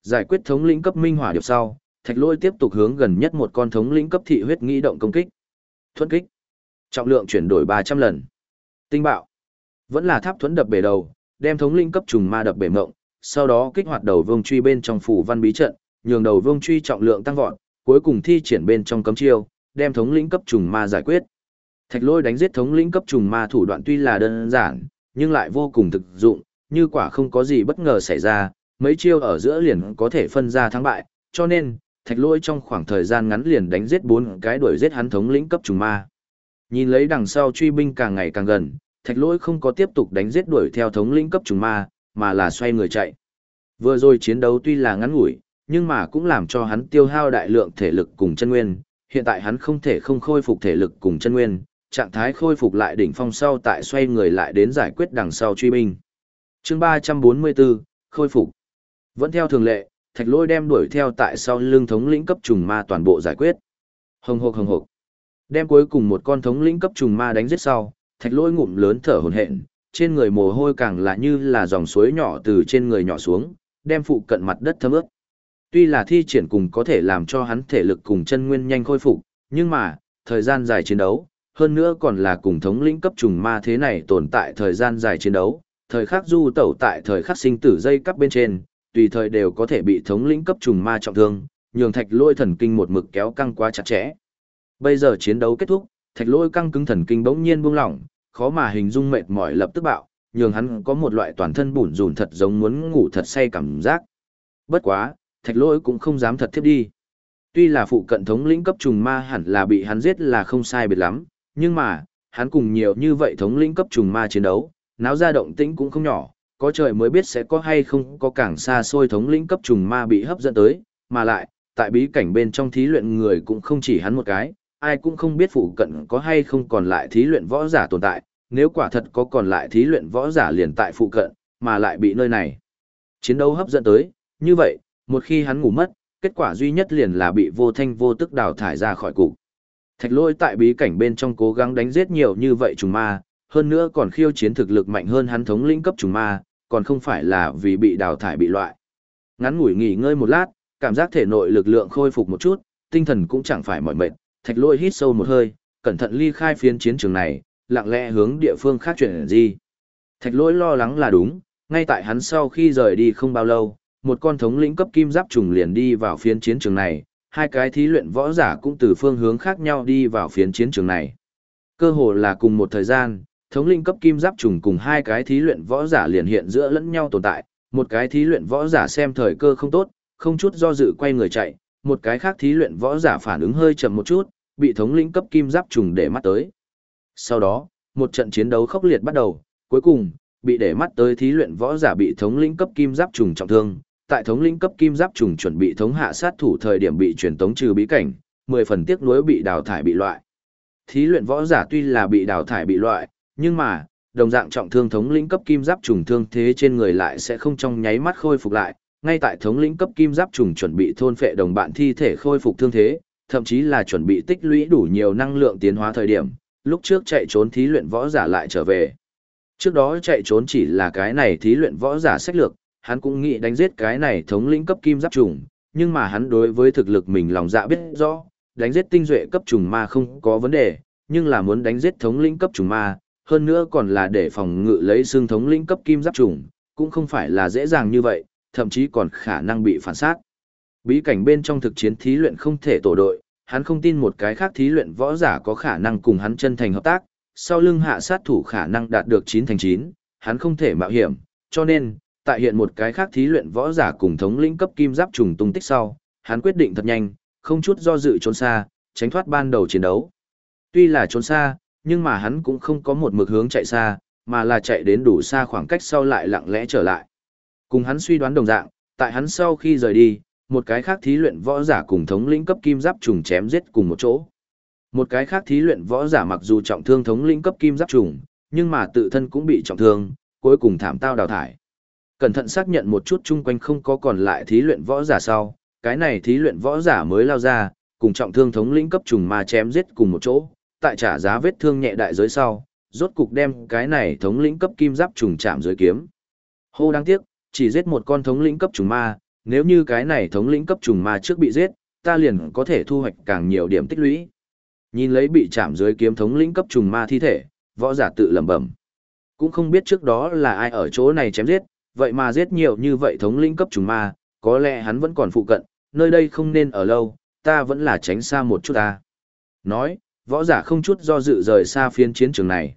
A: Giải quyết thống lĩnh cấp minh hỏa điệp sau, thạch lỗi tiếp tục hướng gần nhất một con thống lĩnh cấp thị huyết nghĩ động công kích. Thuẫn kích. Trọng lượng chuyển đổi 300 lần. Tinh bạo. Vẫn là tháp thuẫn đập bể đầu, đem thống lĩnh cấp trùng ma đập bể mộng, sau đó kích hoạt đầu vương truy bên trong phủ văn bí trận, nhường đầu vương truy trọng lượng tăng vọt, cuối cùng thi triển bên trong cấm chiêu, đem thống lĩnh cấp trùng ma giải quyết. Thạch lôi đánh giết thống lĩnh cấp trùng ma thủ đoạn tuy là đơn giản, nhưng lại vô cùng thực dụng, như quả không có gì bất ngờ xảy ra, mấy chiêu ở giữa liền có thể phân ra thắng bại, cho nên, thạch lôi trong khoảng thời gian ngắn liền đánh giết bốn cái đuổi giết hắn thống lĩnh cấp trùng ma. Nhìn lấy đằng sau truy binh càng ngày càng gần, thạch lôi không có tiếp tục đánh giết đuổi theo thống lĩnh cấp trùng ma, mà là xoay người chạy. Vừa rồi chiến đấu tuy là ngắn ngủi, nhưng mà cũng làm cho hắn tiêu hao đại lượng thể lực cùng chân nguyên, hiện tại hắn không thể không khôi phục thể lực cùng chân nguyên, trạng thái khôi phục lại đỉnh phong sau tại xoay người lại đến giải quyết đằng sau truy binh. Chương 344, khôi phục. Vẫn theo thường lệ, Thạch Lôi đem đuổi theo tại sau lưng thống lĩnh cấp trùng ma toàn bộ giải quyết. Hồng hộc hồng hộc. Đem cuối cùng một con thống lĩnh cấp trùng ma đánh giết sau, Thạch Lôi ngụm lớn thở hổn hển, trên người mồ hôi càng là như là dòng suối nhỏ từ trên người nhỏ xuống, đem phụ cận mặt đất thấm ướt. Tuy là thi triển cùng có thể làm cho hắn thể lực cùng chân nguyên nhanh khôi phục, nhưng mà, thời gian dài chiến đấu, hơn nữa còn là cùng thống lĩnh cấp trùng ma thế này tồn tại thời gian dài chiến đấu, thời khắc du tẩu tại thời khắc sinh tử dây cấp bên trên, tùy thời đều có thể bị thống lĩnh cấp trùng ma trọng thương, nhường thạch lôi thần kinh một mực kéo căng quá chặt chẽ. Bây giờ chiến đấu kết thúc, thạch lôi căng cứng thần kinh bỗng nhiên buông lỏng, khó mà hình dung mệt mỏi lập tức bạo, nhường hắn có một loại toàn thân bủn rủn thật giống muốn ngủ thật say cảm giác. Bất quá, thạch lỗi cũng không dám thật thiếp đi. Tuy là phụ cận thống lĩnh cấp trùng ma hẳn là bị hắn giết là không sai biệt lắm, nhưng mà, hắn cùng nhiều như vậy thống lĩnh cấp trùng ma chiến đấu, náo ra động tĩnh cũng không nhỏ, có trời mới biết sẽ có hay không có càng xa xôi thống lĩnh cấp trùng ma bị hấp dẫn tới, mà lại, tại bí cảnh bên trong thí luyện người cũng không chỉ hắn một cái, ai cũng không biết phụ cận có hay không còn lại thí luyện võ giả tồn tại, nếu quả thật có còn lại thí luyện võ giả liền tại phụ cận, mà lại bị nơi này chiến đấu hấp dẫn tới, như vậy, một khi hắn ngủ mất, kết quả duy nhất liền là bị vô thanh vô tức đào thải ra khỏi cục. Thạch lôi tại bí cảnh bên trong cố gắng đánh giết nhiều như vậy trùng ma, hơn nữa còn khiêu chiến thực lực mạnh hơn hắn thống lĩnh cấp trùng ma, còn không phải là vì bị đào thải bị loại. Ngắn ngủi nghỉ ngơi một lát, cảm giác thể nội lực lượng khôi phục một chút, tinh thần cũng chẳng phải mỏi mệt, thạch lôi hít sâu một hơi, cẩn thận ly khai phiến chiến trường này, lặng lẽ hướng địa phương khác chuyển di. Thạch lôi lo lắng là đúng, ngay tại hắn sau khi rời đi không bao lâu, một con thống lĩnh cấp kim giáp trùng liền đi vào phiến chiến trường này, hai cái thí luyện võ giả cũng từ phương hướng khác nhau đi vào phiến chiến trường này. Cơ hồ là cùng một thời gian, thống linh cấp kim giáp trùng cùng hai cái thí luyện võ giả liền hiện giữa lẫn nhau tồn tại, một cái thí luyện võ giả xem thời cơ không tốt, không chút do dự quay người chạy, một cái khác thí luyện võ giả phản ứng hơi chậm một chút, bị thống lĩnh cấp kim giáp trùng để mắt tới. Sau đó, một trận chiến đấu khốc liệt bắt đầu, cuối cùng, bị để mắt tới thí luyện võ giả bị thống lĩnh cấp kim giáp trùng trọng thương, tại thống lĩnh cấp kim giáp trùng chuẩn bị thống hạ sát thủ thời điểm bị truyền tống trừ bí cảnh, 10 phần tiếc nuối bị đào thải bị loại. Thí luyện võ giả tuy là bị đào thải bị loại, nhưng mà, đồng dạng trọng thương thống lĩnh cấp kim giáp trùng thương thế trên người lại sẽ không trong nháy mắt khôi phục lại, ngay tại thống lĩnh cấp kim giáp trùng chuẩn bị thôn phệ đồng bạn thi thể khôi phục thương thế, thậm chí là chuẩn bị tích lũy đủ nhiều năng lượng tiến hóa thời điểm, lúc trước chạy trốn thí luyện võ giả lại trở về. Trước đó chạy trốn chỉ là cái này thí luyện võ giả sách lược, hắn cũng nghĩ đánh giết cái này thống lĩnh cấp kim giáp trùng, nhưng mà hắn đối với thực lực mình lòng dạ biết rõ, đánh giết tinh duệ cấp trùng ma không có vấn đề, nhưng là muốn đánh giết thống lĩnh cấp trùng ma, hơn nữa còn là để phòng ngự lấy xương thống lĩnh cấp kim giáp trùng, cũng không phải là dễ dàng như vậy, thậm chí còn khả năng bị phản sát. Bí cảnh bên trong thực chiến thí luyện không thể tổ đội, hắn không tin một cái khác thí luyện võ giả có khả năng cùng hắn chân thành hợp tác, sau lưng hạ sát thủ khả năng đạt được 9 thành 9, hắn không thể mạo hiểm, cho nên, tại hiện một cái khác thí luyện võ giả cùng thống lĩnh cấp kim giáp trùng tung tích sau, hắn quyết định thật nhanh, không chút do dự trốn xa, tránh thoát ban đầu chiến đấu. Tuy là trốn xa, nhưng mà hắn cũng không có một mực hướng chạy xa, mà là chạy đến đủ xa khoảng cách sau lại lặng lẽ trở lại. Cùng hắn suy đoán đồng dạng, tại hắn sau khi rời đi, một cái khác thí luyện võ giả cùng thống lĩnh cấp kim giáp trùng chém giết cùng một chỗ. Một cái khác thí luyện võ giả mặc dù trọng thương thống lĩnh cấp kim giáp trùng, nhưng mà tự thân cũng bị trọng thương, cuối cùng thảm tao đào thải. Cẩn thận xác nhận một chút chung quanh không có còn lại thí luyện võ giả sau, cái này thí luyện võ giả mới lao ra, cùng trọng thương thống lĩnh cấp trùng mà chém giết cùng một chỗ, tại trả giá vết thương nhẹ đại giới sau, rốt cục đem cái này thống lĩnh cấp kim giáp trùng chạm dưới kiếm. Hô đáng tiếc, chỉ giết một con thống lĩnh cấp trùng ma, nếu như cái này thống lĩnh cấp trùng ma trước bị giết, ta liền có thể thu hoạch càng nhiều điểm tích lũy. Nhìn lấy bị chạm dưới kiếm thống lĩnh cấp trùng ma thi thể, võ giả tự lẩm bẩm. Cũng không biết trước đó là ai ở chỗ này chém giết, vậy mà giết nhiều như vậy thống lĩnh cấp trùng ma, có lẽ hắn vẫn còn phụ cận, nơi đây không nên ở lâu, ta vẫn là tránh xa một chút ta. Nói, võ giả không chút do dự rời xa phiên chiến trường này.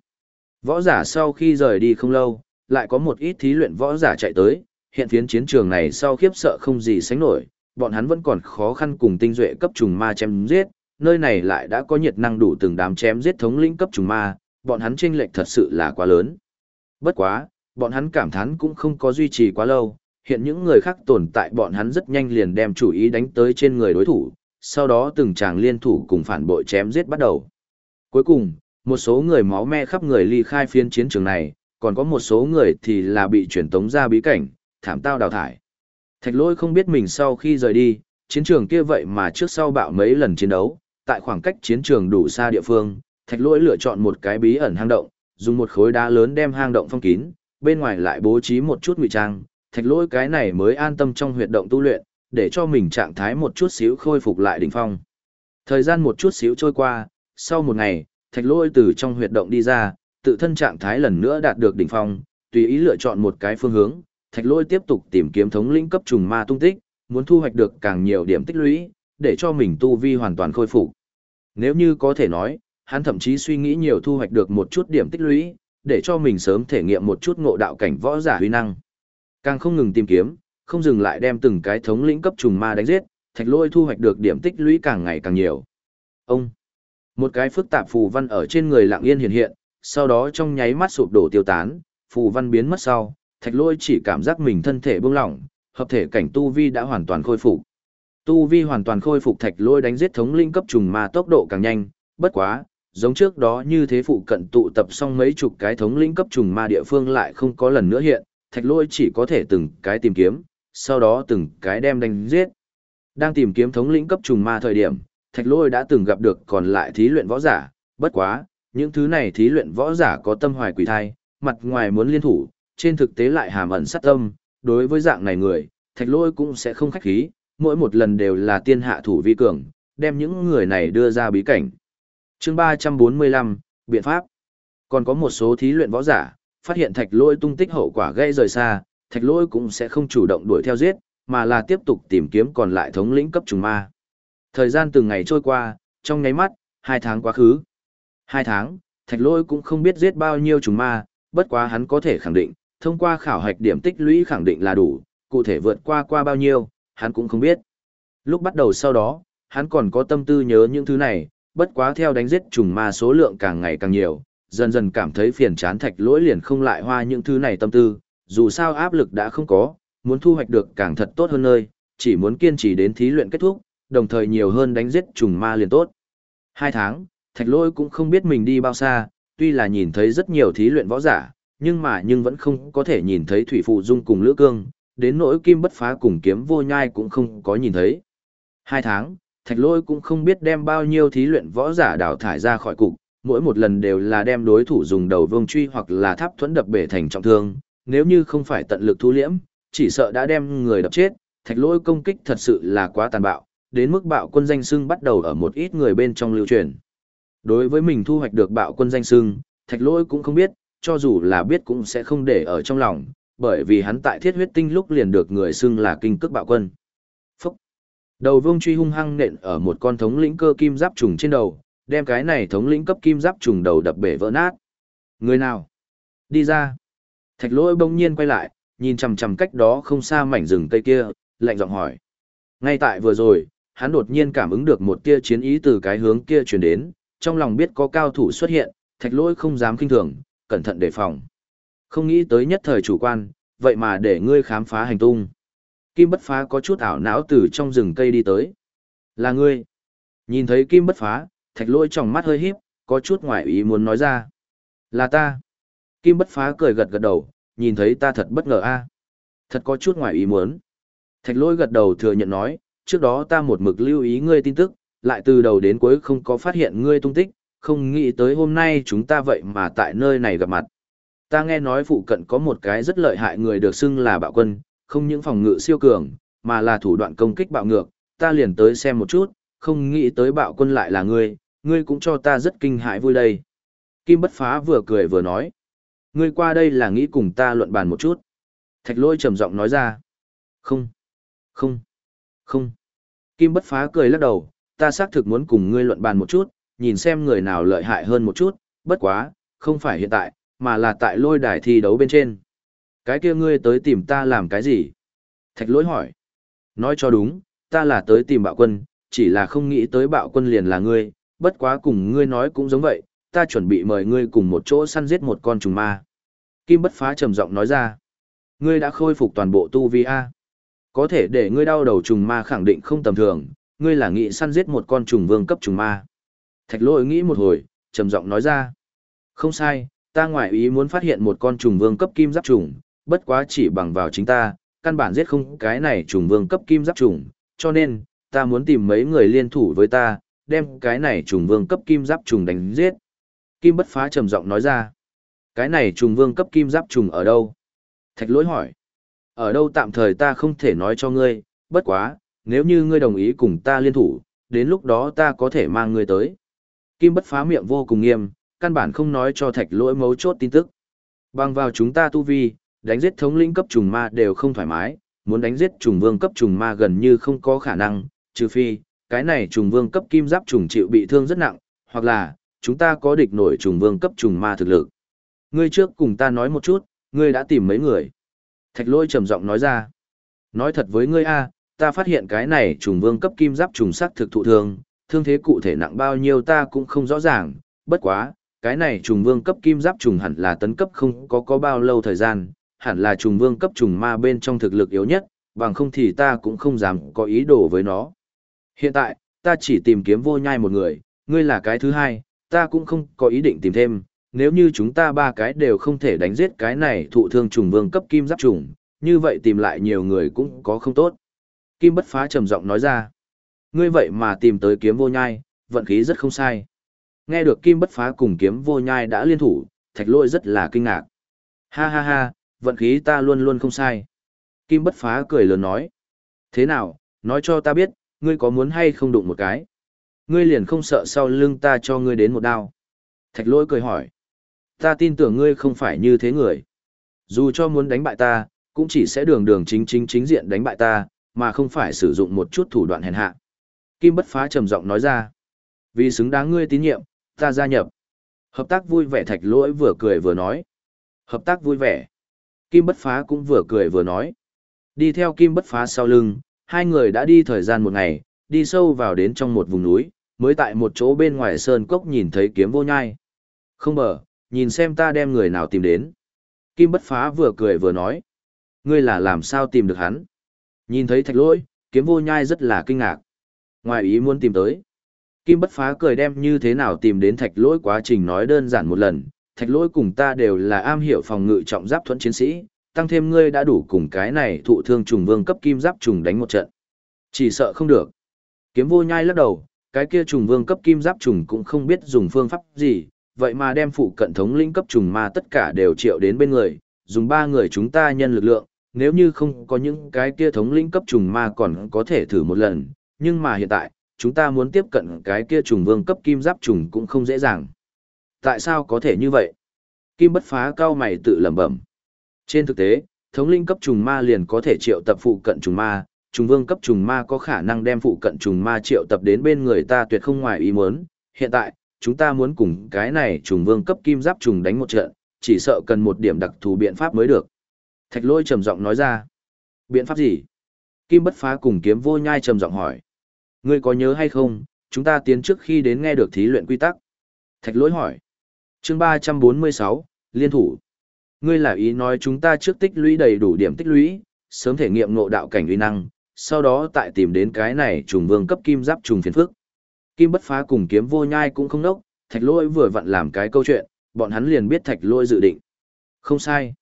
A: Võ giả sau khi rời đi không lâu, lại có một ít thí luyện võ giả chạy tới, hiện phiến chiến trường này sau khiếp sợ không gì sánh nổi, bọn hắn vẫn còn khó khăn cùng tinh duệ cấp trùng ma chém giết, nơi này lại đã có nhiệt năng đủ từng đám chém giết thống lĩnh cấp trùng ma, bọn hắn chênh lệch thật sự là quá lớn. Bất quá, bọn hắn cảm thán cũng không có duy trì quá lâu, hiện những người khác tồn tại bọn hắn rất nhanh liền đem chủ ý đánh tới trên người đối thủ, sau đó từng chàng liên thủ cùng phản bội chém giết bắt đầu. Cuối cùng, một số người máu me khắp người ly khai phiên chiến trường này, còn có một số người thì là bị truyền tống ra bí cảnh, thảm tao đào thải. Thạch lôi không biết mình sau khi rời đi, chiến trường kia vậy mà trước sau bạo mấy lần chiến đấu, tại khoảng cách chiến trường đủ xa địa phương, thạch lôi lựa chọn một cái bí ẩn hang động, dùng một khối đá lớn đem hang động phong kín, bên ngoài lại bố trí một chút ngụy trang, thạch lôi cái này mới an tâm trong huyệt động tu luyện, để cho mình trạng thái một chút xíu khôi phục lại đỉnh phong. Thời gian một chút xíu trôi qua, sau một ngày, thạch lôi từ trong huyệt động đi ra, tự thân trạng thái lần nữa đạt được đỉnh phong, tùy ý lựa chọn một cái phương hướng, thạch lôi tiếp tục tìm kiếm thống lĩnh cấp trùng ma tung tích, muốn thu hoạch được càng nhiều điểm tích lũy, để cho mình tu vi hoàn toàn khôi phục. Nếu như có thể nói, hắn thậm chí suy nghĩ nhiều thu hoạch được một chút điểm tích lũy, để cho mình sớm thể nghiệm một chút ngộ đạo cảnh võ giả huy năng. Càng không ngừng tìm kiếm, không dừng lại đem từng cái thống lĩnh cấp trùng ma đánh giết, thạch lôi thu hoạch được điểm tích lũy càng ngày càng nhiều. Ông, một cái phức tạp phù văn ở trên người lặng yên hiện hiện, sau đó trong nháy mắt sụp đổ tiêu tán, phù văn biến mất sau, thạch lôi chỉ cảm giác mình thân thể buông lỏng, hợp thể cảnh tu vi đã hoàn toàn khôi phục. Tu vi hoàn toàn khôi phục thạch lôi đánh giết thống linh cấp trùng ma tốc độ càng nhanh, bất quá, giống trước đó như thế phụ cận tụ tập xong mấy chục cái thống linh cấp trùng ma địa phương lại không có lần nữa hiện, thạch lôi chỉ có thể từng cái tìm kiếm, sau đó từng cái đem đánh giết. Đang tìm kiếm thống lĩnh cấp trùng ma thời điểm, thạch lôi đã từng gặp được còn lại thí luyện võ giả, bất quá, những thứ này thí luyện võ giả có tâm hoài quỷ thai, mặt ngoài muốn liên thủ, trên thực tế lại hàm ẩn sát tâm, đối với dạng này người, thạch lôi cũng sẽ không khách khí, mỗi một lần đều là tiên hạ thủ vi cường, đem những người này đưa ra bí cảnh. chương 345, Biện pháp. Còn có một số thí luyện võ giả, phát hiện thạch lôi tung tích hậu quả gây rời xa, thạch lôi cũng sẽ không chủ động đuổi theo giết, mà là tiếp tục tìm kiếm còn lại thống lĩnh cấp trùng ma. Thời gian từng ngày trôi qua, trong nháy mắt, hai tháng quá khứ. Hai tháng, thạch lôi cũng không biết giết bao nhiêu trùng ma, bất quá hắn có thể khẳng định, thông qua khảo hạch điểm tích lũy khẳng định là đủ, cụ thể vượt qua qua bao nhiêu, hắn cũng không biết. Lúc bắt đầu sau đó, hắn còn có tâm tư nhớ những thứ này, bất quá theo đánh giết trùng ma số lượng càng ngày càng nhiều, dần dần cảm thấy phiền chán thạch lỗi liền không lại hoa những thứ này tâm tư, dù sao áp lực đã không có, muốn thu hoạch được càng thật tốt hơn nơi, chỉ muốn kiên trì đến thí luyện kết thúc, đồng thời nhiều hơn đánh giết trùng ma liền tốt. Hai tháng, thạch lỗi cũng không biết mình đi bao xa, tuy là nhìn thấy rất nhiều thí luyện võ giả, nhưng mà nhưng vẫn không có thể nhìn thấy thủy phụ dung cùng lữ cương, đến nỗi kim bất phá cùng kiếm vô nhai cũng không có nhìn thấy. Hai tháng, thạch lỗi cũng không biết đem bao nhiêu thí luyện võ giả đào thải ra khỏi cục, mỗi một lần đều là đem đối thủ dùng đầu vương truy hoặc là tháp thuẫn đập bể thành trọng thương, nếu như không phải tận lực thu liễm, chỉ sợ đã đem người đập chết, thạch lỗi công kích thật sự là quá tàn bạo, đến mức bạo quân danh sưng bắt đầu ở một ít người bên trong lưu truyền. Đối với mình thu hoạch được bạo quân danh sưng, thạch lỗi cũng không biết, cho dù là biết cũng sẽ không để ở trong lòng, bởi vì hắn tại thiết huyết tinh lúc liền được người xưng là kinh cước bạo quân. Phúc! Đầu vương truy hung hăng nện ở một con thống lĩnh cơ kim giáp trùng trên đầu, đem cái này thống lĩnh cấp kim giáp trùng đầu đập bể vỡ nát. Người nào? Đi ra! Thạch lỗi bỗng nhiên quay lại, nhìn chằm chằm cách đó không xa mảnh rừng cây kia, lạnh giọng hỏi. Ngay tại vừa rồi, hắn đột nhiên cảm ứng được một tia chiến ý từ cái hướng kia truyền đến, trong lòng biết có cao thủ xuất hiện, thạch lỗi không dám kinh thường, cẩn thận đề phòng. Không nghĩ tới nhất thời chủ quan, vậy mà để ngươi khám phá hành tung. Kim bất phá có chút ảo não từ trong rừng cây đi tới. Là ngươi. Nhìn thấy kim bất phá, thạch lỗi trong mắt hơi híp, có chút ngoại ý muốn nói ra. Là ta. Kim bất phá cười gật gật đầu, nhìn thấy ta thật bất ngờ a Thật có chút ngoại ý muốn. Thạch lỗi gật đầu thừa nhận nói, trước đó ta một mực lưu ý ngươi tin tức, lại từ đầu đến cuối không có phát hiện ngươi tung tích, không nghĩ tới hôm nay chúng ta vậy mà tại nơi này gặp mặt. Ta nghe nói phụ cận có một cái rất lợi hại người được xưng là bạo quân, không những phòng ngự siêu cường, mà là thủ đoạn công kích bạo ngược, ta liền tới xem một chút, không nghĩ tới bạo quân lại là ngươi, ngươi cũng cho ta rất kinh hãi vui đây. Kim bất phá vừa cười vừa nói. Ngươi qua đây là nghĩ cùng ta luận bàn một chút. Thạch lôi trầm giọng nói ra. Không, không, không. Kim bất phá cười lắc đầu, ta xác thực muốn cùng ngươi luận bàn một chút, nhìn xem người nào lợi hại hơn một chút, bất quá, không phải hiện tại, mà là tại lôi đài thi đấu bên trên. Cái kia ngươi tới tìm ta làm cái gì? Thạch lỗi hỏi. Nói cho đúng, ta là tới tìm bạo quân, chỉ là không nghĩ tới bạo quân liền là ngươi, bất quá cùng ngươi nói cũng giống vậy, ta chuẩn bị mời ngươi cùng một chỗ săn giết một con trùng ma. Kim bất phá trầm giọng nói ra. Ngươi đã khôi phục toàn bộ tu vi A. Có thể để ngươi đau đầu trùng ma khẳng định không tầm thường, ngươi là nghị săn giết một con trùng vương cấp trùng ma. Thạch lỗi nghĩ một hồi, trầm giọng nói ra. Không sai, ta ngoại ý muốn phát hiện một con trùng vương cấp kim giáp trùng, bất quá chỉ bằng vào chính ta, căn bản giết không cái này trùng vương cấp kim giáp trùng, cho nên, ta muốn tìm mấy người liên thủ với ta, đem cái này trùng vương cấp kim giáp trùng đánh giết. Kim bất phá trầm giọng nói ra. Cái này trùng vương cấp kim giáp trùng ở đâu? Thạch lỗi hỏi. Ở đâu tạm thời ta không thể nói cho ngươi, bất quá, nếu như ngươi đồng ý cùng ta liên thủ, đến lúc đó ta có thể mang ngươi tới. Kim bất phá miệng vô cùng nghiêm, căn bản không nói cho thạch lỗi mấu chốt tin tức. Bằng vào chúng ta tu vi, đánh giết thống lĩnh cấp trùng ma đều không thoải mái, muốn đánh giết trùng vương cấp trùng ma gần như không có khả năng, trừ phi, cái này trùng vương cấp kim giáp trùng chịu bị thương rất nặng, hoặc là, chúng ta có địch nổi trùng vương cấp trùng ma thực lực. Ngươi trước cùng ta nói một chút, ngươi đã tìm mấy người. Thạch lôi trầm giọng nói ra. Nói thật với ngươi a, ta phát hiện cái này trùng vương cấp kim giáp trùng sắc thực thụ thương, thương thế cụ thể nặng bao nhiêu ta cũng không rõ ràng, bất quá, cái này trùng vương cấp kim giáp trùng hẳn là tấn cấp không có có bao lâu thời gian, hẳn là trùng vương cấp trùng ma bên trong thực lực yếu nhất, bằng không thì ta cũng không dám có ý đồ với nó. Hiện tại, ta chỉ tìm kiếm vô nhai một người, ngươi là cái thứ hai, ta cũng không có ý định tìm thêm, nếu như chúng ta ba cái đều không thể đánh giết cái này thụ thương trùng vương cấp kim giáp trùng, như vậy tìm lại nhiều người cũng có không tốt. Kim bất phá trầm giọng nói ra. Ngươi vậy mà tìm tới kiếm vô nhai, vận khí rất không sai. Nghe được kim bất phá cùng kiếm vô nhai đã liên thủ, thạch lôi rất là kinh ngạc. Ha ha ha, vận khí ta luôn luôn không sai. Kim bất phá cười lớn nói. Thế nào, nói cho ta biết, ngươi có muốn hay không đụng một cái. Ngươi liền không sợ sau lưng ta cho ngươi đến một đao. Thạch lôi cười hỏi. Ta tin tưởng ngươi không phải như thế người. Dù cho muốn đánh bại ta, cũng chỉ sẽ đường đường chính chính chính diện đánh bại ta, mà không phải sử dụng một chút thủ đoạn hèn hạ. Kim bất phá trầm giọng nói ra. Vì xứng đáng ngươi tín nhiệm, ta gia nhập. Hợp tác vui vẻ thạch lỗi vừa cười vừa nói. Hợp tác vui vẻ. Kim bất phá cũng vừa cười vừa nói. Đi theo kim bất phá sau lưng, hai người đã đi thời gian một ngày, đi sâu vào đến trong một vùng núi, mới tại một chỗ bên ngoài sơn cốc nhìn thấy kiếm vô nhai. Không bờ, nhìn xem ta đem người nào tìm đến. Kim bất phá vừa cười vừa nói. Ngươi là làm sao tìm được hắn? Nhìn thấy thạch lỗi, kiếm vô nhai rất là kinh ngạc. Ngoài ý muốn tìm tới. Kim bất phá cười đem như thế nào tìm đến thạch lỗi quá trình nói đơn giản một lần. Thạch lỗi cùng ta đều là am hiểu phòng ngự trọng giáp thuẫn chiến sĩ, tăng thêm ngươi đã đủ cùng cái này thụ thương trùng vương cấp kim giáp trùng đánh một trận. Chỉ sợ không được. Kiếm vô nhai lắc đầu, cái kia trùng vương cấp kim giáp trùng cũng không biết dùng phương pháp gì, vậy mà đem phụ cận thống lĩnh cấp trùng ma tất cả đều triệu đến bên người, dùng ba người chúng ta nhân lực lượng, nếu như không có những cái kia thống lĩnh cấp trùng ma còn có thể thử một lần, nhưng mà hiện tại, chúng ta muốn tiếp cận cái kia trùng vương cấp kim giáp trùng cũng không dễ dàng. Tại sao có thể như vậy? Kim bất phá cao mày tự lẩm bẩm. Trên thực tế, thống linh cấp trùng ma liền có thể triệu tập phụ cận trùng ma, trùng vương cấp trùng ma có khả năng đem phụ cận trùng ma triệu tập đến bên người ta tuyệt không ngoài ý muốn. Hiện tại, chúng ta muốn cùng cái này trùng vương cấp kim giáp trùng đánh một trận, chỉ sợ cần một điểm đặc thù biện pháp mới được. Thạch lôi trầm giọng nói ra. Biện pháp gì? Kim bất phá cùng kiếm vô nhai trầm giọng hỏi. Ngươi có nhớ hay không, chúng ta tiến trước khi đến nghe được thí luyện quy tắc. Thạch lỗi hỏi. chương 346, Liên thủ. Ngươi là ý nói chúng ta trước tích lũy đầy đủ điểm tích lũy, sớm thể nghiệm ngộ đạo cảnh uy năng, sau đó tại tìm đến cái này trùng vương cấp kim giáp trùng phiền phức. Kim bất phá cùng kiếm vô nhai cũng không nốc, thạch lỗi vừa vặn làm cái câu chuyện, bọn hắn liền biết thạch lỗi dự định. Không sai.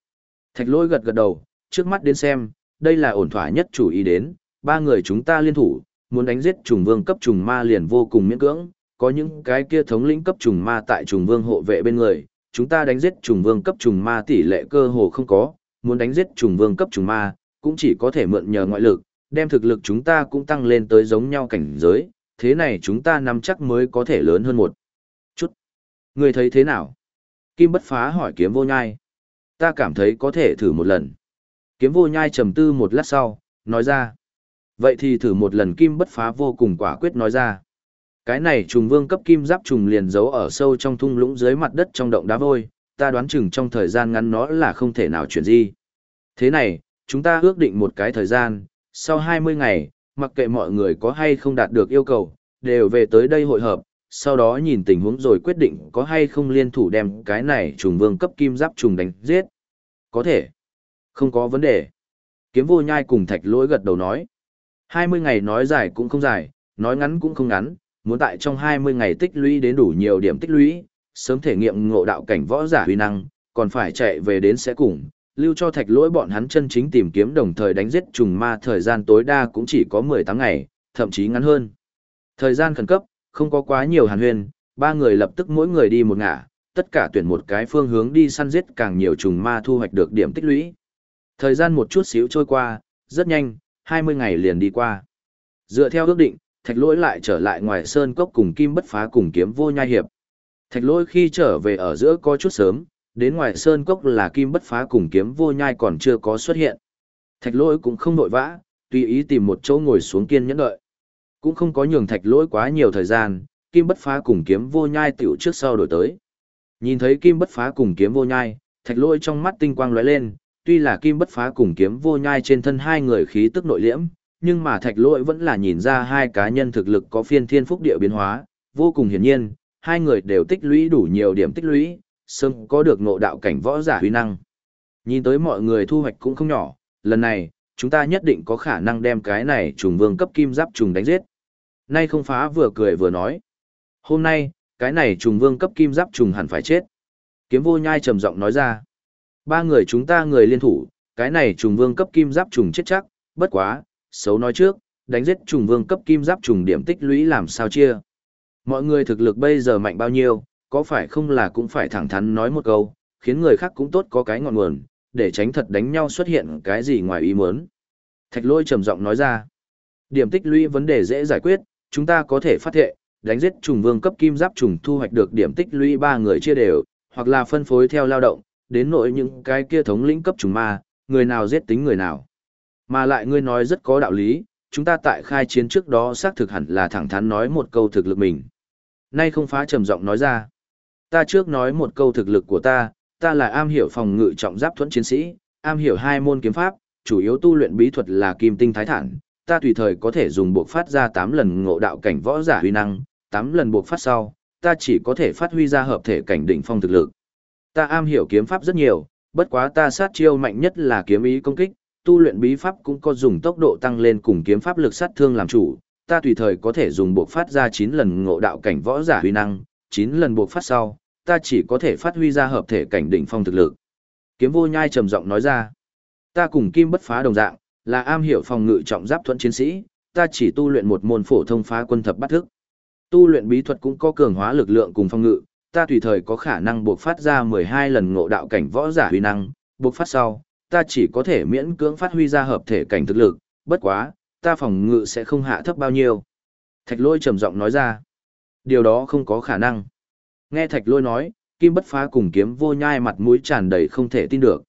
A: Thạch lỗi gật gật đầu, trước mắt đến xem, đây là ổn thỏa nhất chủ ý đến, ba người chúng ta liên thủ, muốn đánh giết trùng vương cấp trùng ma liền vô cùng miễn cưỡng, có những cái kia thống lĩnh cấp trùng ma tại trùng vương hộ vệ bên người, chúng ta đánh giết trùng vương cấp trùng ma tỷ lệ cơ hồ không có, muốn đánh giết trùng vương cấp trùng ma, cũng chỉ có thể mượn nhờ ngoại lực, đem thực lực chúng ta cũng tăng lên tới giống nhau cảnh giới, thế này chúng ta nắm chắc mới có thể lớn hơn một chút. Người thấy thế nào? Kim bất phá hỏi kiếm vô nhai. Ta cảm thấy có thể thử một lần. Kiếm vô nhai trầm tư một lát sau, nói ra. Vậy thì thử một lần kim bất phá vô cùng quả quyết nói ra. Cái này trùng vương cấp kim giáp trùng liền giấu ở sâu trong thung lũng dưới mặt đất trong động đá vôi, ta đoán chừng trong thời gian ngắn nó là không thể nào chuyển di. Thế này, chúng ta ước định một cái thời gian, sau 20 ngày, mặc kệ mọi người có hay không đạt được yêu cầu, đều về tới đây hội hợp, sau đó nhìn tình huống rồi quyết định có hay không liên thủ đem cái này trùng vương cấp kim giáp trùng đánh giết. Có thể. Không có vấn đề. Kiếm vô nhai cùng thạch lỗi gật đầu nói. 20 ngày nói dài cũng không dài, nói ngắn cũng không ngắn, muốn tại trong 20 ngày tích lũy đến đủ nhiều điểm tích lũy, sớm thể nghiệm ngộ đạo cảnh võ giả huy năng, còn phải chạy về đến sẽ cùng, lưu cho thạch lỗi bọn hắn chân chính tìm kiếm đồng thời đánh giết trùng ma thời gian tối đa cũng chỉ có 18 ngày, thậm chí ngắn hơn. Thời gian khẩn cấp, không có quá nhiều hàn huyên, ba người lập tức mỗi người đi một ngả, tất cả tuyển một cái phương hướng đi săn giết càng nhiều trùng ma thu hoạch được điểm tích lũy. Thời gian một chút xíu trôi qua, rất nhanh, 20 ngày liền đi qua. Dựa theo ước định, thạch lỗi lại trở lại ngoài sơn cốc cùng kim bất phá cùng kiếm vô nhai hiệp. Thạch lỗi khi trở về ở giữa có chút sớm, đến ngoài sơn cốc là kim bất phá cùng kiếm vô nhai còn chưa có xuất hiện. Thạch lỗi cũng không nội vã, tùy ý tìm một chỗ ngồi xuống kiên nhẫn đợi. Cũng không có nhường thạch lỗi quá nhiều thời gian, kim bất phá cùng kiếm vô nhai tiểu trước sau đổi tới. Nhìn thấy kim bất phá cùng kiếm vô nhai, thạch lỗi trong mắt tinh quang lóe lên, tuy là kim bất phá cùng kiếm vô nhai trên thân hai người khí tức nội liễm, nhưng mà thạch lỗi vẫn là nhìn ra hai cá nhân thực lực có phiên thiên phúc địa biến hóa, vô cùng hiển nhiên, hai người đều tích lũy đủ nhiều điểm tích lũy, sớm có được ngộ đạo cảnh võ giả huy năng. Nhìn tới mọi người thu hoạch cũng không nhỏ, lần này, chúng ta nhất định có khả năng đem cái này trùng vương cấp kim giáp trùng đánh giết. Nay không phá vừa cười vừa nói. Hôm nay, cái này trùng vương cấp kim giáp trùng hẳn phải chết. Kiếm vô nhai trầm giọng nói ra. Ba người chúng ta người liên thủ, cái này trùng vương cấp kim giáp trùng chết chắc, bất quá, xấu nói trước, đánh giết trùng vương cấp kim giáp trùng điểm tích lũy làm sao chia. Mọi người thực lực bây giờ mạnh bao nhiêu, có phải không là cũng phải thẳng thắn nói một câu, khiến người khác cũng tốt có cái ngọn nguồn, để tránh thật đánh nhau xuất hiện cái gì ngoài ý muốn. Thạch lôi trầm giọng nói ra, điểm tích lũy vấn đề dễ giải quyết, chúng ta có thể phát thệ, đánh giết trùng vương cấp kim giáp trùng thu hoạch được điểm tích lũy ba người chia đều, hoặc là phân phối theo lao động, đến nội những cái kia thống lĩnh cấp trùng ma, người nào giết tính người nào. Mà lại ngươi nói rất có đạo lý, chúng ta tại khai chiến trước đó xác thực hẳn là thẳng thắn nói một câu thực lực mình. Nay không phá trầm giọng nói ra. Ta trước nói một câu thực lực của ta, ta là am hiểu phòng ngự trọng giáp thuẫn chiến sĩ, am hiểu hai môn kiếm pháp, chủ yếu tu luyện bí thuật là kim tinh thái thản, ta tùy thời có thể dùng buộc phát ra 8 lần ngộ đạo cảnh võ giả huy năng, 8 lần buộc phát sau, ta chỉ có thể phát huy ra hợp thể cảnh đỉnh phong thực lực. Ta am hiểu kiếm pháp rất nhiều, bất quá ta sát chiêu mạnh nhất là kiếm ý công kích, tu luyện bí pháp cũng có dùng tốc độ tăng lên cùng kiếm pháp lực sát thương làm chủ, ta tùy thời có thể dùng buộc phát ra 9 lần ngộ đạo cảnh võ giả huy năng, 9 lần buộc phát sau, ta chỉ có thể phát huy ra hợp thể cảnh đỉnh phong thực lực. Kiếm vô nhai trầm giọng nói ra, ta cùng kim bất phá đồng dạng, là am hiểu phòng ngự trọng giáp thuận chiến sĩ, ta chỉ tu luyện một môn phổ thông phá quân thập bắt thức. Tu luyện bí thuật cũng có cường hóa lực lượng cùng phòng ngự, ta tùy thời có khả năng buộc phát ra 12 lần ngộ đạo cảnh võ giả huy năng, buộc phát sau, ta chỉ có thể miễn cưỡng phát huy ra hợp thể cảnh thực lực, bất quá, ta phòng ngự sẽ không hạ thấp bao nhiêu. Thạch lôi trầm giọng nói ra, điều đó không có khả năng. Nghe thạch lôi nói, kim bất phá cùng kiếm vô nhai mặt mũi tràn đầy không thể tin được.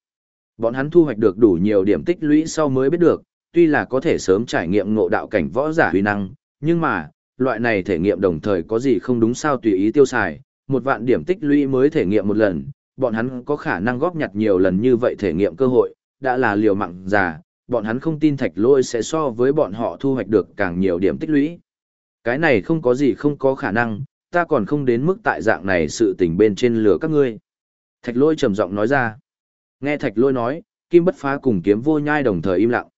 A: Bọn hắn thu hoạch được đủ nhiều điểm tích lũy sau mới biết được, tuy là có thể sớm trải nghiệm ngộ đạo cảnh võ giả huy năng, nhưng mà, loại này thể nghiệm đồng thời có gì không đúng sao tùy ý tiêu xài, một vạn điểm tích lũy mới thể nghiệm một lần, bọn hắn có khả năng góp nhặt nhiều lần như vậy thể nghiệm cơ hội, đã là liều mạng già, bọn hắn không tin thạch lôi sẽ so với bọn họ thu hoạch được càng nhiều điểm tích lũy. Cái này không có gì không có khả năng, ta còn không đến mức tại dạng này sự tình bên trên lửa các ngươi. Thạch lôi trầm giọng nói ra. Nghe thạch lôi nói, kim bất phá cùng kiếm vô nhai đồng thời im lặng.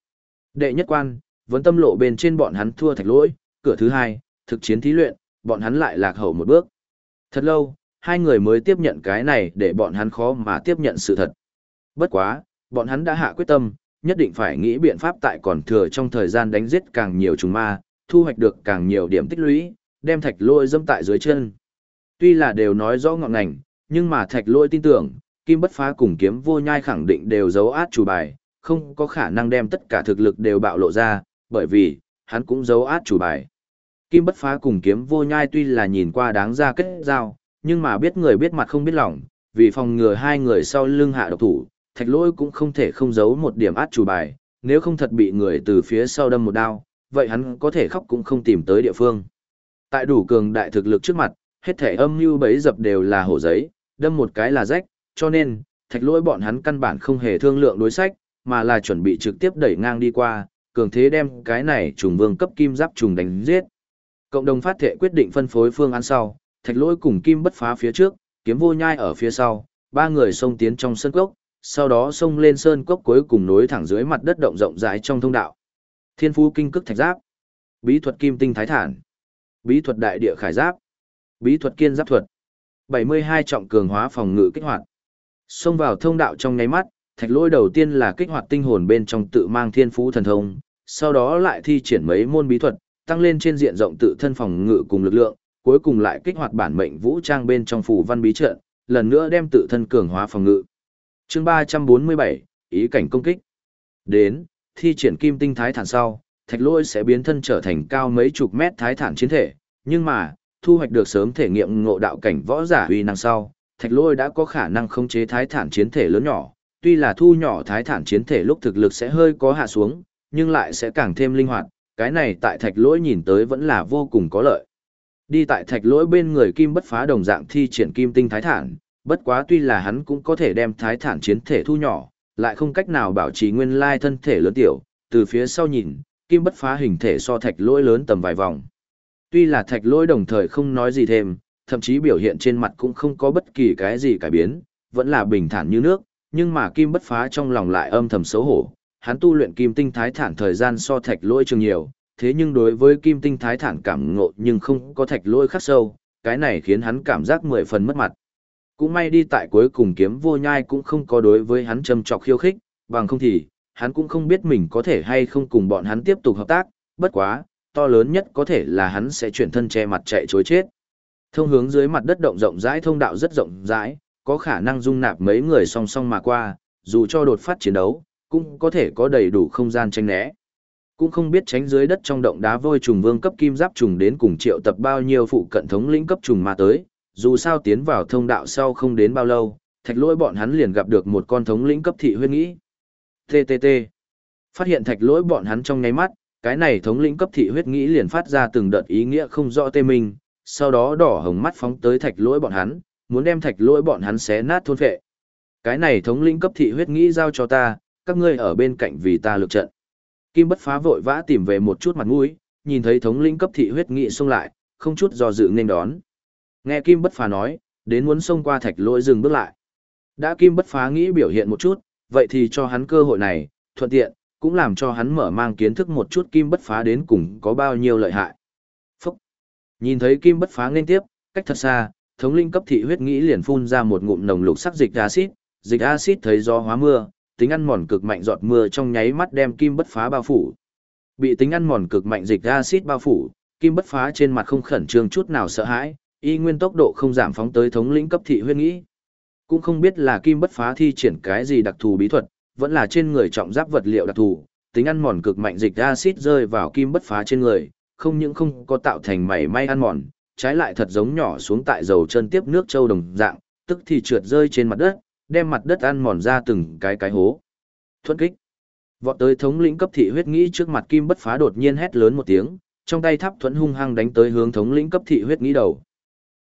A: Đệ nhất quan, vẫn tâm lộ bên trên bọn hắn thua thạch lôi, cửa thứ hai, thực chiến thí luyện, bọn hắn lại lạc hậu một bước. Thật lâu, hai người mới tiếp nhận cái này để bọn hắn khó mà tiếp nhận sự thật. Bất quá, bọn hắn đã hạ quyết tâm, nhất định phải nghĩ biện pháp tại còn thừa trong thời gian đánh giết càng nhiều trùng ma, thu hoạch được càng nhiều điểm tích lũy, đem thạch lôi dâm tại dưới chân. Tuy là đều nói rõ ngọn ngành, nhưng mà thạch lôi tin tưởng, kim bất phá cùng kiếm vô nhai khẳng định đều giấu át chủ bài, không có khả năng đem tất cả thực lực đều bạo lộ ra, bởi vì, hắn cũng giấu át chủ bài. Kim bất phá cùng kiếm vô nhai tuy là nhìn qua đáng ra kết giao, nhưng mà biết người biết mặt không biết lòng, vì phòng ngừa hai người sau lưng hạ độc thủ, thạch lỗi cũng không thể không giấu một điểm át chủ bài, nếu không thật bị người từ phía sau đâm một đao, vậy hắn có thể khóc cũng không tìm tới địa phương. Tại đủ cường đại thực lực trước mặt, hết thể âm mưu bấy dập đều là hổ giấy, đâm một cái là rách, cho nên, thạch lỗi bọn hắn căn bản không hề thương lượng đối sách, mà là chuẩn bị trực tiếp đẩy ngang đi qua, cường thế đem cái này trùng vương cấp kim giáp trùng đánh giết. Cộng đồng phát thệ quyết định phân phối phương án sau, thạch lỗi cùng kim bất phá phía trước, kiếm vô nhai ở phía sau, ba người xông tiến trong sân cốc, sau đó xông lên sơn cốc cuối cùng nối thẳng dưới mặt đất động rộng rãi trong thông đạo. Thiên phú kinh cức thạch giáp, bí thuật kim tinh thái thản, bí thuật đại địa khải giáp, bí thuật kiên giáp thuật. 72 trọng cường hóa phòng ngự kích hoạt. Xông vào thông đạo trong nháy mắt, thạch lỗi đầu tiên là kích hoạt tinh hồn bên trong tự mang thiên phú thần thông, sau đó lại thi triển mấy môn bí thuật, tăng lên trên diện rộng tự thân phòng ngự cùng lực lượng, cuối cùng lại kích hoạt bản mệnh vũ trang bên trong phù văn bí trận, lần nữa đem tự thân cường hóa phòng ngự. Chương 347, ý cảnh công kích. Đến, thi triển kim tinh thái thản sau, thạch lôi sẽ biến thân trở thành cao mấy chục mét thái thản chiến thể, nhưng mà, thu hoạch được sớm thể nghiệm ngộ đạo cảnh võ giả uy năng sau, thạch lôi đã có khả năng khống chế thái thản chiến thể lớn nhỏ, tuy là thu nhỏ thái thản chiến thể lúc thực lực sẽ hơi có hạ xuống, nhưng lại sẽ càng thêm linh hoạt, cái này tại thạch lỗi nhìn tới vẫn là vô cùng có lợi. Đi tại thạch lỗi bên người kim bất phá đồng dạng thi triển kim tinh thái thản, bất quá tuy là hắn cũng có thể đem thái thản chiến thể thu nhỏ, lại không cách nào bảo trì nguyên lai thân thể lớn tiểu, từ phía sau nhìn, kim bất phá hình thể so thạch lỗi lớn tầm vài vòng. Tuy là thạch lỗi đồng thời không nói gì thêm, thậm chí biểu hiện trên mặt cũng không có bất kỳ cái gì cải biến, vẫn là bình thản như nước, nhưng mà kim bất phá trong lòng lại âm thầm xấu hổ, hắn tu luyện kim tinh thái thản thời gian so thạch lỗi trường nhiều, thế nhưng đối với kim tinh thái thản cảm ngộ nhưng không có thạch lỗi khắc sâu, cái này khiến hắn cảm giác mười phần mất mặt. Cũng may đi tại cuối cùng kiếm vô nhai cũng không có đối với hắn châm trọc khiêu khích, bằng không thì, hắn cũng không biết mình có thể hay không cùng bọn hắn tiếp tục hợp tác, bất quá, to lớn nhất có thể là hắn sẽ chuyển thân che mặt chạy chối chết. Thông hướng dưới mặt đất động rộng rãi thông đạo rất rộng rãi, có khả năng dung nạp mấy người song song mà qua, dù cho đột phát chiến đấu, cũng có thể có đầy đủ không gian tranh né. Cũng không biết tránh dưới đất trong động đá vôi trùng vương cấp kim giáp trùng đến cùng triệu tập bao nhiêu phụ cận thống lĩnh cấp trùng mà tới, dù sao tiến vào thông đạo sau không đến bao lâu, thạch lỗi bọn hắn liền gặp được một con thống lĩnh cấp thị huyết nghĩ. TTT. Phát hiện thạch lỗi bọn hắn trong nháy mắt, cái này thống lĩnh cấp thị huyết nghĩ liền phát ra từng đợt ý nghĩa không rõ tê mình, sau đó đỏ hồng mắt phóng tới thạch lỗi bọn hắn, muốn đem thạch lỗi bọn hắn xé nát thôn phệ. Cái này thống lĩnh cấp thị huyết nghĩ giao cho ta, các ngươi ở bên cạnh vì ta lực trận. Kim bất phá vội vã tìm về một chút mặt mũi, nhìn thấy thống lĩnh cấp thị huyết nghị xông lại, không chút do dự nên đón. Nghe Kim bất phá nói, đến muốn xông qua thạch lỗi dừng bước lại. Đã Kim bất phá nghĩ biểu hiện một chút, vậy thì cho hắn cơ hội này, thuận tiện, cũng làm cho hắn mở mang kiến thức một chút Kim bất phá đến cùng có bao nhiêu lợi hại. Nhìn thấy Kim bất phá nên tiếp, cách thật xa, thống linh cấp thị huyết nghĩ liền phun ra một ngụm nồng lục sắc dịch axit, dịch axit thấy do hóa mưa, tính ăn mòn cực mạnh giọt mưa trong nháy mắt đem kim bất phá bao phủ. Bị tính ăn mòn cực mạnh dịch axit bao phủ, kim bất phá trên mặt không khẩn trương chút nào sợ hãi, y nguyên tốc độ không giảm phóng tới thống lĩnh cấp thị huyết nghĩ. Cũng không biết là kim bất phá thi triển cái gì đặc thù bí thuật, vẫn là trên người trọng giáp vật liệu đặc thù, tính ăn mòn cực mạnh dịch axit rơi vào kim bất phá trên người, không những không có tạo thành mảy may ăn mòn, trái lại thật giống nhỏ xuống tại dầu chân tiếp nước châu đồng dạng, tức thì trượt rơi trên mặt đất, đem mặt đất ăn mòn ra từng cái cái hố. Thuận kích. Vọt tới thống lĩnh cấp thị huyết nghĩ trước mặt kim bất phá đột nhiên hét lớn một tiếng, trong tay tháp thuẫn hung hăng đánh tới hướng thống lĩnh cấp thị huyết nghĩ đầu.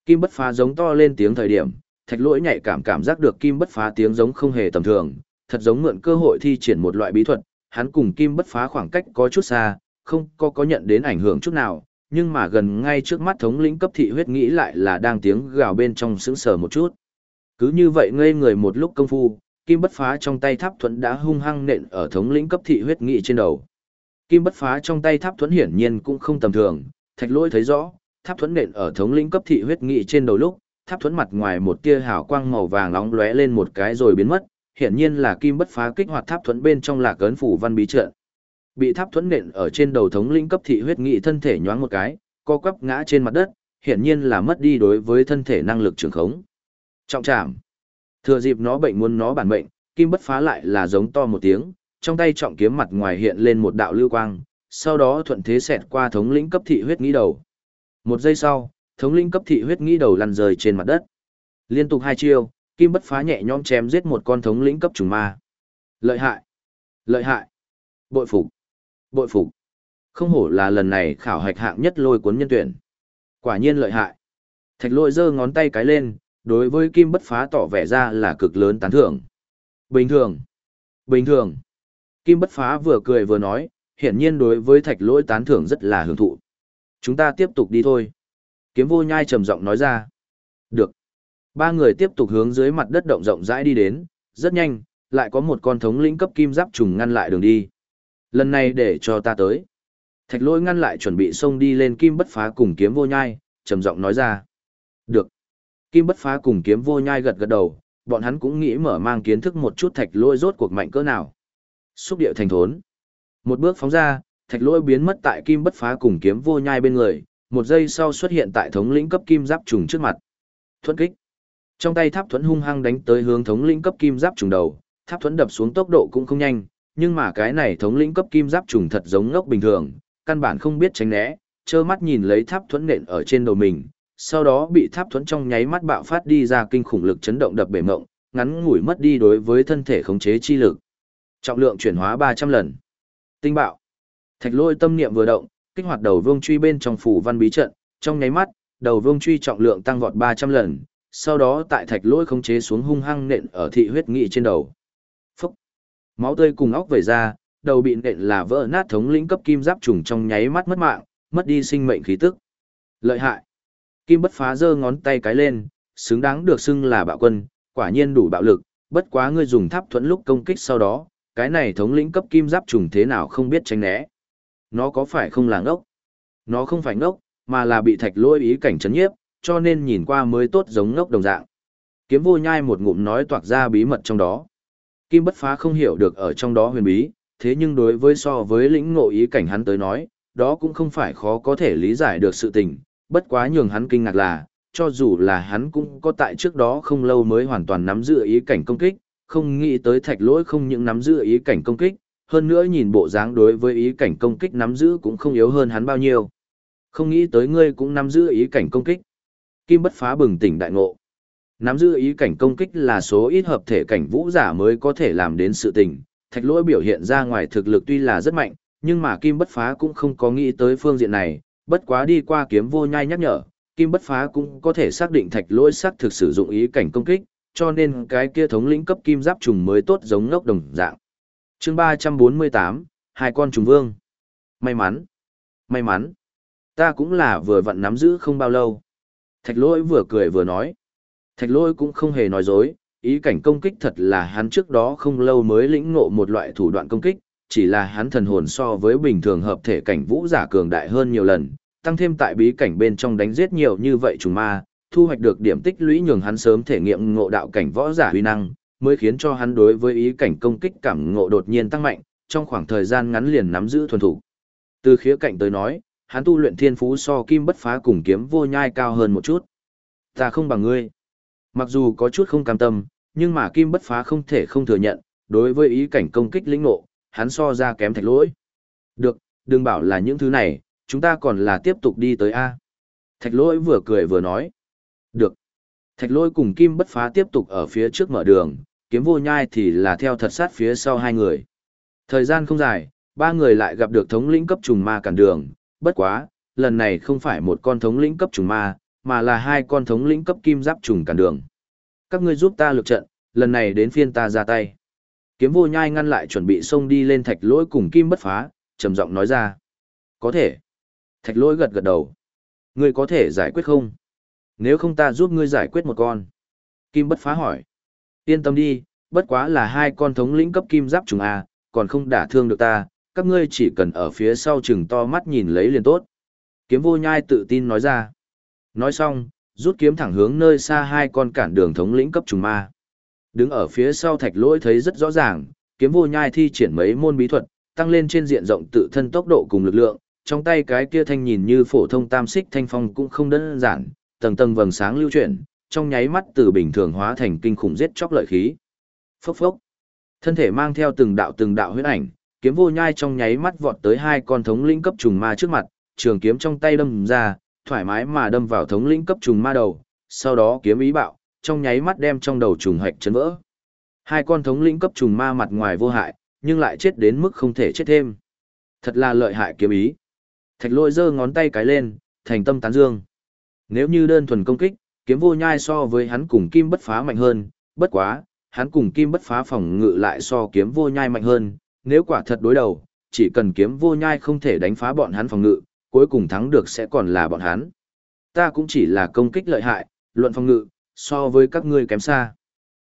A: Kim bất phá giống to lên tiếng thời điểm, thạch lỗi nhạy cảm cảm giác được kim bất phá tiếng giống không hề tầm thường, thật giống mượn cơ hội thi triển một loại bí thuật, hắn cùng kim bất phá khoảng cách có chút xa, không có có nhận đến ảnh hưởng chút nào, nhưng mà gần ngay trước mắt thống lĩnh cấp thị huyết nghĩ lại là đang tiếng gào bên trong sững sờ một chút. Cứ như vậy ngây người một lúc công phu, kim bất phá trong tay tháp thuẫn đã hung hăng nện ở thống lĩnh cấp thị huyết nghị trên đầu. Kim bất phá trong tay tháp thuẫn hiển nhiên cũng không tầm thường, thạch lỗi thấy rõ, tháp thuẫn nện ở thống lĩnh cấp thị huyết nghị trên đầu lúc, tháp thuẫn mặt ngoài một tia hào quang màu vàng nóng lóe lên một cái rồi biến mất, hiển nhiên là kim bất phá kích hoạt tháp thuẫn bên trong lạc ấn phủ văn bí trận. Bị tháp thuẫn nện ở trên đầu thống lĩnh cấp thị huyết nghị thân thể nhoáng một cái, co quắp ngã trên mặt đất, hiển nhiên là mất đi đối với thân thể năng lực trường khống. Trọng trảm. Thừa dịp nó bệnh muốn nó bản bệnh kim bất phá lại là giống to một tiếng, trong tay trọng kiếm mặt ngoài hiện lên một đạo lưu quang, sau đó thuận thế xẹt qua thống lĩnh cấp thị huyết nghĩ đầu. Một giây sau, thống lĩnh cấp thị huyết nghĩ đầu lăn rời trên mặt đất. Liên tục hai chiêu, kim bất phá nhẹ nhõm chém giết một con thống lĩnh cấp trùng ma. Lợi hại, lợi hại, bội phục, bội phục. Không hổ là lần này khảo hạch hạng nhất lôi cuốn nhân tuyển. Quả nhiên lợi hại. Thạch lôi giơ ngón tay cái lên, đối với kim bất phá tỏ vẻ ra là cực lớn tán thưởng. Bình thường. Bình thường. Kim bất phá vừa cười vừa nói, hiển nhiên đối với thạch lỗi tán thưởng rất là hưởng thụ. Chúng ta tiếp tục đi thôi. Kiếm vô nhai trầm giọng nói ra. Được. Ba người tiếp tục hướng dưới mặt đất động rộng rãi đi đến, rất nhanh, lại có một con thống lĩnh cấp kim giáp trùng ngăn lại đường đi. Lần này để cho ta tới. Thạch lỗi ngăn lại chuẩn bị xông đi lên kim bất phá cùng kiếm vô nhai, trầm giọng nói ra. Được. Kim bất phá cùng kiếm vô nhai gật gật đầu, bọn hắn cũng nghĩ mở mang kiến thức một chút thạch lôi rốt cuộc mạnh cỡ nào. Xúc điệu thành thốn. Một bước phóng ra, thạch lôi biến mất tại kim bất phá cùng kiếm vô nhai bên người, một giây sau xuất hiện tại thống lĩnh cấp kim giáp trùng trước mặt. Thuẫn kích. Trong tay tháp thuẫn hung hăng đánh tới hướng thống lĩnh cấp kim giáp trùng đầu, tháp thuẫn đập xuống tốc độ cũng không nhanh, nhưng mà cái này thống lĩnh cấp kim giáp trùng thật giống ngốc bình thường, căn bản không biết tránh né, trơ mắt nhìn lấy tháp thuẫn nện ở trên đầu mình, sau đó bị tháp thuẫn trong nháy mắt bạo phát đi ra kinh khủng lực chấn động đập bể mộng, ngắn ngủi mất đi đối với thân thể khống chế chi lực. Trọng lượng chuyển hóa 300 lần. Tinh bạo. Thạch lôi tâm niệm vừa động, kích hoạt đầu vương truy bên trong phủ văn bí trận, trong nháy mắt, đầu vương truy trọng lượng tăng vọt 300 lần, sau đó tại thạch lôi khống chế xuống hung hăng nện ở thị huyết nghị trên đầu. Máu tươi cùng óc về ra, đầu bị nện là vỡ nát thống lĩnh cấp kim giáp trùng trong nháy mắt mất mạng, mất đi sinh mệnh khí tức. Lợi hại. Kim bất phá giơ ngón tay cái lên, xứng đáng được xưng là bạo quân, quả nhiên đủ bạo lực, bất quá ngươi dùng tháp thuẫn lúc công kích sau đó, cái này thống lĩnh cấp kim giáp trùng thế nào không biết tránh né. Nó có phải không là ngốc? Nó không phải ngốc, mà là bị thạch lôi ý cảnh chấn nhiếp, cho nên nhìn qua mới tốt giống ngốc đồng dạng. Kiếm vô nhai một ngụm nói toạc ra bí mật trong đó. Kim bất phá không hiểu được ở trong đó huyền bí, thế nhưng đối với so với lĩnh ngộ ý cảnh hắn tới nói, đó cũng không phải khó có thể lý giải được sự tình, bất quá nhường hắn kinh ngạc là, cho dù là hắn cũng có tại trước đó không lâu mới hoàn toàn nắm giữ ý cảnh công kích, không nghĩ tới thạch lỗi không những nắm giữ ý cảnh công kích, hơn nữa nhìn bộ dáng đối với ý cảnh công kích nắm giữ cũng không yếu hơn hắn bao nhiêu. Không nghĩ tới ngươi cũng nắm giữ ý cảnh công kích. Kim bất phá bừng tỉnh đại ngộ. Nắm giữ ý cảnh công kích là số ít hợp thể cảnh vũ giả mới có thể làm đến sự tình. Thạch lỗi biểu hiện ra ngoài thực lực tuy là rất mạnh, nhưng mà Kim bất phá cũng không có nghĩ tới phương diện này, bất quá đi qua kiếm vô nhai nhắc nhở, Kim bất phá cũng có thể xác định thạch lỗi xác thực sử dụng ý cảnh công kích, cho nên cái kia thống lĩnh cấp kim giáp trùng mới tốt giống ngốc đồng dạng. chương 348, hai con trùng vương. May mắn, may mắn. Ta cũng là vừa vặn nắm giữ không bao lâu. Thạch lỗi vừa cười vừa nói. Thạch lỗi cũng không hề nói dối, ý cảnh công kích thật là hắn trước đó không lâu mới lĩnh ngộ một loại thủ đoạn công kích, chỉ là hắn thần hồn so với bình thường hợp thể cảnh vũ giả cường đại hơn nhiều lần, tăng thêm tại bí cảnh bên trong đánh giết nhiều như vậy trùng ma, thu hoạch được điểm tích lũy nhường hắn sớm thể nghiệm ngộ đạo cảnh võ giả uy năng, mới khiến cho hắn đối với ý cảnh công kích cảm ngộ đột nhiên tăng mạnh, trong khoảng thời gian ngắn liền nắm giữ thuần thủ. Từ khía cạnh tới nói, hắn tu luyện thiên phú so kim bất phá cùng kiếm vô nhai cao hơn một chút. Ta không bằng ngươi. Mặc dù có chút không cam tâm, nhưng mà kim bất phá không thể không thừa nhận, đối với ý cảnh công kích lĩnh ngộ, hắn so ra kém thạch lỗi. Được, đừng bảo là những thứ này, chúng ta còn là tiếp tục đi tới A. Thạch lỗi vừa cười vừa nói. Được. Thạch lỗi cùng kim bất phá tiếp tục ở phía trước mở đường, kiếm vô nhai thì là theo thật sát phía sau hai người. Thời gian không dài, ba người lại gặp được thống lĩnh cấp trùng ma cản đường, bất quá, lần này không phải một con thống lĩnh cấp trùng ma, mà là hai con thống lĩnh cấp kim giáp trùng cản đường. Các ngươi giúp ta lược trận, lần này đến phiên ta ra tay. Kiếm vô nhai ngăn lại chuẩn bị xông đi lên thạch lỗi cùng kim bất phá, trầm giọng nói ra. Có thể. Thạch lỗi gật gật đầu. Ngươi có thể giải quyết không? Nếu không ta giúp ngươi giải quyết một con. Kim bất phá hỏi. Yên tâm đi, bất quá là hai con thống lĩnh cấp kim giáp trùng A, còn không đả thương được ta, các ngươi chỉ cần ở phía sau chừng to mắt nhìn lấy liền tốt. Kiếm vô nhai tự tin nói ra. Nói xong, rút kiếm thẳng hướng nơi xa hai con cản đường thống lĩnh cấp trùng ma. Đứng ở phía sau thạch lỗi thấy rất rõ ràng, kiếm vô nhai thi triển mấy môn bí thuật, tăng lên trên diện rộng tự thân tốc độ cùng lực lượng, trong tay cái kia thanh nhìn như phổ thông tam xích thanh phong cũng không đơn giản, tầng tầng vầng sáng lưu chuyển, trong nháy mắt từ bình thường hóa thành kinh khủng giết chóc lợi khí. Phốc phốc. Thân thể mang theo từng đạo từng đạo huyết ảnh, kiếm vô nhai trong nháy mắt vọt tới hai con thống lĩnh cấp trùng ma trước mặt, trường kiếm trong tay đâm ra, thoải mái mà đâm vào thống lĩnh cấp trùng ma đầu, sau đó kiếm ý bạo, trong nháy mắt đem trong đầu trùng hạch chấn vỡ. Hai con thống lĩnh cấp trùng ma mặt ngoài vô hại, nhưng lại chết đến mức không thể chết thêm. Thật là lợi hại kiếm ý. Thạch lôi giơ ngón tay cái lên, thành tâm tán dương. Nếu như đơn thuần công kích, kiếm vô nhai so với hắn cùng kim bất phá mạnh hơn, bất quá, hắn cùng kim bất phá phòng ngự lại so kiếm vô nhai mạnh hơn, nếu quả thật đối đầu, chỉ cần kiếm vô nhai không thể đánh phá bọn hắn phòng ngự, cuối cùng thắng được sẽ còn là bọn hắn. Ta cũng chỉ là công kích lợi hại, luận phòng ngự, so với các ngươi kém xa.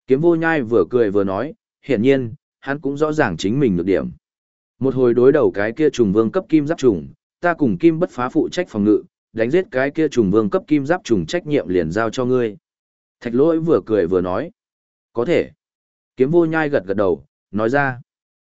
A: Kiếm vô nhai vừa cười vừa nói, hiển nhiên, hắn cũng rõ ràng chính mình được điểm. Một hồi đối đầu cái kia trùng vương cấp kim giáp trùng, ta cùng kim bất phá phụ trách phòng ngự, đánh giết cái kia trùng vương cấp kim giáp trùng trách nhiệm liền giao cho ngươi. Thạch lỗi vừa cười vừa nói, có thể. Kiếm vô nhai gật gật đầu, nói ra,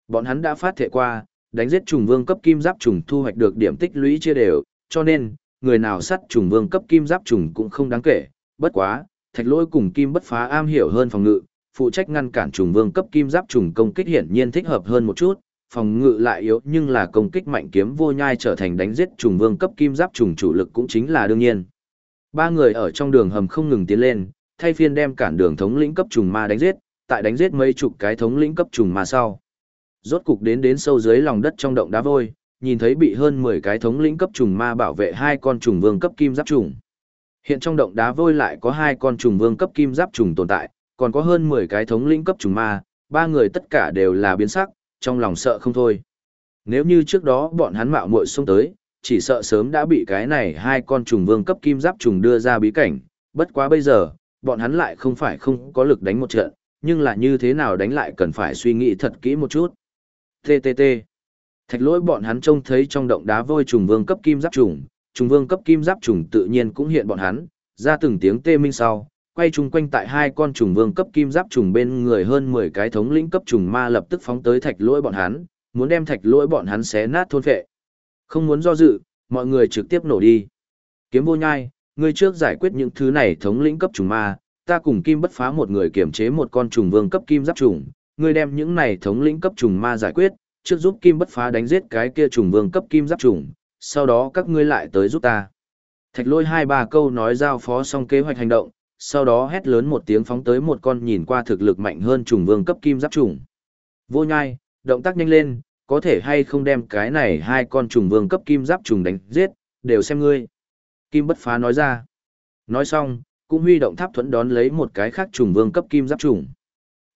A: bọn hắn đã phát thệ qua, đánh giết trùng vương cấp kim giáp trùng thu hoạch được điểm tích lũy chia đều, cho nên, người nào sát trùng vương cấp kim giáp trùng cũng không đáng kể, bất quá, thạch lỗi cùng kim bất phá am hiểu hơn phòng ngự, phụ trách ngăn cản trùng vương cấp kim giáp trùng công kích hiển nhiên thích hợp hơn một chút, phòng ngự lại yếu nhưng là công kích mạnh kiếm vô nhai trở thành đánh giết trùng vương cấp kim giáp trùng chủ lực cũng chính là đương nhiên. Ba người ở trong đường hầm không ngừng tiến lên, thay phiên đem cản đường thống lĩnh cấp trùng ma đánh giết, tại đánh giết mấy chục cái thống lĩnh cấp trùng ma sau. Rốt cục đến đến sâu dưới lòng đất trong động đá vôi, nhìn thấy bị hơn 10 cái thống lĩnh cấp trùng ma bảo vệ hai con trùng vương cấp kim giáp trùng. Hiện trong động đá vôi lại có hai con trùng vương cấp kim giáp trùng tồn tại, còn có hơn 10 cái thống lĩnh cấp trùng ma, ba người tất cả đều là biến sắc, trong lòng sợ không thôi. Nếu như trước đó bọn hắn mạo muội xông tới, chỉ sợ sớm đã bị cái này hai con trùng vương cấp kim giáp trùng đưa ra bí cảnh, bất quá bây giờ, bọn hắn lại không phải không có lực đánh một trận, nhưng là như thế nào đánh lại cần phải suy nghĩ thật kỹ một chút. TTT. Thạch lỗi bọn hắn trông thấy trong động đá vôi trùng vương cấp kim giáp trùng, trùng vương cấp kim giáp trùng tự nhiên cũng hiện bọn hắn, ra từng tiếng tê minh sau, quay chung quanh tại hai con trùng vương cấp kim giáp trùng bên người hơn 10 cái thống lĩnh cấp trùng ma lập tức phóng tới thạch lỗi bọn hắn, muốn đem thạch lỗi bọn hắn xé nát thôn phệ. Không muốn do dự, mọi người trực tiếp nổ đi. Kiếm vô nhai, ngươi trước giải quyết những thứ này thống lĩnh cấp trùng ma, ta cùng kim bất phá một người kiểm chế một con trùng vương cấp kim giáp trùng, ngươi đem những này thống lĩnh cấp trùng ma giải quyết, trước giúp kim bất phá đánh giết cái kia trùng vương cấp kim giáp trùng, sau đó các ngươi lại tới giúp ta. Thạch lôi hai ba câu nói giao phó xong kế hoạch hành động, sau đó hét lớn một tiếng phóng tới một con nhìn qua thực lực mạnh hơn trùng vương cấp kim giáp trùng. Vô nhai, động tác nhanh lên, có thể hay không đem cái này hai con trùng vương cấp kim giáp trùng đánh giết, đều xem ngươi. Kim bất phá nói ra. Nói xong, cũng huy động tháp thuẫn đón lấy một cái khác trùng vương cấp kim giáp trùng.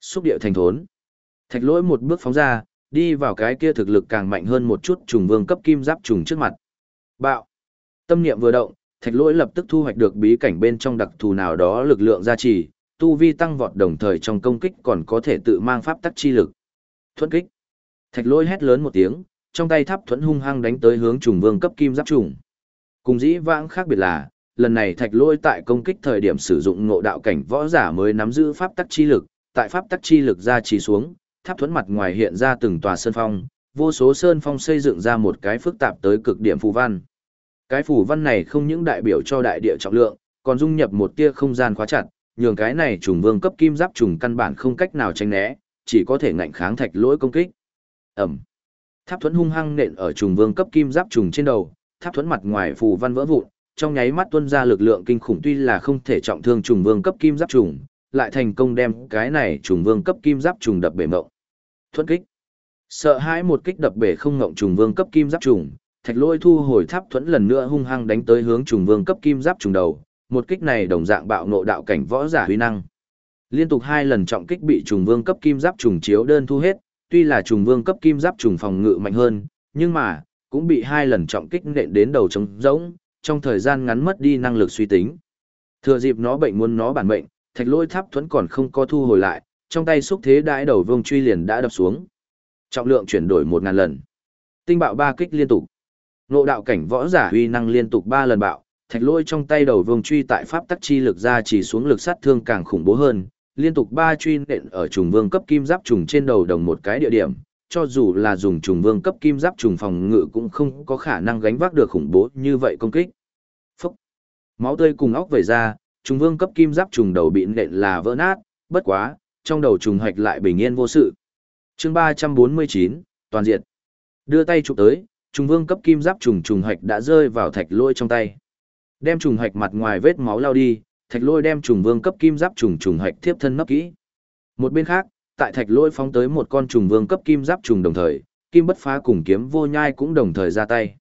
A: Xúc điệu thành thốn. Thạch lỗi một bước phóng ra, đi vào cái kia thực lực càng mạnh hơn một chút trùng vương cấp kim giáp trùng trước mặt. Bạo. Tâm niệm vừa động, thạch lỗi lập tức thu hoạch được bí cảnh bên trong đặc thù nào đó lực lượng gia trì, tu vi tăng vọt đồng thời trong công kích còn có thể tự mang pháp tắc chi lực. Thuẫn kích. Thạch lỗi hét lớn một tiếng, trong tay tháp thuẫn hung hăng đánh tới hướng trùng vương cấp kim giáp trùng. Cùng dĩ vãng khác biệt là, lần này thạch lỗi tại công kích thời điểm sử dụng ngộ đạo cảnh võ giả mới nắm giữ pháp tắc chi lực, tại pháp tắc chi lực gia trì xuống, tháp thuẫn mặt ngoài hiện ra từng tòa sơn phong, vô số sơn phong xây dựng ra một cái phức tạp tới cực điểm phù văn. Cái phù văn này không những đại biểu cho đại địa trọng lượng, còn dung nhập một tia không gian khóa chặt, nhường cái này trùng vương cấp kim giáp trùng căn bản không cách nào tránh né, chỉ có thể ngạnh kháng thạch lỗi công kích. Ẩm. Tháp thuẫn hung hăng nện ở trùng vương cấp kim giáp trùng trên đầu, tháp thuẫn mặt ngoài phù văn vỡ vụn, trong nháy mắt tuôn ra lực lượng kinh khủng tuy là không thể trọng thương trùng vương cấp kim giáp trùng, lại thành công đem cái này trùng vương cấp kim giáp trùng đập bể mộng. Thuẫn kích. Sợ hãi một kích đập bể không ngộng trùng vương cấp kim giáp trùng, Thạch Lôi thu hồi tháp thuẫn lần nữa hung hăng đánh tới hướng trùng vương cấp kim giáp trùng đầu, một kích này đồng dạng bạo nộ đạo cảnh võ giả huy năng. Liên tục hai lần trọng kích bị trùng vương cấp kim giáp trùng chiếu đơn thu hết, tuy là trùng vương cấp kim giáp trùng phòng ngự mạnh hơn, nhưng mà cũng bị hai lần trọng kích nện đến đầu trống rỗng, trong thời gian ngắn mất đi năng lực suy tính. Thừa dịp nó bệnh muốn nó bản mệnh, thạch lôi tháp thuẫn còn không có thu hồi lại, trong tay xúc thế đãi đầu vương truy liền đã đập xuống. Trọng lượng chuyển đổi một ngàn lần. Tinh bạo ba kích liên tục. Nộ đạo cảnh võ giả uy năng liên tục ba lần bạo, thạch lôi trong tay đầu vương truy tại pháp tắc chi lực ra chỉ xuống lực sát thương càng khủng bố hơn, liên tục ba truy nện ở trùng vương cấp kim giáp trùng trên đầu đồng một cái địa điểm, cho dù là dùng trùng vương cấp kim giáp trùng phòng ngự cũng không có khả năng gánh vác được khủng bố như vậy công kích. Phúc! Máu tươi cùng óc vẩy ra, trùng vương cấp kim giáp trùng đầu bị nện là vỡ nát, bất quá, trong đầu trùng hạch lại bình yên vô sự. chương 349, toàn diện. Đưa tay chụp tới, trùng vương cấp kim giáp trùng trùng hạch đã rơi vào thạch lôi trong tay. Đem trùng hạch mặt ngoài vết máu lao đi, thạch lôi đem trùng vương cấp kim giáp trùng trùng hạch tiếp thân nấp kỹ. Một bên khác, tại thạch lôi phóng tới một con trùng vương cấp kim giáp trùng đồng thời, kim bất phá cùng kiếm vô nhai cũng đồng thời ra tay.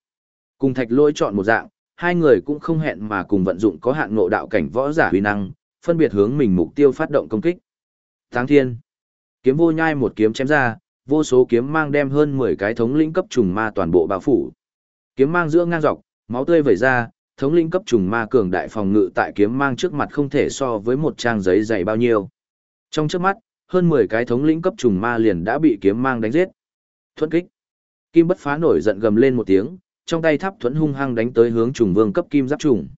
A: Cùng thạch lôi chọn một dạng, hai người cũng không hẹn mà cùng vận dụng có hạn ngộ đạo cảnh võ giả huy năng, phân biệt hướng mình mục tiêu phát động công kích. Táng thiên. Kiếm vô nhai một kiếm chém ra, vô số kiếm mang đem hơn 10 cái thống lĩnh cấp trùng ma toàn bộ bao phủ. Kiếm mang giữa ngang dọc, máu tươi vẩy ra, thống lĩnh cấp trùng ma cường đại phòng ngự tại kiếm mang trước mặt không thể so với một trang giấy dày bao nhiêu. Trong trước mắt, hơn 10 cái thống lĩnh cấp trùng ma liền đã bị kiếm mang đánh giết. Thuẫn kích. Kim bất phá nổi giận gầm lên một tiếng, trong tay tháp thuẫn hung hăng đánh tới hướng trùng vương cấp kim giáp trùng.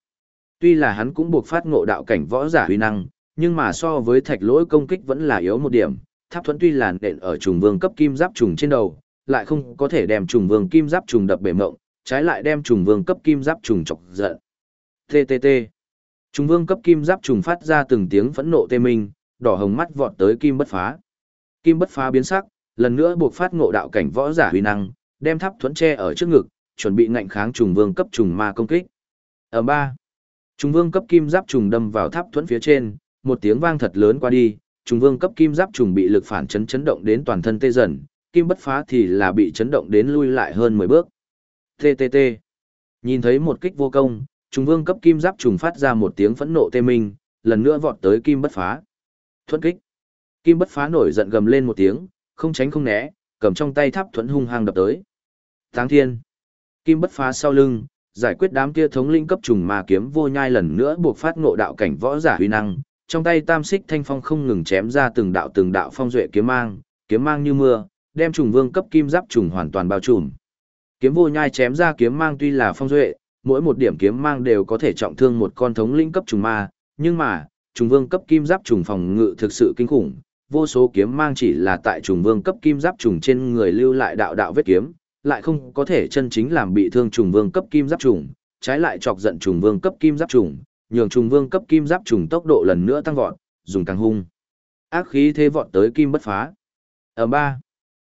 A: Tuy là hắn cũng buộc phát ngộ đạo cảnh võ giả huy năng, nhưng mà so với thạch lỗi công kích vẫn là yếu một điểm, tháp thuẫn tuy làn đện ở trùng vương cấp kim giáp trùng trên đầu, lại không có thể đem trùng vương kim giáp trùng đập bể mộng, trái lại đem trùng vương cấp kim giáp trùng chọc giận. TTT. Trùng vương cấp kim giáp trùng phát ra từng tiếng phẫn nộ tê minh, đỏ hồng mắt vọt tới kim bất phá. Kim bất phá biến sắc, lần nữa buộc phát ngộ đạo cảnh võ giả huy năng, đem tháp thuẫn tre ở trước ngực, chuẩn bị ngạnh kháng trùng vương cấp trùng ma công kích. Ở ba, trùng vương cấp kim giáp trùng đâm vào tháp thuẫn phía trên, một tiếng vang thật lớn qua đi, trùng vương cấp kim giáp trùng bị lực phản chấn chấn động đến toàn thân tê dần, kim bất phá thì là bị chấn động đến lui lại hơn 10 bước. TTT. Nhìn thấy một kích vô công, trùng vương cấp kim giáp trùng phát ra một tiếng phẫn nộ tê minh, lần nữa vọt tới kim bất phá. Thuẫn kích. Kim bất phá nổi giận gầm lên một tiếng, không tránh không né, cầm trong tay tháp thuẫn hung hăng đập tới. Táng thiên. Kim bất phá sau lưng, giải quyết đám kia thống linh cấp trùng mà kiếm vô nhai lần nữa buộc phát ngộ đạo cảnh võ giả huy năng, trong tay tam xích thanh phong không ngừng chém ra từng đạo từng đạo phong duệ kiếm mang, kiếm mang như mưa, đem trùng vương cấp kim giáp trùng hoàn toàn bao trùm. Kiếm vô nhai chém ra kiếm mang tuy là phong duệ, mỗi một điểm kiếm mang đều có thể trọng thương một con thống linh cấp trùng ma, nhưng mà, trùng vương cấp kim giáp trùng phòng ngự thực sự kinh khủng, vô số kiếm mang chỉ là tại trùng vương cấp kim giáp trùng trên người lưu lại đạo đạo vết kiếm, lại không có thể chân chính làm bị thương trùng vương cấp kim giáp trùng, trái lại chọc giận trùng vương cấp kim giáp trùng, nhường trùng vương cấp kim giáp trùng tốc độ lần nữa tăng vọt, dùng càng hung. Ác khí thế vọt tới kim bất phá. Ở ba,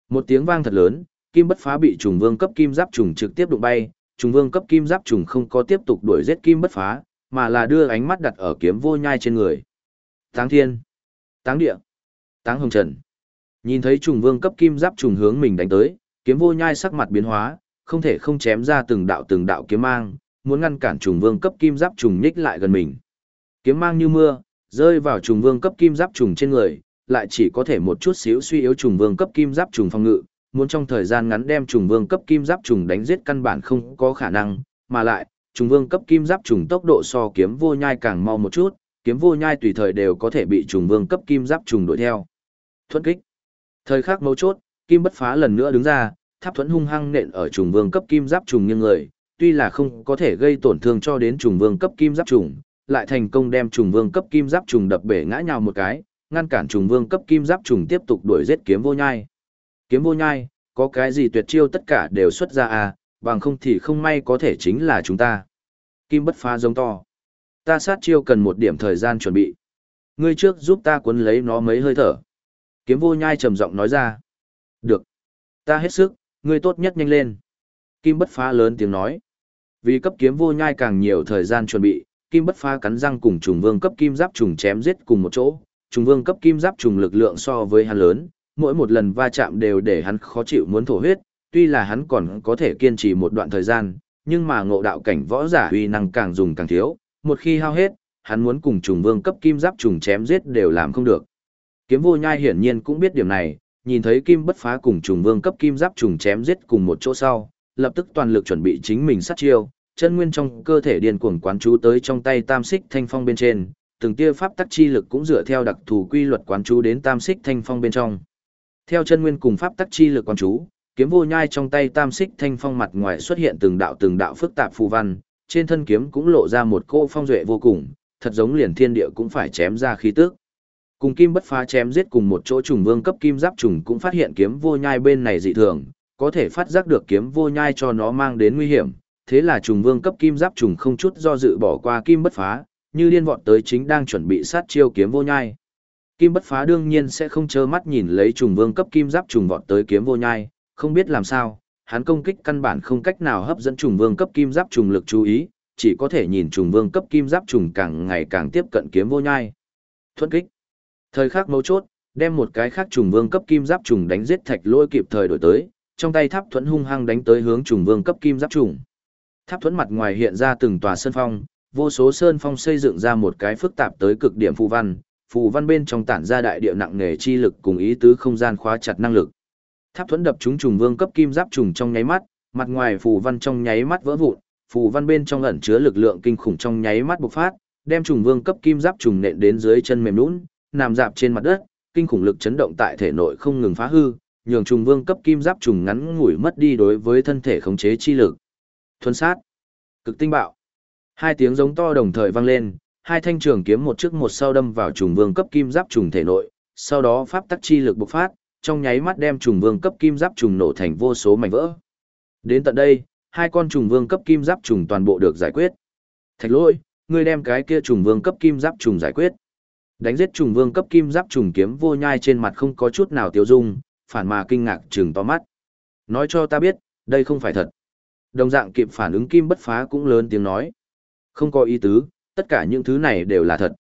A: một tiếng vang thật lớn, kim bất phá bị trùng vương cấp kim giáp trùng trực tiếp đụng bay, trùng vương cấp kim giáp trùng không có tiếp tục đuổi giết kim bất phá, mà là đưa ánh mắt đặt ở kiếm vô nhai trên người. Táng thiên, táng địa, táng hồng trần. Nhìn thấy trùng vương cấp kim giáp trùng hướng mình đánh tới, kiếm vô nhai sắc mặt biến hóa, không thể không chém ra từng đạo từng đạo kiếm mang, muốn ngăn cản trùng vương cấp kim giáp trùng nhích lại gần mình. Kiếm mang như mưa, rơi vào trùng vương cấp kim giáp trùng trên người, lại chỉ có thể một chút xíu suy yếu trùng vương cấp kim giáp trùng phòng ngự, muốn trong thời gian ngắn đem trùng vương cấp kim giáp trùng đánh giết căn bản không có khả năng, mà lại, trùng vương cấp kim giáp trùng tốc độ so kiếm vô nhai càng mau một chút, kiếm vô nhai tùy thời đều có thể bị trùng vương cấp kim giáp trùng đuổi theo. Thuẫn kích. Thời khắc mấu chốt, kim bất phá lần nữa đứng ra, tháp thuẫn hung hăng nện ở trùng vương cấp kim giáp trùng nghiêng người, tuy là không có thể gây tổn thương cho đến trùng vương cấp kim giáp trùng, lại thành công đem trùng vương cấp kim giáp trùng đập bể ngã nhào một cái, ngăn cản trùng vương cấp kim giáp trùng tiếp tục đuổi giết kiếm vô nhai. Kiếm vô nhai, có cái gì tuyệt chiêu tất cả đều xuất ra à, bằng không thì không may có thể chính là chúng ta. Kim bất phá giống to. Ta sát chiêu cần một điểm thời gian chuẩn bị. Ngươi trước giúp ta cuốn lấy nó mấy hơi thở. Kiếm vô nhai trầm giọng nói ra. Được. Ta hết sức, ngươi tốt nhất nhanh lên. Kim bất phá lớn tiếng nói. Vì cấp kiếm vô nhai càng nhiều thời gian chuẩn bị, Kim bất phá cắn răng cùng trùng vương cấp kim giáp trùng chém giết cùng một chỗ. Trùng vương cấp kim giáp trùng lực lượng so với hắn lớn, mỗi một lần va chạm đều để hắn khó chịu muốn thổ huyết, tuy là hắn còn có thể kiên trì một đoạn thời gian, nhưng mà ngộ đạo cảnh võ giả uy năng càng dùng càng thiếu, một khi hao hết, hắn muốn cùng trùng vương cấp kim giáp trùng chém giết đều làm không được. Kiếm vô nhai hiển nhiên cũng biết điểm này, nhìn thấy kim bất phá cùng trùng vương cấp kim giáp trùng chém giết cùng một chỗ sau, lập tức toàn lực chuẩn bị chính mình sát chiêu, chân nguyên trong cơ thể điên cuồng quán chú tới trong tay tam xích thanh phong bên trên, từng tia pháp tắc chi lực cũng dựa theo đặc thù quy luật quán chú đến tam xích thanh phong bên trong. Theo chân nguyên cùng pháp tắc chi lực quán chú, kiếm vô nhai trong tay tam xích thanh phong mặt ngoài xuất hiện từng đạo từng đạo phức tạp phù văn, trên thân kiếm cũng lộ ra một cô phong duệ vô cùng, thật giống liền thiên địa cũng phải chém ra khí tức. Cùng kim bất phá chém giết cùng một chỗ trùng vương cấp kim giáp trùng cũng phát hiện kiếm vô nhai bên này dị thường, có thể phát giác được kiếm vô nhai cho nó mang đến nguy hiểm, thế là trùng vương cấp kim giáp trùng không chút do dự bỏ qua kim bất phá, như điên vọt tới chính đang chuẩn bị sát chiêu kiếm vô nhai. Kim bất phá đương nhiên sẽ không chơ mắt nhìn lấy trùng vương cấp kim giáp trùng vọt tới kiếm vô nhai, không biết làm sao, hắn công kích căn bản không cách nào hấp dẫn trùng vương cấp kim giáp trùng lực chú ý, chỉ có thể nhìn trùng vương cấp kim giáp trùng càng ngày càng tiếp cận kiếm vô nhai. Thuận kích. Thời khắc mấu chốt, đem một cái khác trùng vương cấp kim giáp trùng đánh giết thạch lôi kịp thời đổi tới, trong tay tháp thuẫn hung hăng đánh tới hướng trùng vương cấp kim giáp trùng. Tháp thuẫn mặt ngoài hiện ra từng tòa sơn phong, vô số sơn phong xây dựng ra một cái phức tạp tới cực điểm phù văn, phù văn bên trong tản ra đại địa nặng nghề chi lực cùng ý tứ không gian khóa chặt năng lực. Tháp thuẫn đập trúng trùng vương cấp kim giáp trùng trong nháy mắt, mặt ngoài phù văn trong nháy mắt vỡ vụn, phù văn bên trong ẩn chứa lực lượng kinh khủng trong nháy mắt bộc phát, đem trùng vương cấp kim giáp trùng nện đến dưới chân mềm nhũn, nằm dạp trên mặt đất, kinh khủng lực chấn động tại thể nội không ngừng phá hư, nhường trùng vương cấp kim giáp trùng ngắn ngủi mất đi đối với thân thể khống chế chi lực. Thuần sát, cực tinh bạo. Hai tiếng giống to đồng thời vang lên, hai thanh trường kiếm một trước một sau đâm vào trùng vương cấp kim giáp trùng thể nội, sau đó pháp tắc chi lực bộc phát, trong nháy mắt đem trùng vương cấp kim giáp trùng nổ thành vô số mảnh vỡ. Đến tận đây, hai con trùng vương cấp kim giáp trùng toàn bộ được giải quyết. Thạch lỗi, ngươi đem cái kia trùng vương cấp kim giáp trùng giải quyết. Đánh giết trùng vương cấp kim giáp trùng kiếm vô nhai trên mặt không có chút nào tiêu dung, phản mà kinh ngạc trừng to mắt. Nói cho ta biết, đây không phải thật. Đồng dạng kịp phản ứng kim bất phá cũng lớn tiếng nói. Không có ý tứ, tất cả những thứ này đều là thật.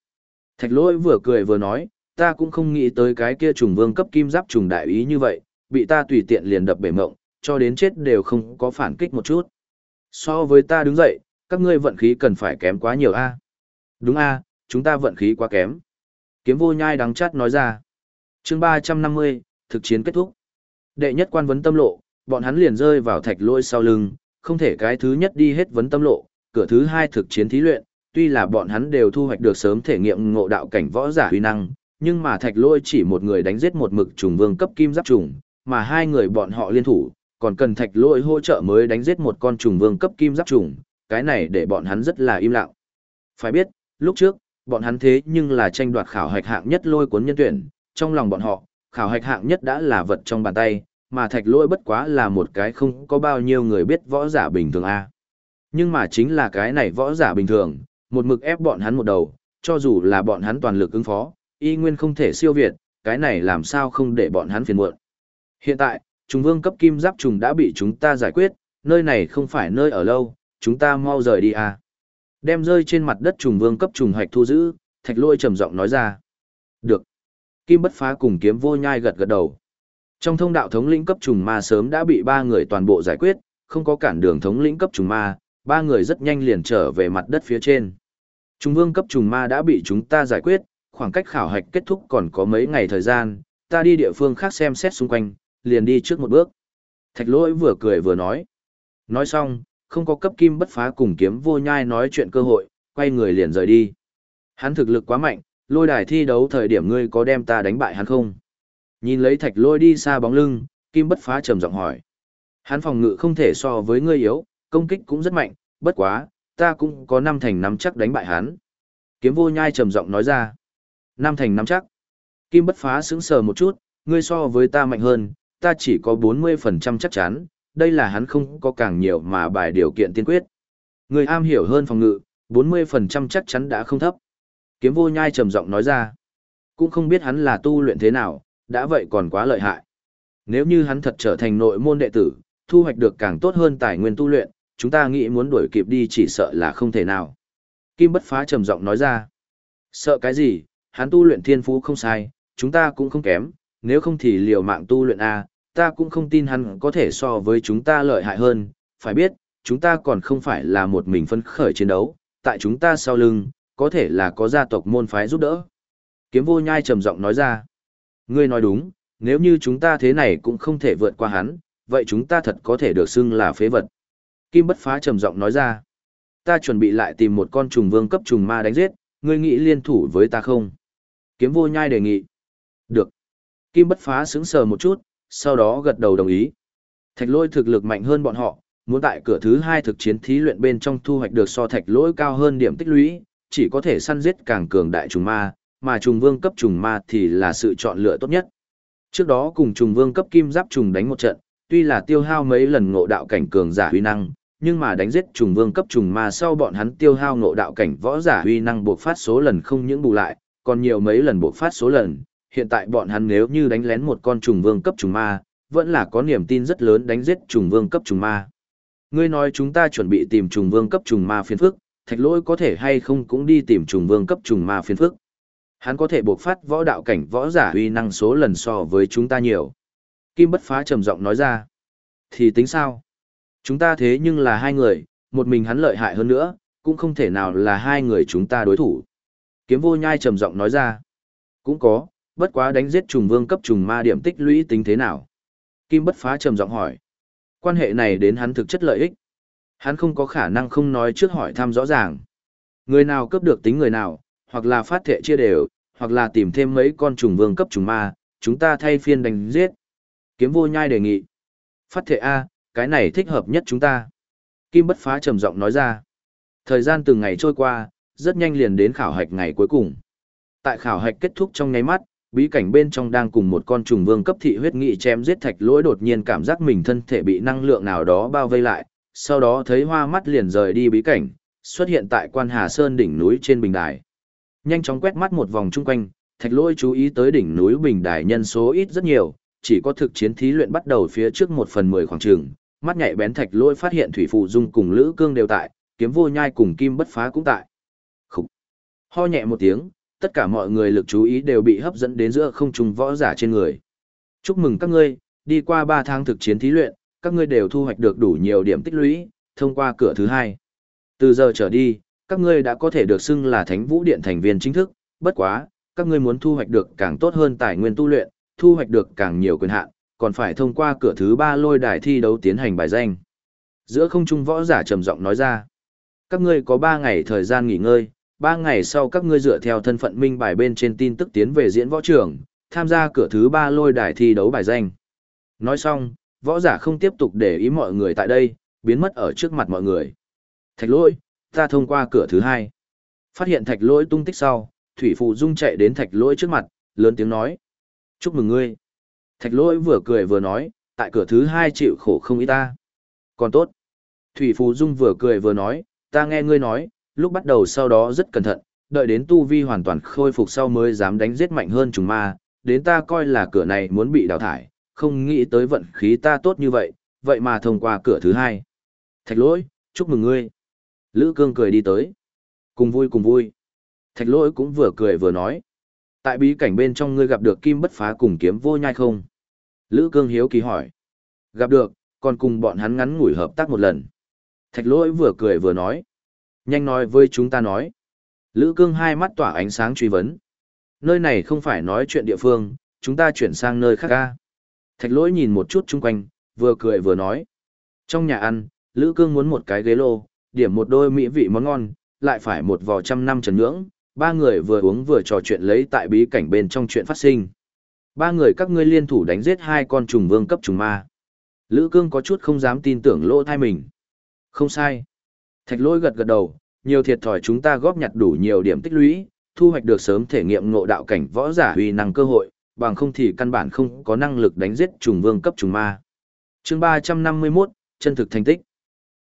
A: Thạch lỗi vừa cười vừa nói, ta cũng không nghĩ tới cái kia trùng vương cấp kim giáp trùng đại ý như vậy, bị ta tùy tiện liền đập bể mộng, cho đến chết đều không có phản kích một chút. So với ta đứng dậy, các ngươi vận khí cần phải kém quá nhiều a. Đúng a, chúng ta vận khí quá kém. Kiếm vô nhai đắng chát nói ra. chương 350, thực chiến kết thúc. Đệ nhất quan vấn tâm lộ, bọn hắn liền rơi vào thạch lôi sau lưng, không thể cái thứ nhất đi hết vấn tâm lộ, cửa thứ hai thực chiến thí luyện, tuy là bọn hắn đều thu hoạch được sớm thể nghiệm ngộ đạo cảnh võ giả uy năng, nhưng mà thạch lôi chỉ một người đánh giết một mực trùng vương cấp kim giáp trùng, mà hai người bọn họ liên thủ, còn cần thạch lôi hỗ trợ mới đánh giết một con trùng vương cấp kim giáp trùng, cái này để bọn hắn rất là im lặng. Phải biết, lúc trước, bọn hắn thế nhưng là tranh đoạt khảo hạch hạng nhất lôi cuốn nhân tuyển, trong lòng bọn họ, khảo hạch hạng nhất đã là vật trong bàn tay, mà thạch lỗi bất quá là một cái không có bao nhiêu người biết võ giả bình thường a. Nhưng mà chính là cái này võ giả bình thường, một mực ép bọn hắn một đầu, cho dù là bọn hắn toàn lực ứng phó, y nguyên không thể siêu việt, cái này làm sao không để bọn hắn phiền muộn. Hiện tại, trùng vương cấp kim giáp trùng đã bị chúng ta giải quyết, nơi này không phải nơi ở lâu, chúng ta mau rời đi à. Đem rơi trên mặt đất trùng vương cấp trùng hoạch thu giữ, thạch lôi trầm giọng nói ra. Được. Kim bất phá cùng kiếm vô nhai gật gật đầu. Trong thông đạo thống lĩnh cấp trùng ma sớm đã bị ba người toàn bộ giải quyết, không có cản đường thống lĩnh cấp trùng ma, ba người rất nhanh liền trở về mặt đất phía trên. Trung vương cấp trùng ma đã bị chúng ta giải quyết, khoảng cách khảo hạch kết thúc còn có mấy ngày thời gian, ta đi địa phương khác xem xét xung quanh, liền đi trước một bước. Thạch lỗi vừa cười vừa nói. Nói xong, không có cấp kim bất phá cùng kiếm vô nhai nói chuyện cơ hội, quay người liền rời đi. Hắn thực lực quá mạnh, lôi đài thi đấu thời điểm ngươi có đem ta đánh bại hắn không? Nhìn lấy thạch lôi đi xa bóng lưng, kim bất phá trầm giọng hỏi. Hắn phòng ngự không thể so với ngươi yếu, công kích cũng rất mạnh, bất quá, ta cũng có năm thành năm chắc đánh bại hắn. Kiếm vô nhai trầm giọng nói ra. Năm thành năm chắc. Kim bất phá sững sờ một chút, ngươi so với ta mạnh hơn, ta chỉ có 40% chắc chắn, đây là hắn không có càng nhiều mà bài điều kiện tiên quyết. Người am hiểu hơn phòng ngự, 40% chắc chắn đã không thấp. Kiếm vô nhai trầm giọng nói ra. Cũng không biết hắn là tu luyện thế nào, đã vậy còn quá lợi hại. Nếu như hắn thật trở thành nội môn đệ tử, thu hoạch được càng tốt hơn tài nguyên tu luyện, chúng ta nghĩ muốn đuổi kịp đi chỉ sợ là không thể nào. Kim bất phá trầm giọng nói ra. Sợ cái gì, hắn tu luyện thiên phú không sai, chúng ta cũng không kém, nếu không thì liều mạng tu luyện A, ta cũng không tin hắn có thể so với chúng ta lợi hại hơn, phải biết, chúng ta còn không phải là một mình phấn khởi chiến đấu, tại chúng ta sau lưng, có thể là có gia tộc môn phái giúp đỡ. Kiếm vô nhai trầm giọng nói ra, ngươi nói đúng, nếu như chúng ta thế này cũng không thể vượt qua hắn, vậy chúng ta thật có thể được xưng là phế vật. Kim bất phá trầm giọng nói ra, ta chuẩn bị lại tìm một con trùng vương cấp trùng ma đánh giết, ngươi nghĩ liên thủ với ta không? Kiếm vô nhai đề nghị. Được. Kim bất phá sững sờ một chút, sau đó gật đầu đồng ý. Thạch lôi thực lực mạnh hơn bọn họ, muốn tại cửa thứ hai thực chiến thí luyện bên trong thu hoạch được so thạch lôi cao hơn điểm tích lũy, chỉ có thể săn giết càng cường đại trùng ma, mà trùng vương cấp trùng ma thì là sự chọn lựa tốt nhất. Trước đó cùng trùng vương cấp kim giáp trùng đánh một trận, tuy là tiêu hao mấy lần ngộ đạo cảnh cường giả huy năng, nhưng mà đánh giết trùng vương cấp trùng ma sau bọn hắn tiêu hao ngộ đạo cảnh võ giả huy năng buộc phát số lần không những bù lại, còn nhiều mấy lần buộc phát số lần, hiện tại bọn hắn nếu như đánh lén một con trùng vương cấp trùng ma, vẫn là có niềm tin rất lớn đánh giết trùng vương cấp trùng ma. Ngươi nói chúng ta chuẩn bị tìm trùng vương cấp trùng ma phiền phức, thạch lỗi có thể hay không cũng đi tìm trùng vương cấp trùng ma phiên phức. Hắn có thể buộc phát võ đạo cảnh võ giả uy năng số lần so với chúng ta nhiều. Kim bất phá trầm giọng nói ra. Thì tính sao? Chúng ta thế nhưng là hai người, một mình hắn lợi hại hơn nữa, cũng không thể nào là hai người chúng ta đối thủ. Kiếm vô nhai trầm giọng nói ra. Cũng có, bất quá đánh giết trùng vương cấp trùng ma điểm tích lũy tính thế nào? Kim bất phá trầm giọng hỏi. Quan hệ này đến hắn thực chất lợi ích. Hắn không có khả năng không nói trước hỏi thăm rõ ràng. Người nào cấp được tính người nào, hoặc là phát thệ chia đều, hoặc là tìm thêm mấy con trùng vương cấp trùng ma, chúng ta thay phiên đánh giết. Kiếm vô nhai đề nghị. Phát thệ A, cái này thích hợp nhất chúng ta. Kim bất phá trầm giọng nói ra. Thời gian từng ngày trôi qua, rất nhanh liền đến khảo hạch ngày cuối cùng. Tại khảo hạch kết thúc trong nháy mắt, bí cảnh bên trong đang cùng một con trùng vương cấp thị huyết nghị chém giết thạch lỗi đột nhiên cảm giác mình thân thể bị năng lượng nào đó bao vây lại, sau đó thấy hoa mắt liền rời đi bí cảnh, xuất hiện tại quan Hà Sơn đỉnh núi trên bình đài. Nhanh chóng quét mắt một vòng chung quanh, thạch lôi chú ý tới đỉnh núi bình đài nhân số ít rất nhiều, chỉ có thực chiến thí luyện bắt đầu phía trước một phần mười khoảng trường, mắt nhạy bén thạch lôi phát hiện thủy phụ dung cùng lữ cương đều tại, kiếm vô nhai cùng kim bất phá cũng tại. Khúc! Ho nhẹ một tiếng, tất cả mọi người lực chú ý đều bị hấp dẫn đến giữa không trung võ giả trên người. Chúc mừng các ngươi, đi qua 3 tháng thực chiến thí luyện, các ngươi đều thu hoạch được đủ nhiều điểm tích lũy, thông qua cửa thứ hai. Từ giờ trở đi, các ngươi đã có thể được xưng là Thánh Vũ Điện thành viên chính thức, bất quá, các ngươi muốn thu hoạch được càng tốt hơn tài nguyên tu luyện, thu hoạch được càng nhiều quyền hạn, còn phải thông qua cửa thứ ba lôi đài thi đấu tiến hành bài danh. Giữa không trung võ giả trầm giọng nói ra, các ngươi có 3 ngày thời gian nghỉ ngơi, ba ngày sau các ngươi dựa theo thân phận minh bài bên trên tin tức tiến về diễn võ trường, tham gia cửa thứ ba lôi đài thi đấu bài danh. Nói xong, võ giả không tiếp tục để ý mọi người tại đây, biến mất ở trước mặt mọi người. Thạch lỗi, ta thông qua cửa thứ hai. Phát hiện thạch lỗi tung tích sau, Thủy Phụ Dung chạy đến thạch lỗi trước mặt, lớn tiếng nói. Chúc mừng ngươi. Thạch lỗi vừa cười vừa nói, tại cửa thứ hai chịu khổ không ít ta. Còn tốt. Thủy Phù Dung vừa cười vừa nói, ta nghe ngươi nói, lúc bắt đầu sau đó rất cẩn thận, đợi đến tu vi hoàn toàn khôi phục sau mới dám đánh giết mạnh hơn chúng ma, đến ta coi là cửa này muốn bị đào thải, không nghĩ tới vận khí ta tốt như vậy, vậy mà thông qua cửa thứ hai. Thạch lỗi, chúc mừng ngươi. Lữ cương cười đi tới. Cùng vui cùng vui. Thạch lỗi cũng vừa cười vừa nói. Tại bí cảnh bên trong ngươi gặp được kim bất phá cùng kiếm vô nhai không? Lữ cương hiếu kỳ hỏi. Gặp được, còn cùng bọn hắn ngắn ngủi hợp tác một lần. Thạch lỗi vừa cười vừa nói. Nhanh nói với chúng ta nói. Lữ cương hai mắt tỏa ánh sáng truy vấn. Nơi này không phải nói chuyện địa phương, chúng ta chuyển sang nơi khác ca. Thạch lỗi nhìn một chút chung quanh, vừa cười vừa nói. Trong nhà ăn, Lữ cương muốn một cái ghế lô, điểm một đôi mỹ vị món ngon, lại phải một vò trăm năm trần nhưỡng, ba người vừa uống vừa trò chuyện lấy tại bí cảnh bên trong chuyện phát sinh. Ba người các ngươi liên thủ đánh giết hai con trùng vương cấp trùng ma. Lữ cương có chút không dám tin tưởng lỗ thai mình. Không sai. Thạch lỗi gật gật đầu, nhiều thiệt thòi chúng ta góp nhặt đủ nhiều điểm tích lũy, thu hoạch được sớm thể nghiệm ngộ đạo cảnh võ giả huy năng cơ hội, bằng không thì căn bản không có năng lực đánh giết trùng vương cấp trùng ma. Chương 351, chân thực thành tích.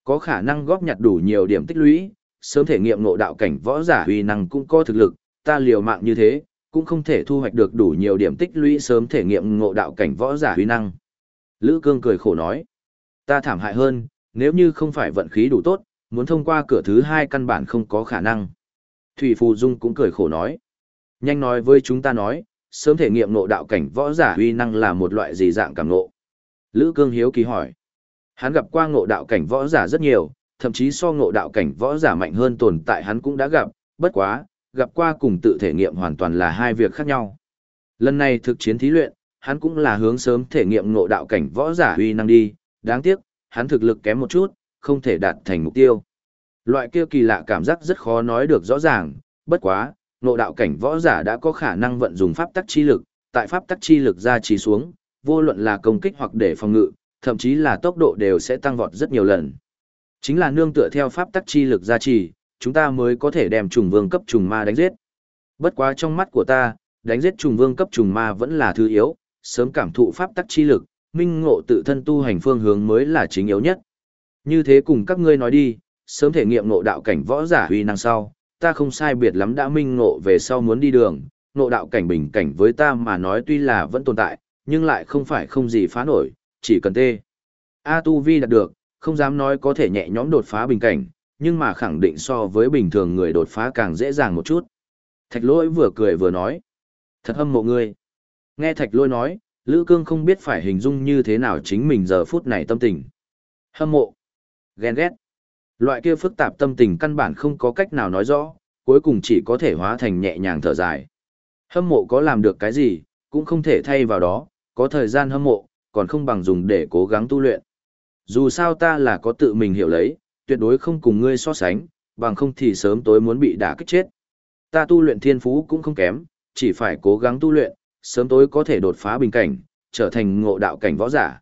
A: Có khả năng góp nhặt đủ nhiều điểm tích lũy, sớm thể nghiệm ngộ đạo cảnh võ giả huy năng cũng có thực lực, ta liều mạng như thế, cũng không thể thu hoạch được đủ nhiều điểm tích lũy sớm thể nghiệm ngộ đạo cảnh võ giả huy năng. Lữ Cương cười khổ nói, ta thảm hại hơn, nếu như không phải vận khí đủ tốt, muốn thông qua cửa thứ hai căn bản không có khả năng. Thủy Phù Dung cũng cười khổ nói, nhanh nói với chúng ta nói, sớm thể nghiệm nộ đạo cảnh võ giả uy năng là một loại gì dạng cảm ngộ. Lữ Cương hiếu kỳ hỏi, hắn gặp qua ngộ đạo cảnh võ giả rất nhiều, thậm chí so ngộ đạo cảnh võ giả mạnh hơn tồn tại hắn cũng đã gặp, bất quá, gặp qua cùng tự thể nghiệm hoàn toàn là hai việc khác nhau. Lần này thực chiến thí luyện, hắn cũng là hướng sớm thể nghiệm ngộ đạo cảnh võ giả uy năng đi, đáng tiếc, hắn thực lực kém một chút, không thể đạt thành mục tiêu. Loại kia kỳ lạ cảm giác rất khó nói được rõ ràng, bất quá, Nội đạo cảnh võ giả đã có khả năng vận dụng pháp tắc chi lực, tại pháp tắc chi lực ra trì xuống, vô luận là công kích hoặc để phòng ngự, thậm chí là tốc độ đều sẽ tăng vọt rất nhiều lần. Chính là nương tựa theo pháp tắc chi lực gia trì, chúng ta mới có thể đem trùng vương cấp trùng ma đánh giết. Bất quá trong mắt của ta, đánh giết trùng vương cấp trùng ma vẫn là thứ yếu, sớm cảm thụ pháp tắc chi lực, minh ngộ tự thân tu hành phương hướng mới là chính yếu nhất. Như thế cùng các ngươi nói đi, sớm thể nghiệm ngộ đạo cảnh võ giả uy năng sau, ta không sai biệt lắm đã minh ngộ về sau muốn đi đường, ngộ đạo cảnh bình cảnh với ta mà nói tuy là vẫn tồn tại, nhưng lại không phải không gì phá nổi, chỉ cần tê. A tu vi đạt được, không dám nói có thể nhẹ nhõm đột phá bình cảnh, nhưng mà khẳng định so với bình thường người đột phá càng dễ dàng một chút. Thạch lỗi vừa cười vừa nói. Thật hâm mộ ngươi. Nghe thạch lỗi nói, Lữ Cương không biết phải hình dung như thế nào chính mình giờ phút này tâm tình. Hâm mộ. Ghen ghét. Loại kia phức tạp tâm tình căn bản không có cách nào nói rõ, cuối cùng chỉ có thể hóa thành nhẹ nhàng thở dài. Hâm mộ có làm được cái gì, cũng không thể thay vào đó, có thời gian hâm mộ, còn không bằng dùng để cố gắng tu luyện. Dù sao ta là có tự mình hiểu lấy, tuyệt đối không cùng ngươi so sánh, bằng không thì sớm tối muốn bị đả kích chết. Ta tu luyện thiên phú cũng không kém, chỉ phải cố gắng tu luyện, sớm tối có thể đột phá bình cảnh, trở thành ngộ đạo cảnh võ giả.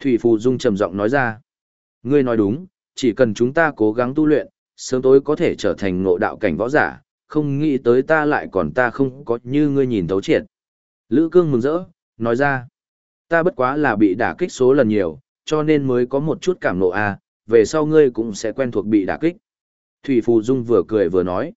A: Thủy Phù Dung trầm giọng nói ra. Ngươi nói đúng, chỉ cần chúng ta cố gắng tu luyện, sớm tối có thể trở thành ngộ đạo cảnh võ giả, không nghĩ tới ta lại còn ta không có như ngươi nhìn thấu triệt. Lữ Cương mừng rỡ, nói ra. Ta bất quá là bị đả kích số lần nhiều, cho nên mới có một chút cảm nộ a à, về sau ngươi cũng sẽ quen thuộc bị đả kích. Thủy Phù Dung vừa cười vừa nói.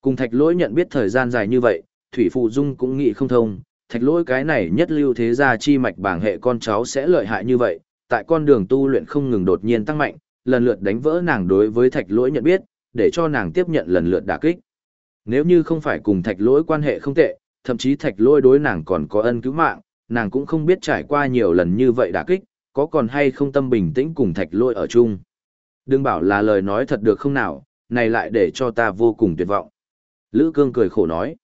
A: Cùng thạch lỗi nhận biết thời gian dài như vậy, Thủy Phù Dung cũng nghĩ không thông, thạch lỗi cái này nhất lưu thế gia chi mạch bảng hệ con cháu sẽ lợi hại như vậy, tại con đường tu luyện không ngừng đột nhiên tăng mạnh, lần lượt đánh vỡ nàng đối với thạch lỗi nhận biết, để cho nàng tiếp nhận lần lượt đả kích. Nếu như không phải cùng thạch lỗi quan hệ không tệ, thậm chí thạch lỗi đối nàng còn có ân cứu mạng, nàng cũng không biết trải qua nhiều lần như vậy đả kích, có còn hay không tâm bình tĩnh cùng thạch lỗi ở chung. Đừng bảo là lời nói thật được không nào, này lại để cho ta vô cùng tuyệt vọng. Lữ Cương cười khổ nói.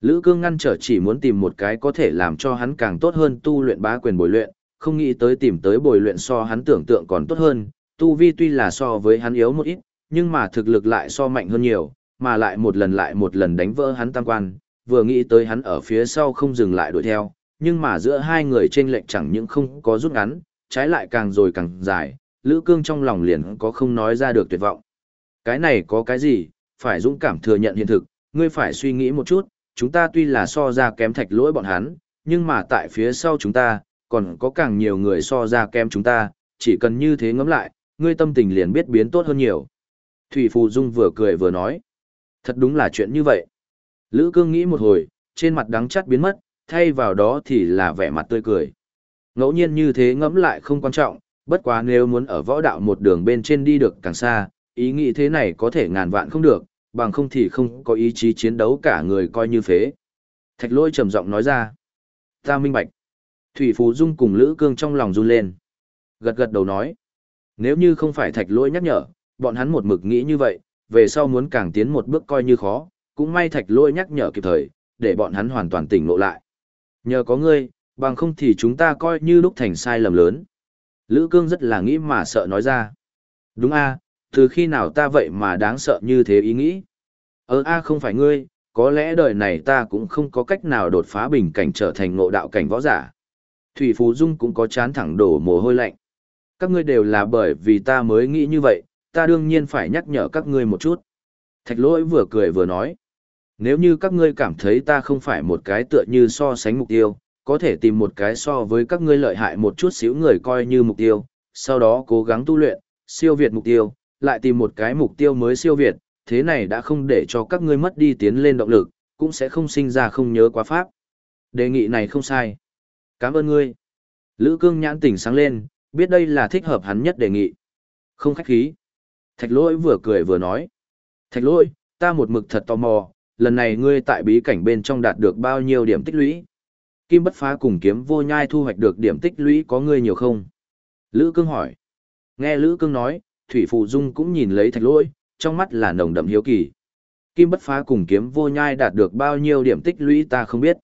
A: Lữ Cương ngăn trở chỉ muốn tìm một cái có thể làm cho hắn càng tốt hơn tu luyện bá quyền bồi luyện, không nghĩ tới tìm tới bồi luyện so hắn tưởng tượng còn tốt hơn, tu vi tuy là so với hắn yếu một ít, nhưng mà thực lực lại so mạnh hơn nhiều, mà lại một lần lại một lần đánh vỡ hắn tam quan, vừa nghĩ tới hắn ở phía sau không dừng lại đuổi theo, nhưng mà giữa hai người trên lệnh chẳng những không có rút ngắn, trái lại càng rồi càng dài, Lữ Cương trong lòng liền có không nói ra được tuyệt vọng. Cái này có cái gì, phải dũng cảm thừa nhận hiện thực, ngươi phải suy nghĩ một chút, chúng ta tuy là so ra kém thạch lỗi bọn hắn, nhưng mà tại phía sau chúng ta, còn có càng nhiều người so ra kém chúng ta, chỉ cần như thế ngẫm lại, ngươi tâm tình liền biết biến tốt hơn nhiều. Thủy Phù Dung vừa cười vừa nói. Thật đúng là chuyện như vậy. Lữ cương nghĩ một hồi, trên mặt đắng chắt biến mất, thay vào đó thì là vẻ mặt tươi cười. Ngẫu nhiên như thế ngẫm lại không quan trọng, bất quá nếu muốn ở võ đạo một đường bên trên đi được càng xa, ý nghĩ thế này có thể ngàn vạn không được, bằng không thì không có ý chí chiến đấu cả người coi như phế. Thạch lôi trầm giọng nói ra. Ta minh bạch. Thủy Phú Dung cùng Lữ Cương trong lòng run lên. Gật gật đầu nói. Nếu như không phải thạch lôi nhắc nhở, bọn hắn một mực nghĩ như vậy, về sau muốn càng tiến một bước coi như khó, cũng may thạch lôi nhắc nhở kịp thời, để bọn hắn hoàn toàn tỉnh ngộ lại. Nhờ có ngươi, bằng không thì chúng ta coi như lúc thành sai lầm lớn. Lữ Cương rất là nghĩ mà sợ nói ra. Đúng a, từ khi nào ta vậy mà đáng sợ như thế ý nghĩ? Ờ a không phải ngươi, có lẽ đời này ta cũng không có cách nào đột phá bình cảnh trở thành ngộ đạo cảnh võ giả. Thủy Phú Dung cũng có chán thẳng đổ mồ hôi lạnh. Các ngươi đều là bởi vì ta mới nghĩ như vậy, ta đương nhiên phải nhắc nhở các ngươi một chút. Thạch lỗi vừa cười vừa nói. Nếu như các ngươi cảm thấy ta không phải một cái tựa như so sánh mục tiêu, có thể tìm một cái so với các ngươi lợi hại một chút xíu người coi như mục tiêu, sau đó cố gắng tu luyện, siêu việt mục tiêu, lại tìm một cái mục tiêu mới siêu việt, thế này đã không để cho các ngươi mất đi tiến lên động lực, cũng sẽ không sinh ra không nhớ quá pháp. Đề nghị này không sai. Cảm ơn ngươi. Lữ cương nhãn tỉnh sáng lên, biết đây là thích hợp hắn nhất đề nghị. Không khách khí. Thạch lỗi vừa cười vừa nói. Thạch lỗi, ta một mực thật tò mò, lần này ngươi tại bí cảnh bên trong đạt được bao nhiêu điểm tích lũy? Kim bất phá cùng kiếm vô nhai thu hoạch được điểm tích lũy có ngươi nhiều không? Lữ cương hỏi. Nghe Lữ cương nói, Thủy Phụ Dung cũng nhìn lấy thạch lỗi, trong mắt là nồng đậm hiếu kỳ. Kim bất phá cùng kiếm vô nhai đạt được bao nhiêu điểm tích lũy ta không biết.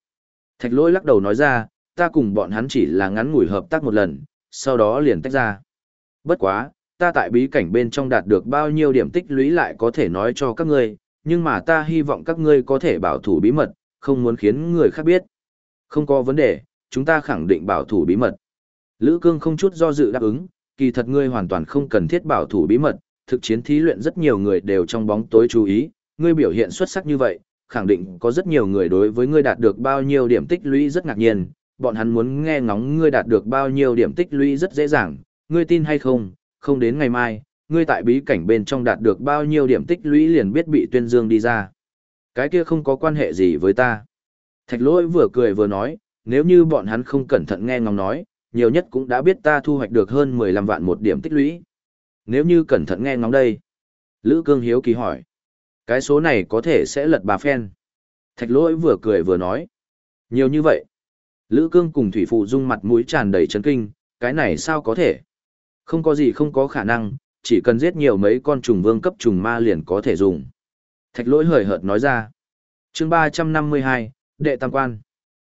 A: Thạch lỗi lắc đầu nói ra, ta cùng bọn hắn chỉ là ngắn ngủi hợp tác một lần, sau đó liền tách ra. Bất quá, ta tại bí cảnh bên trong đạt được bao nhiêu điểm tích lũy lại có thể nói cho các ngươi, nhưng mà ta hy vọng các ngươi có thể bảo thủ bí mật, không muốn khiến người khác biết. Không có vấn đề, chúng ta khẳng định bảo thủ bí mật. Lữ Cương không chút do dự đáp ứng, kỳ thật ngươi hoàn toàn không cần thiết bảo thủ bí mật, thực chiến thí luyện rất nhiều người đều trong bóng tối chú ý, ngươi biểu hiện xuất sắc như vậy, khẳng định có rất nhiều người đối với ngươi đạt được bao nhiêu điểm tích lũy rất ngạc nhiên, bọn hắn muốn nghe ngóng ngươi đạt được bao nhiêu điểm tích lũy rất dễ dàng, ngươi tin hay không, không đến ngày mai, ngươi tại bí cảnh bên trong đạt được bao nhiêu điểm tích lũy liền biết bị tuyên dương đi ra. Cái kia không có quan hệ gì với ta. Thạch lỗi vừa cười vừa nói, nếu như bọn hắn không cẩn thận nghe ngóng nói, nhiều nhất cũng đã biết ta thu hoạch được hơn 15 vạn một điểm tích lũy. Nếu như cẩn thận nghe ngóng đây. Lữ Cương Hiếu kỳ hỏi. Cái số này có thể sẽ lật bà phen. Thạch lỗi vừa cười vừa nói. Nhiều như vậy. Lữ Cương cùng Thủy Phụ Dung mặt mũi tràn đầy chấn kinh, cái này sao có thể? Không có gì không có khả năng, chỉ cần giết nhiều mấy con trùng vương cấp trùng ma liền có thể dùng. Thạch lỗi hời hợt nói ra. chương 352, Đệ Tam Quan.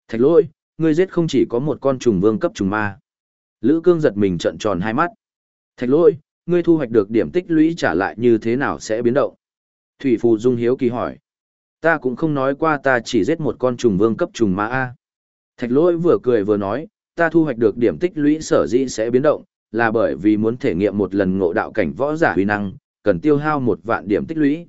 A: Thạch lỗi, ngươi giết không chỉ có một con trùng vương cấp trùng ma. Lữ Cương giật mình trợn tròn hai mắt. Thạch lỗi, ngươi thu hoạch được điểm tích lũy trả lại như thế nào sẽ biến động? Thủy Phù Dung hiếu kỳ hỏi. Ta cũng không nói qua ta chỉ giết một con trùng vương cấp trùng ma A. Thạch lỗi vừa cười vừa nói, ta thu hoạch được điểm tích lũy sở dĩ sẽ biến động, là bởi vì muốn thể nghiệm một lần ngộ đạo cảnh võ giả huy năng, cần tiêu hao một vạn điểm tích lũy.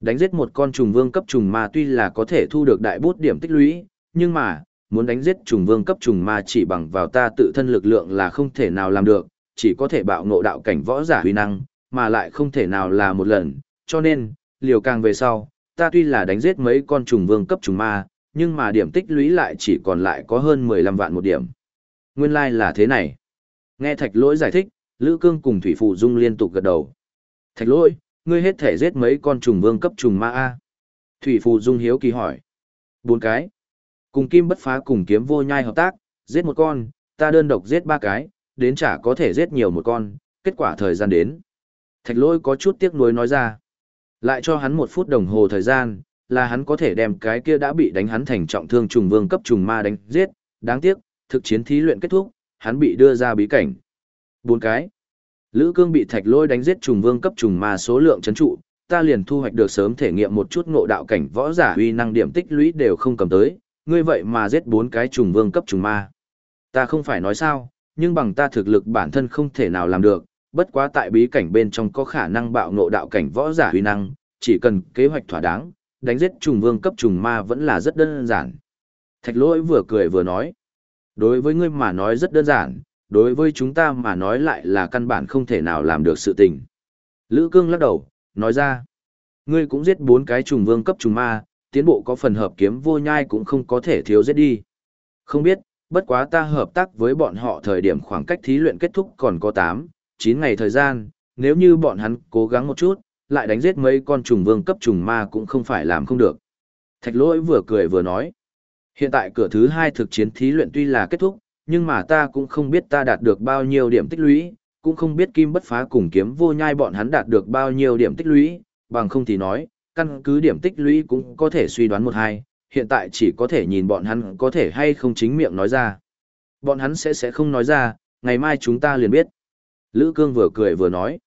A: Đánh giết một con trùng vương cấp trùng ma tuy là có thể thu được đại bút điểm tích lũy, nhưng mà, muốn đánh giết trùng vương cấp trùng ma chỉ bằng vào ta tự thân lực lượng là không thể nào làm được, chỉ có thể bạo ngộ đạo cảnh võ giả huy năng, mà lại không thể nào là một lần, cho nên, liều càng về sau, ta tuy là đánh giết mấy con trùng vương cấp trùng ma, nhưng mà điểm tích lũy lại chỉ còn lại có hơn 15 vạn một điểm. Nguyên lai like là thế này. Nghe thạch lỗi giải thích, Lữ Cương cùng Thủy Phụ Dung liên tục gật đầu. Thạch lỗi, ngươi hết thể giết mấy con trùng vương cấp trùng ma A. Thủy Phụ Dung hiếu kỳ hỏi. Bốn cái. Cùng kim bất phá cùng kiếm vô nhai hợp tác, giết một con, ta đơn độc giết ba cái, đến chả có thể giết nhiều một con, kết quả thời gian đến. Thạch lỗi có chút tiếc nuối nói ra. Lại cho hắn một phút đồng hồ thời gian, là hắn có thể đem cái kia đã bị đánh hắn thành trọng thương trùng vương cấp trùng ma đánh giết, đáng tiếc, thực chiến thí luyện kết thúc, hắn bị đưa ra bí cảnh. Bốn cái. Lữ Cương bị Thạch Lôi đánh giết trùng vương cấp trùng ma số lượng chấn trụ, ta liền thu hoạch được sớm thể nghiệm một chút ngộ đạo cảnh võ giả uy năng điểm tích lũy đều không cầm tới, ngươi vậy mà giết bốn cái trùng vương cấp trùng ma. Ta không phải nói sao, nhưng bằng ta thực lực bản thân không thể nào làm được, bất quá tại bí cảnh bên trong có khả năng bạo ngộ đạo cảnh võ giả uy năng, chỉ cần kế hoạch thỏa đáng, đánh giết trùng vương cấp trùng ma vẫn là rất đơn giản. Thạch lỗi vừa cười vừa nói. Đối với ngươi mà nói rất đơn giản, đối với chúng ta mà nói lại là căn bản không thể nào làm được sự tình. Lữ cương lắc đầu, nói ra. Ngươi cũng giết bốn cái trùng vương cấp trùng ma, tiến bộ có phần hợp kiếm vô nhai cũng không có thể thiếu giết đi. Không biết, bất quá ta hợp tác với bọn họ thời điểm khoảng cách thí luyện kết thúc còn có 8, 9 ngày thời gian, nếu như bọn hắn cố gắng một chút, lại đánh giết mấy con trùng vương cấp trùng ma cũng không phải làm không được. Thạch lỗi vừa cười vừa nói. Hiện tại cửa thứ hai thực chiến thí luyện tuy là kết thúc, nhưng mà ta cũng không biết ta đạt được bao nhiêu điểm tích lũy, cũng không biết kim bất phá cùng kiếm vô nhai bọn hắn đạt được bao nhiêu điểm tích lũy, bằng không thì nói, căn cứ điểm tích lũy cũng có thể suy đoán một hai, hiện tại chỉ có thể nhìn bọn hắn có thể hay không chính miệng nói ra. Bọn hắn sẽ sẽ không nói ra, ngày mai chúng ta liền biết. Lữ Cương vừa cười vừa nói.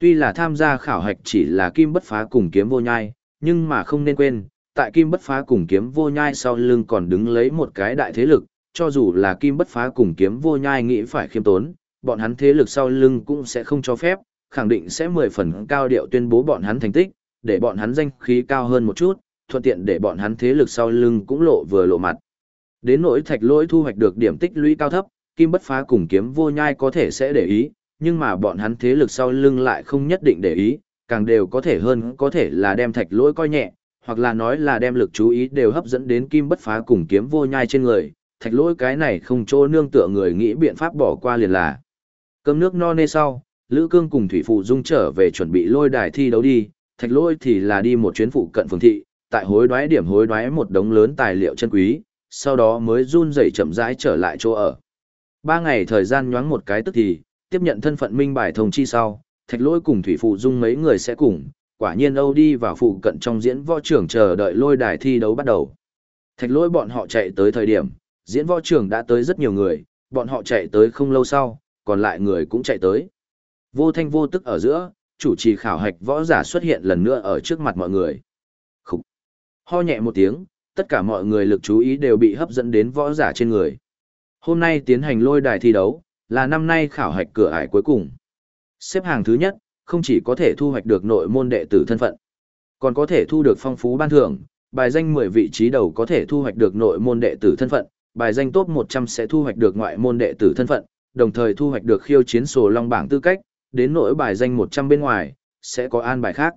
A: Tuy là tham gia khảo hạch chỉ là kim bất phá cùng kiếm vô nhai, nhưng mà không nên quên, tại kim bất phá cùng kiếm vô nhai sau lưng còn đứng lấy một cái đại thế lực, cho dù là kim bất phá cùng kiếm vô nhai nghĩ phải khiêm tốn, bọn hắn thế lực sau lưng cũng sẽ không cho phép, khẳng định sẽ mười phần cao điệu tuyên bố bọn hắn thành tích, để bọn hắn danh khí cao hơn một chút, thuận tiện để bọn hắn thế lực sau lưng cũng lộ vừa lộ mặt. Đến nỗi thạch lỗi thu hoạch được điểm tích lũy cao thấp, kim bất phá cùng kiếm vô nhai có thể sẽ để ý, nhưng mà bọn hắn thế lực sau lưng lại không nhất định để ý, càng đều có thể hơn có thể là đem thạch lỗi coi nhẹ, hoặc là nói là đem lực chú ý đều hấp dẫn đến kim bất phá cùng kiếm vô nhai trên người, thạch lỗi cái này không chỗ nương tựa người nghĩ biện pháp bỏ qua liền là. Cơm nước no nê sau, Lữ Cương cùng Thủy Phụ Dung trở về chuẩn bị lôi đài thi đấu đi, thạch lỗi thì là đi một chuyến phụ cận phường thị, tại hối đoái điểm hối đoái một đống lớn tài liệu chân quý, sau đó mới run rẩy chậm rãi trở lại chỗ ở. Ba ngày thời gian nhoáng một cái tức thì, tiếp nhận thân phận minh bài thông chi sau, thạch lỗi cùng Thủy Phụ Dung mấy người sẽ cùng, quả nhiên Âu đi vào phụ cận trong diễn võ trưởng chờ đợi lôi đài thi đấu bắt đầu. Thạch lỗi bọn họ chạy tới thời điểm, diễn võ trưởng đã tới rất nhiều người, bọn họ chạy tới không lâu sau, còn lại người cũng chạy tới. Vô thanh vô tức ở giữa, chủ trì khảo hạch võ giả xuất hiện lần nữa ở trước mặt mọi người. Khúc! Ho nhẹ một tiếng, tất cả mọi người lực chú ý đều bị hấp dẫn đến võ giả trên người. Hôm nay tiến hành lôi đài thi đấu, là năm nay khảo hạch cửa ải cuối cùng. Xếp hàng thứ nhất, không chỉ có thể thu hoạch được nội môn đệ tử thân phận, còn có thể thu được phong phú ban thưởng, bài danh 10 vị trí đầu có thể thu hoạch được nội môn đệ tử thân phận, bài danh top 100 sẽ thu hoạch được ngoại môn đệ tử thân phận, đồng thời thu hoạch được khiêu chiến sổ long bảng tư cách, đến nỗi bài danh 100 bên ngoài, sẽ có an bài khác.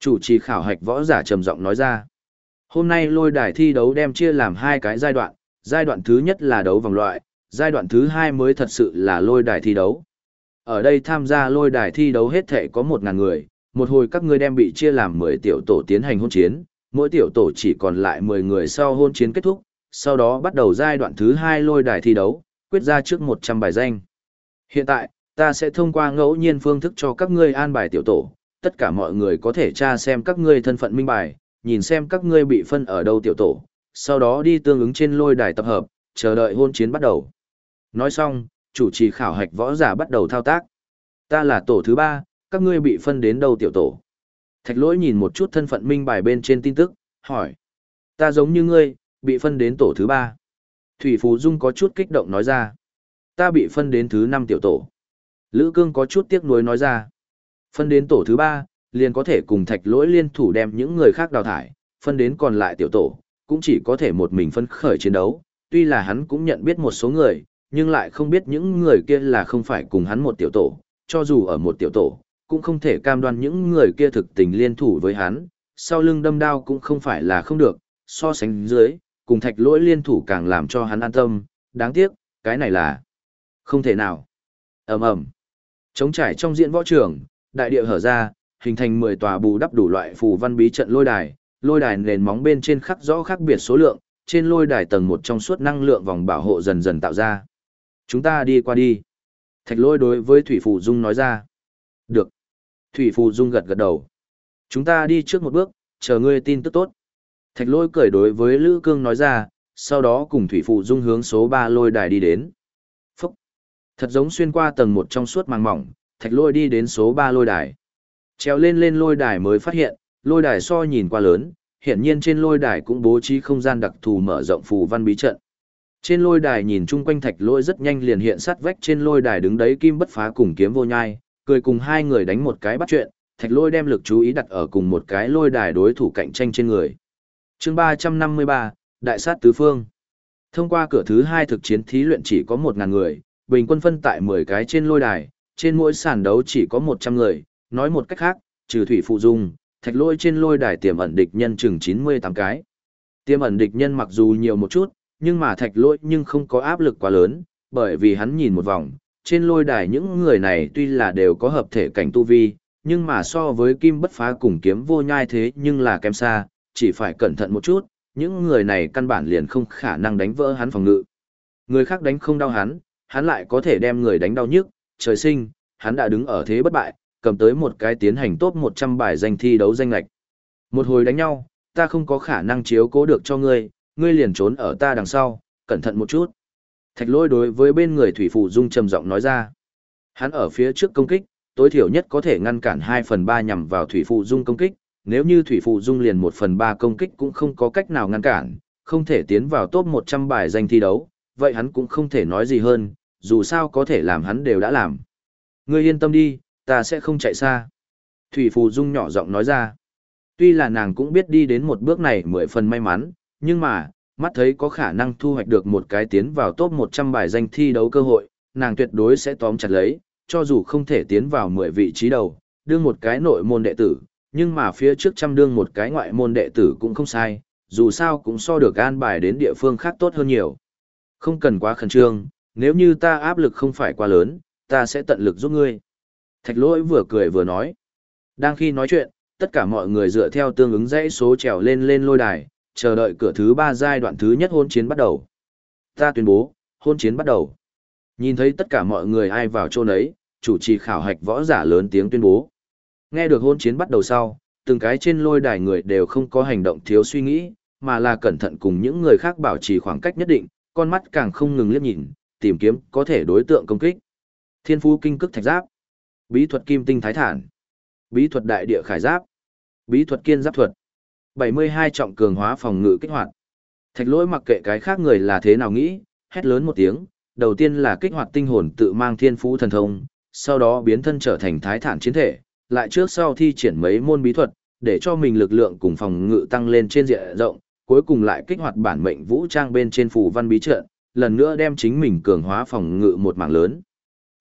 A: Chủ trì khảo hạch võ giả trầm giọng nói ra. Hôm nay lôi đài thi đấu đem chia làm hai cái giai đoạn, giai đoạn thứ nhất là đấu vòng loại, giai đoạn thứ hai mới thật sự là lôi đài thi đấu. Ở đây tham gia lôi đài thi đấu hết thể có 1.000 người, một hồi các ngươi đem bị chia làm 10 tiểu tổ tiến hành hôn chiến, mỗi tiểu tổ chỉ còn lại 10 người sau hôn chiến kết thúc, sau đó bắt đầu giai đoạn thứ hai lôi đài thi đấu, quyết ra trước 100 bài danh. Hiện tại, ta sẽ thông qua ngẫu nhiên phương thức cho các ngươi an bài tiểu tổ, tất cả mọi người có thể tra xem các ngươi thân phận minh bài, nhìn xem các ngươi bị phân ở đâu tiểu tổ, sau đó đi tương ứng trên lôi đài tập hợp, chờ đợi hôn chiến bắt đầu. Nói xong, chủ trì khảo hạch võ giả bắt đầu thao tác. Ta là tổ thứ ba, các ngươi bị phân đến đâu tiểu tổ. Thạch lỗi nhìn một chút thân phận minh bài bên trên tin tức, hỏi. Ta giống như ngươi, bị phân đến tổ thứ ba. Thủy Phú Dung có chút kích động nói ra. Ta bị phân đến thứ năm tiểu tổ. Lữ Cương có chút tiếc nuối nói ra. Phân đến tổ thứ ba, liền có thể cùng thạch lỗi liên thủ đem những người khác đào thải, phân đến còn lại tiểu tổ, cũng chỉ có thể một mình phân khởi chiến đấu. Tuy là hắn cũng nhận biết một số người, nhưng lại không biết những người kia là không phải cùng hắn một tiểu tổ, cho dù ở một tiểu tổ, cũng không thể cam đoan những người kia thực tình liên thủ với hắn, sau lưng đâm đao cũng không phải là không được, so sánh dưới, cùng thạch lỗi liên thủ càng làm cho hắn an tâm, đáng tiếc, cái này là không thể nào. ầm ầm Trống trải trong diện võ trường, đại địa hở ra, hình thành 10 tòa bù đắp đủ loại phù văn bí trận lôi đài, lôi đài nền móng bên trên khắc rõ khác biệt số lượng, trên lôi đài tầng một trong suốt năng lượng vòng bảo hộ dần dần tạo ra. Chúng ta đi qua đi. Thạch lôi đối với Thủy Phù Dung nói ra. Được. Thủy Phù Dung gật gật đầu. Chúng ta đi trước một bước, chờ ngươi tin tức tốt. Thạch lôi cười đối với Lữ Cương nói ra, sau đó cùng Thủy Phù Dung hướng số 3 lôi đài đi đến. Phúc! Thật giống xuyên qua tầng một trong suốt màng mỏng, thạch lôi đi đến số 3 lôi đài. Treo lên lên lôi đài mới phát hiện, lôi đài so nhìn qua lớn, hiện nhiên trên lôi đài cũng bố trí không gian đặc thù mở rộng phù văn bí trận. Trên lôi đài nhìn chung quanh thạch lôi rất nhanh liền hiện sát vách trên lôi đài đứng đấy kim bất phá cùng kiếm vô nhai, cười cùng hai người đánh một cái bắt chuyện, thạch lôi đem lực chú ý đặt ở cùng một cái lôi đài đối thủ cạnh tranh trên người chương ba trăm năm mươi ba đại sát tứ phương Thông qua cửa thứ hai thực chiến thí luyện chỉ có 1.000 người, bình quân phân tại 10 cái trên lôi đài, trên mỗi sàn đấu chỉ có 100 người, nói một cách khác, trừ thủy phụ dung, thạch lôi trên lôi đài tiềm ẩn địch nhân chừng 98 cái. Tiềm ẩn địch nhân mặc dù nhiều một chút, nhưng mà thạch lỗi nhưng không có áp lực quá lớn, bởi vì hắn nhìn một vòng, trên lôi đài những người này tuy là đều có hợp thể cảnh tu vi, nhưng mà so với kim bất phá cùng kiếm vô nhai thế nhưng là kém xa, chỉ phải cẩn thận một chút, những người này căn bản liền không khả năng đánh vỡ hắn phòng ngự. Người khác đánh không đau hắn, hắn lại có thể đem người đánh đau nhức, trời sinh, hắn đã đứng ở thế bất bại, cầm tới một cái tiến hành top 100 bài danh thi đấu danh lạch. Một hồi đánh nhau, ta không có khả năng chiếu cố được cho ngươi, ngươi liền trốn ở ta đằng sau, cẩn thận một chút. Thạch lôi đối với bên người Thủy phủ Dung trầm giọng nói ra. Hắn ở phía trước công kích, tối thiểu nhất có thể ngăn cản 2 phần 3 nhằm vào Thủy Phụ Dung công kích, nếu như Thủy Phụ Dung liền 1 phần 3 công kích cũng không có cách nào ngăn cản, không thể tiến vào top 100 bài danh thi đấu, vậy hắn cũng không thể nói gì hơn, dù sao có thể làm hắn đều đã làm. Ngươi yên tâm đi, ta sẽ không chạy xa. Thủy Phù Dung nhỏ giọng nói ra. Tuy là nàng cũng biết đi đến một bước này mười phần may mắn, nhưng mà, mắt thấy có khả năng thu hoạch được một cái tiến vào top 100 bài danh thi đấu cơ hội, nàng tuyệt đối sẽ tóm chặt lấy, cho dù không thể tiến vào 10 vị trí đầu, đương một cái nội môn đệ tử, nhưng mà phía trước trăm đương một cái ngoại môn đệ tử cũng không sai, dù sao cũng so được an bài đến địa phương khác tốt hơn nhiều. Không cần quá khẩn trương, nếu như ta áp lực không phải quá lớn, ta sẽ tận lực giúp ngươi. Thạch lỗi vừa cười vừa nói. Đang khi nói chuyện, tất cả mọi người dựa theo tương ứng dãy số trèo lên lên lôi đài, chờ đợi cửa thứ ba giai đoạn thứ nhất hôn chiến bắt đầu. Ta tuyên bố, hôn chiến bắt đầu. Nhìn thấy tất cả mọi người ai vào chỗ nấy, chủ trì khảo hạch võ giả lớn tiếng tuyên bố. Nghe được hôn chiến bắt đầu sau, từng cái trên lôi đài người đều không có hành động thiếu suy nghĩ, mà là cẩn thận cùng những người khác bảo trì khoảng cách nhất định, con mắt càng không ngừng liếc nhìn, tìm kiếm có thể đối tượng công kích. Thiên phú kinh cức thạch giáp, bí thuật kim tinh thái thản, bí thuật đại địa khải giáp, bí thuật kiên giáp thuật. 72 trọng cường hóa phòng ngự kích hoạt. Thạch lỗi mặc kệ cái khác người là thế nào nghĩ, hét lớn một tiếng, đầu tiên là kích hoạt tinh hồn tự mang thiên phú thần thông, sau đó biến thân trở thành thái thản chiến thể, lại trước sau thi triển mấy môn bí thuật, để cho mình lực lượng cùng phòng ngự tăng lên trên diện rộng, cuối cùng lại kích hoạt bản mệnh vũ trang bên trên phù văn bí trận, lần nữa đem chính mình cường hóa phòng ngự một mảng lớn.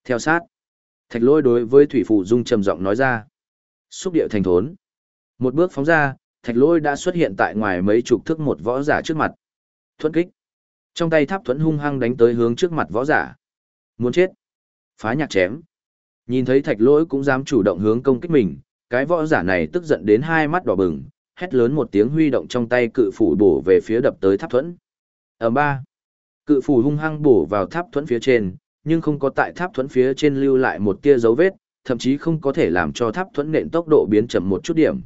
A: Theo sát, thạch lôi đối với thủy phụ dung trầm giọng nói ra. Xúc điệu thành thốn. Một bước phóng ra, thạch lôi đã xuất hiện tại ngoài mấy chục thước một võ giả trước mặt. Thuẫn kích. Trong tay tháp thuẫn hung hăng đánh tới hướng trước mặt võ giả. Muốn chết. Phá nhạc chém. Nhìn thấy thạch Lỗi cũng dám chủ động hướng công kích mình, cái võ giả này tức giận đến hai mắt đỏ bừng, hét lớn một tiếng huy động trong tay cự phủ bổ về phía đập tới tháp thuẫn. Ở ba, cự phủ hung hăng bổ vào tháp thuẫn phía trên, nhưng không có tại tháp thuẫn phía trên lưu lại một tia dấu vết, thậm chí không có thể làm cho tháp thuẫn nện tốc độ biến chậm một chút điểm.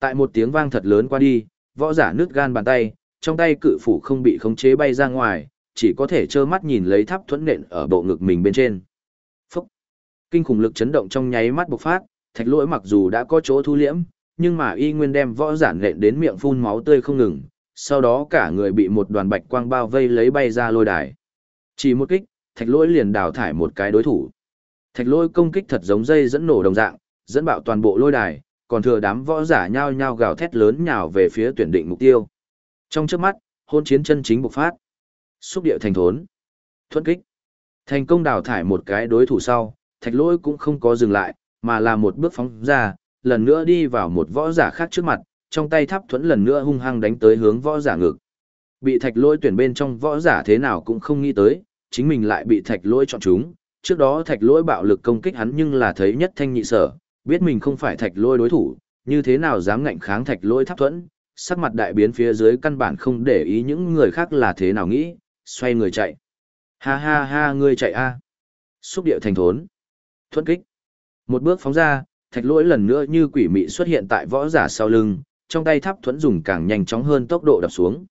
A: Tại một tiếng vang thật lớn qua đi, võ giả nứt gan bàn tay, trong tay cự phủ không bị khống chế bay ra ngoài, chỉ có thể trơ mắt nhìn lấy tháp thuẫn nện ở bộ ngực mình bên trên. Phúc! Kinh khủng lực chấn động trong nháy mắt bộc phát, thạch lỗi mặc dù đã có chỗ thu liễm, nhưng mà y nguyên đem võ giả nện đến miệng phun máu tươi không ngừng, sau đó cả người bị một đoàn bạch quang bao vây lấy bay ra lôi đài. Chỉ một kích, thạch lỗi liền đào thải một cái đối thủ. Thạch lỗi công kích thật giống dây dẫn nổ đồng dạng, dẫn bạo toàn bộ lôi đài, còn thừa đám võ giả nhao nhao gào thét lớn nhào về phía tuyển định mục tiêu. Trong trước mắt, hôn chiến chân chính bộc phát. Xúc điệu thành thốn. Thuận kích. Thành công đào thải một cái đối thủ sau, thạch lỗi cũng không có dừng lại, mà là một bước phóng ra, lần nữa đi vào một võ giả khác trước mặt, trong tay tháp thuẫn lần nữa hung hăng đánh tới hướng võ giả ngực. Bị thạch lỗi tuyển bên trong võ giả thế nào cũng không nghĩ tới, chính mình lại bị thạch lỗi chọn chúng. Trước đó thạch lỗi bạo lực công kích hắn nhưng là thấy nhất thanh nhị sở, biết mình không phải thạch lôi đối thủ, như thế nào dám ngạnh kháng thạch lôi tháp thuẫn, sắc mặt đại biến phía dưới căn bản không để ý những người khác là thế nào nghĩ, xoay người chạy. Ha ha ha ngươi chạy a Xúc điệu thành thốn. Thuẫn kích. Một bước phóng ra, thạch lỗi lần nữa như quỷ mị xuất hiện tại võ giả sau lưng, trong tay tháp thuẫn dùng càng nhanh chóng hơn tốc độ đập xuống.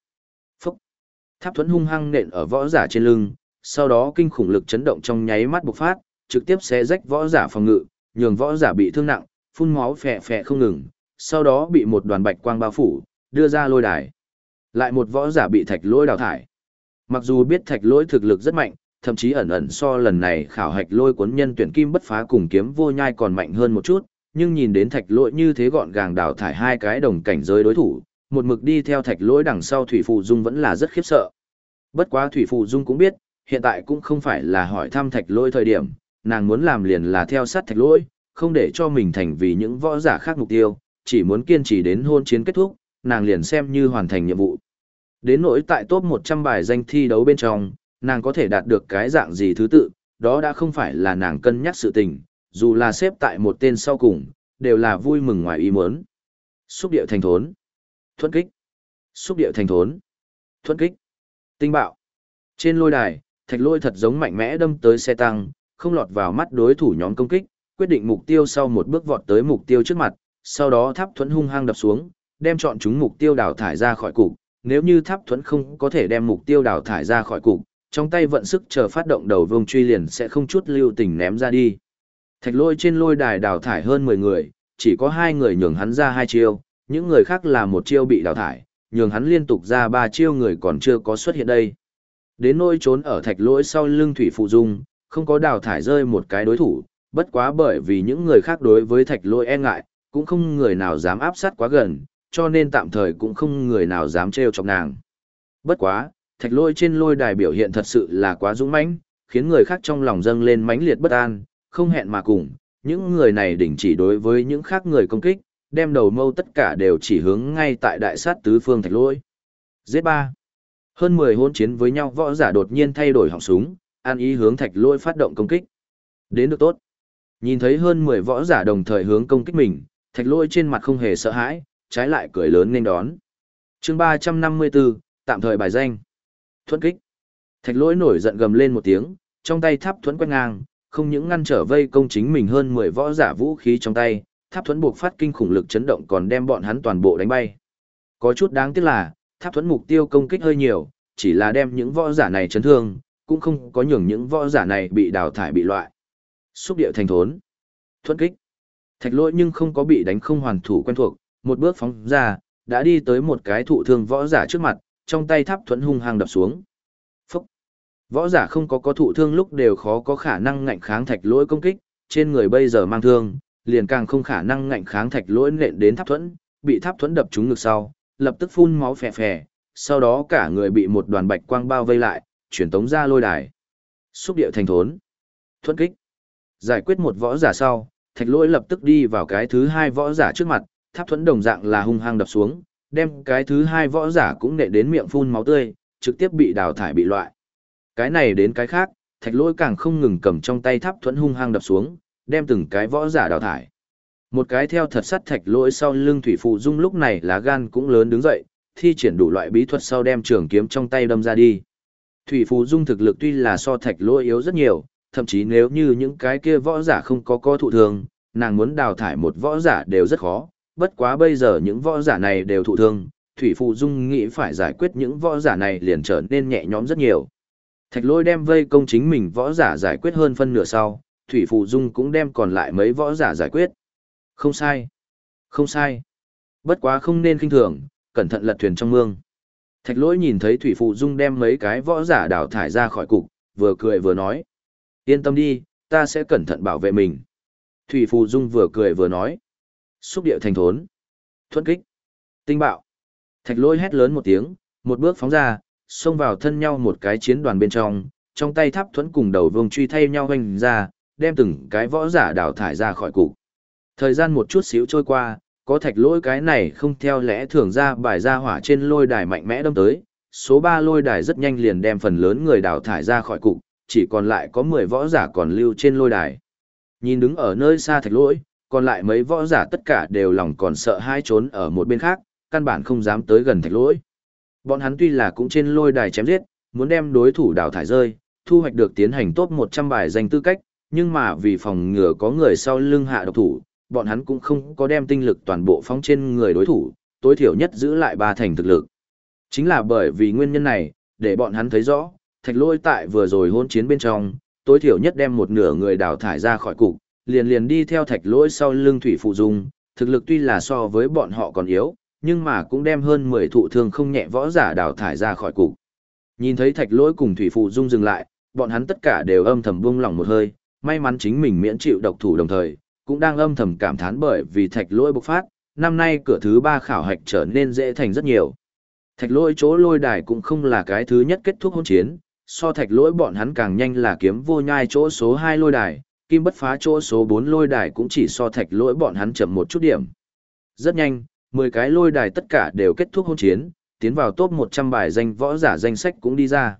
A: Phúc! Tháp thuẫn hung hăng nện ở võ giả trên lưng, sau đó kinh khủng lực chấn động trong nháy mắt bộc phát, trực tiếp xé rách võ giả phòng ngự, nhường võ giả bị thương nặng, phun máu phè phè không ngừng, sau đó bị một đoàn bạch quang bao phủ, đưa ra lôi đài. Lại một võ giả bị thạch lôi đào thải. Mặc dù biết thạch lôi thực lực rất mạnh, thậm chí ẩn ẩn so lần này khảo hạch lôi cuốn nhân tuyển kim bất phá cùng kiếm vô nhai còn mạnh hơn một chút, nhưng nhìn đến thạch lỗi như thế gọn gàng đào thải hai cái đồng cảnh giới đối thủ, một mực đi theo thạch lỗi đằng sau thủy phụ dung vẫn là rất khiếp sợ. Bất quá Thủy Phụ Dung cũng biết, hiện tại cũng không phải là hỏi thăm thạch lỗi thời điểm, nàng muốn làm liền là theo sát thạch lỗi, không để cho mình thành vì những võ giả khác mục tiêu, chỉ muốn kiên trì đến hôn chiến kết thúc, nàng liền xem như hoàn thành nhiệm vụ. Đến nỗi tại top 100 bài danh thi đấu bên trong, nàng có thể đạt được cái dạng gì thứ tự, đó đã không phải là nàng cân nhắc sự tình, dù là xếp tại một tên sau cùng, đều là vui mừng ngoài ý muốn. Xúc điệu thành thốn. Thuận kích. Xúc điệu thành thốn. Thuận kích. Tinh bạo. Trên lôi đài, thạch lôi thật giống mạnh mẽ đâm tới xe tăng, không lọt vào mắt đối thủ nhóm công kích, quyết định mục tiêu sau một bước vọt tới mục tiêu trước mặt, sau đó tháp thuẫn hung hăng đập xuống, đem chọn chúng mục tiêu đào thải ra khỏi cục. Nếu như tháp thuẫn không có thể đem mục tiêu đào thải ra khỏi cục, trong tay vận sức chờ phát động đầu vương truy liền sẽ không chút lưu tình ném ra đi. Thạch lôi trên lôi đài đào thải hơn 10 người, chỉ có hai người nhường hắn ra hai chiêu, những người khác là một chiêu bị đào thải, nhường hắn liên tục ra ba chiêu người còn chưa có xuất hiện đây. Đến nôi trốn ở thạch lỗi sau lưng thủy phụ dung, không có đào thải rơi một cái đối thủ, bất quá bởi vì những người khác đối với thạch lỗi e ngại, cũng không người nào dám áp sát quá gần, cho nên tạm thời cũng không người nào dám trêu chọc nàng. Bất quá, thạch lỗi trên lôi đài biểu hiện thật sự là quá dũng mãnh, khiến người khác trong lòng dâng lên mãnh liệt bất an, không hẹn mà cùng, những người này đỉnh chỉ đối với những khác người công kích, đem đầu mâu tất cả đều chỉ hướng ngay tại đại sát tứ phương thạch lỗi. Z3 Hơn 10 hôn chiến với nhau võ giả đột nhiên thay đổi họng súng, an ý hướng thạch lỗi phát động công kích. Đến được tốt. Nhìn thấy hơn 10 võ giả đồng thời hướng công kích mình, thạch lỗi trên mặt không hề sợ hãi, trái lại cười lớn nên đón. chương 354, tạm thời bài danh. Thuẫn kích. Thạch lỗi nổi giận gầm lên một tiếng, trong tay tháp thuẫn quét ngang, không những ngăn trở vây công chính mình hơn 10 võ giả vũ khí trong tay, tháp thuẫn buộc phát kinh khủng lực chấn động còn đem bọn hắn toàn bộ đánh bay. Có chút đáng tiếc là, tháp thuẫn mục tiêu công kích hơi nhiều, chỉ là đem những võ giả này chấn thương, cũng không có nhường những võ giả này bị đào thải bị loại. Xúc điệu thành thốn. thuận kích. Thạch lỗi nhưng không có bị đánh không hoàn thủ quen thuộc, một bước phóng ra, đã đi tới một cái thụ thương võ giả trước mặt, trong tay tháp thuẫn hung hăng đập xuống. Phúc. Võ giả không có có thụ thương lúc đều khó có khả năng ngạnh kháng thạch lỗi công kích, trên người bây giờ mang thương, liền càng không khả năng ngạnh kháng thạch lỗi nện đến tháp thuẫn, bị tháp thuẫn đập trúng ngực sau, lập tức phun máu phè phè, sau đó cả người bị một đoàn bạch quang bao vây lại, chuyển tống ra lôi đài. Xúc điệu thành thốn. Thuẫn kích. Giải quyết một võ giả sau, thạch lỗi lập tức đi vào cái thứ hai võ giả trước mặt, tháp thuẫn đồng dạng là hung hăng đập xuống, đem cái thứ hai võ giả cũng nệ đến miệng phun máu tươi, trực tiếp bị đào thải bị loại. Cái này đến cái khác, thạch lỗi càng không ngừng cầm trong tay tháp thuẫn hung hăng đập xuống, đem từng cái võ giả đào thải. Một cái theo thật sắt thạch lỗi sau lưng thủy phụ dung lúc này lá gan cũng lớn đứng dậy, thi triển đủ loại bí thuật sau đem trường kiếm trong tay đâm ra đi. Thủy Phù dung thực lực tuy là so thạch lỗi yếu rất nhiều, thậm chí nếu như những cái kia võ giả không có co thụ thương, nàng muốn đào thải một võ giả đều rất khó, bất quá bây giờ những võ giả này đều thụ thương, Thủy Phù Dung nghĩ phải giải quyết những võ giả này liền trở nên nhẹ nhõm rất nhiều. Thạch lôi đem vây công chính mình võ giả giải quyết hơn phân nửa sau, Thủy Phù Dung cũng đem còn lại mấy võ giả giải quyết. Không sai. Không sai. Bất quá không nên kinh thường, cẩn thận lật thuyền trong mương. Thạch lỗi nhìn thấy Thủy Phụ Dung đem mấy cái võ giả đào thải ra khỏi cục, vừa cười vừa nói. Yên tâm đi, ta sẽ cẩn thận bảo vệ mình. Thủy Phụ Dung vừa cười vừa nói. Xúc điệu thành thốn. Thuận kích. Tinh bạo. Thạch lỗi hét lớn một tiếng, một bước phóng ra, xông vào thân nhau một cái chiến đoàn bên trong, trong tay tháp thuẫn cùng đầu vương truy thay nhau hoành ra, đem từng cái võ giả đào thải ra khỏi cục. Thời gian một chút xíu trôi qua, có thạch lỗi cái này không theo lẽ thường ra bài ra hỏa trên lôi đài mạnh mẽ đâm tới, số ba lôi đài rất nhanh liền đem phần lớn người đào thải ra khỏi cục, chỉ còn lại có 10 võ giả còn lưu trên lôi đài. Nhìn đứng ở nơi xa thạch lỗi, còn lại mấy võ giả tất cả đều lòng còn sợ hai trốn ở một bên khác, căn bản không dám tới gần thạch lỗi. Bọn hắn tuy là cũng trên lôi đài chém giết, muốn đem đối thủ đào thải rơi, thu hoạch được tiến hành top 100 bài danh tư cách, nhưng mà vì phòng ngừa có người sau lưng hạ độc thủ, bọn hắn cũng không có đem tinh lực toàn bộ phóng trên người đối thủ, tối thiểu nhất giữ lại ba thành thực lực. Chính là bởi vì nguyên nhân này, để bọn hắn thấy rõ, thạch lôi tại vừa rồi hôn chiến bên trong, tối thiểu nhất đem một nửa người đào thải ra khỏi cục, liền liền đi theo thạch lôi sau lưng thủy phụ dung, thực lực tuy là so với bọn họ còn yếu, nhưng mà cũng đem hơn 10 thụ thương không nhẹ võ giả đào thải ra khỏi cục. Nhìn thấy thạch lôi cùng thủy phụ dung dừng lại, bọn hắn tất cả đều âm thầm buông lỏng một hơi, may mắn chính mình miễn chịu độc thủ đồng thời, cũng đang âm thầm cảm thán bởi vì thạch lỗi bộc phát, năm nay cửa thứ ba khảo hạch trở nên dễ thành rất nhiều. Thạch lỗi chỗ lôi đài cũng không là cái thứ nhất kết thúc hôn chiến, so thạch lỗi bọn hắn càng nhanh là kiếm vô nhai chỗ số hai lôi đài, kim bất phá chỗ số bốn lôi đài cũng chỉ so thạch lỗi bọn hắn chậm một chút điểm. Rất nhanh, 10 cái lôi đài tất cả đều kết thúc hôn chiến, tiến vào top 100 bài danh võ giả danh sách cũng đi ra.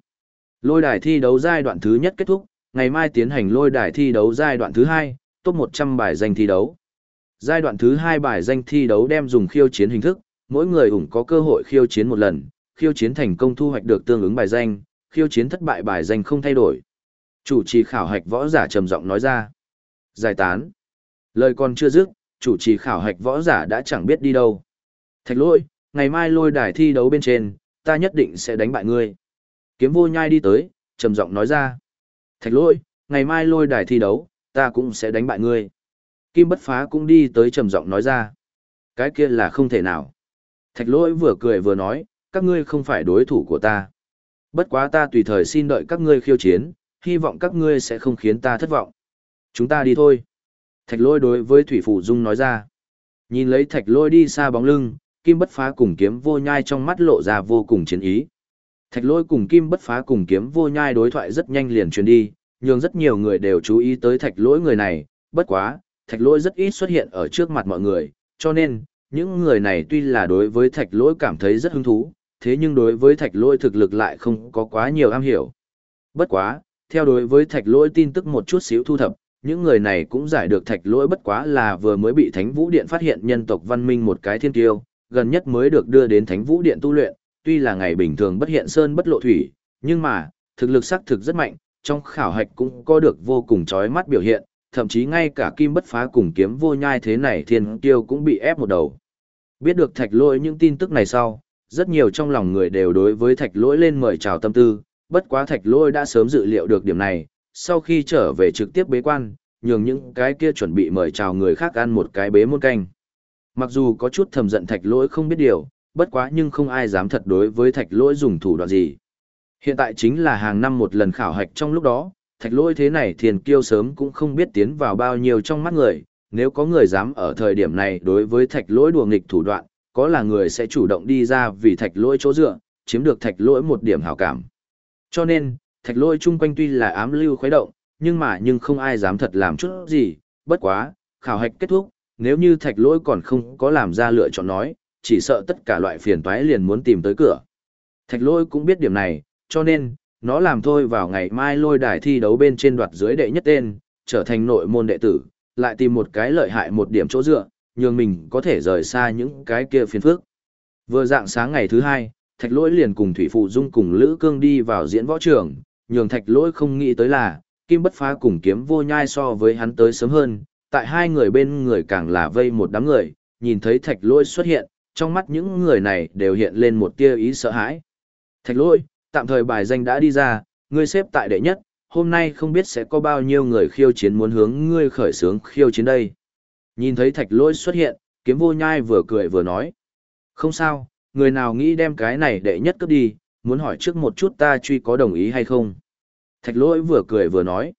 A: Lôi đài thi đấu giai đoạn thứ nhất kết thúc, ngày mai tiến hành lôi đài thi đấu giai đoạn thứ hai, top 100 bài danh thi đấu. Giai đoạn thứ hai bài danh thi đấu đem dùng khiêu chiến hình thức, mỗi người ủng có cơ hội khiêu chiến một lần, khiêu chiến thành công thu hoạch được tương ứng bài danh, khiêu chiến thất bại bài danh không thay đổi. Chủ trì khảo hạch võ giả trầm giọng nói ra. Giải tán. Lời còn chưa dứt, chủ trì khảo hạch võ giả đã chẳng biết đi đâu. Thạch Lỗi, ngày mai lôi đài thi đấu bên trên, ta nhất định sẽ đánh bại ngươi. Kiếm vô nhai đi tới, trầm giọng nói ra. Thạch Lỗi, ngày mai lôi đài thi đấu, ta cũng sẽ đánh bại ngươi. Kim bất phá cũng đi tới trầm giọng nói ra. Cái kia là không thể nào. Thạch Lỗi vừa cười vừa nói, các ngươi không phải đối thủ của ta. Bất quá ta tùy thời xin đợi các ngươi khiêu chiến, hy vọng các ngươi sẽ không khiến ta thất vọng. Chúng ta đi thôi. Thạch Lỗi đối với Thủy Phủ Dung nói ra. Nhìn lấy thạch Lỗi đi xa bóng lưng, kim bất phá cùng kiếm vô nhai trong mắt lộ ra vô cùng chiến ý. Thạch Lỗi cùng kim bất phá cùng kiếm vô nhai đối thoại rất nhanh liền truyền đi, nhưng rất nhiều người đều chú ý tới thạch lỗi người này, bất quá, thạch lỗi rất ít xuất hiện ở trước mặt mọi người, cho nên, những người này tuy là đối với thạch lỗi cảm thấy rất hứng thú, thế nhưng đối với thạch lỗi thực lực lại không có quá nhiều am hiểu. Bất quá, theo đối với thạch lỗi tin tức một chút xíu thu thập, những người này cũng giải được thạch lỗi bất quá là vừa mới bị Thánh Vũ Điện phát hiện nhân tộc văn minh một cái thiên tiêu, gần nhất mới được đưa đến Thánh Vũ Điện tu luyện, tuy là ngày bình thường bất hiện sơn bất lộ thủy, nhưng mà, thực lực xác thực rất mạnh, trong khảo hạch cũng có được vô cùng chói mắt biểu hiện, thậm chí ngay cả kim bất phá cùng kiếm vô nhai thế này thiên tiêu cũng bị ép một đầu. Biết được thạch lỗi những tin tức này sau, rất nhiều trong lòng người đều đối với thạch lỗi lên mời chào tâm tư, bất quá thạch lỗi đã sớm dự liệu được điểm này, sau khi trở về trực tiếp bế quan, nhường những cái kia chuẩn bị mời chào người khác ăn một cái bế muôn canh. Mặc dù có chút thầm giận thạch lỗi không biết điều, bất quá nhưng không ai dám thật đối với thạch lỗi dùng thủ đoạn gì. Hiện tại chính là hàng năm một lần khảo hạch trong lúc đó, thạch lôi thế này thiền kiêu sớm cũng không biết tiến vào bao nhiêu trong mắt người, nếu có người dám ở thời điểm này đối với thạch lỗi đùa nghịch thủ đoạn, có là người sẽ chủ động đi ra vì thạch lỗi chỗ dựa, chiếm được thạch lỗi một điểm hảo cảm. Cho nên, thạch lỗi chung quanh tuy là ám lưu khuấy động, nhưng mà nhưng không ai dám thật làm chút gì, bất quá, khảo hạch kết thúc, nếu như thạch lỗi còn không có làm ra lựa chọn nói, chỉ sợ tất cả loại phiền toái liền muốn tìm tới cửa. Thạch lỗi cũng biết điểm này, cho nên, nó làm thôi vào ngày mai lôi đài thi đấu bên trên đoạt dưới đệ nhất tên, trở thành nội môn đệ tử, lại tìm một cái lợi hại một điểm chỗ dựa, nhường mình có thể rời xa những cái kia phiền phức. Vừa dạng sáng ngày thứ hai, Thạch Lỗi liền cùng Thủy Phụ Dung cùng Lữ Cương đi vào diễn võ trường, nhường Thạch Lỗi không nghĩ tới là, Kim Bất Phá cùng Kiếm Vô Nhai so với hắn tới sớm hơn, tại hai người bên người càng là vây một đám người, nhìn thấy Thạch Lỗi xuất hiện, trong mắt những người này đều hiện lên một tia ý sợ hãi. Thạch Lỗi, tạm thời bài danh đã đi ra, ngươi xếp tại đệ nhất, hôm nay không biết sẽ có bao nhiêu người khiêu chiến muốn hướng ngươi khởi sướng khiêu chiến đây. Nhìn thấy thạch lỗi xuất hiện, kiếm vô nhai vừa cười vừa nói. Không sao, người nào nghĩ đem cái này đệ nhất cướp đi, muốn hỏi trước một chút ta truy có đồng ý hay không. Thạch lỗi vừa cười vừa nói.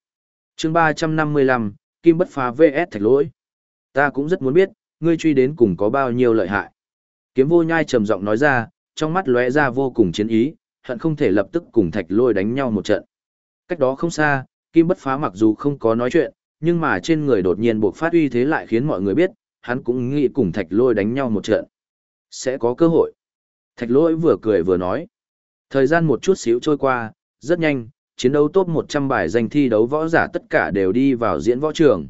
A: chương ba trăm năm mươi lăm, Kim bất phá VS thạch lỗi. Ta cũng rất muốn biết, ngươi truy đến cùng có bao nhiêu lợi hại. Kiếm vô nhai trầm giọng nói ra, trong mắt lóe ra vô cùng chiến ý, hận không thể lập tức cùng thạch lôi đánh nhau một trận. Cách đó không xa, Kim bất phá mặc dù không có nói chuyện, nhưng mà trên người đột nhiên buộc phát uy thế lại khiến mọi người biết, hắn cũng nghĩ cùng thạch lôi đánh nhau một trận. Sẽ có cơ hội. Thạch lôi vừa cười vừa nói. Thời gian một chút xíu trôi qua, rất nhanh, chiến đấu top 100 bài danh thi đấu võ giả tất cả đều đi vào diễn võ trường.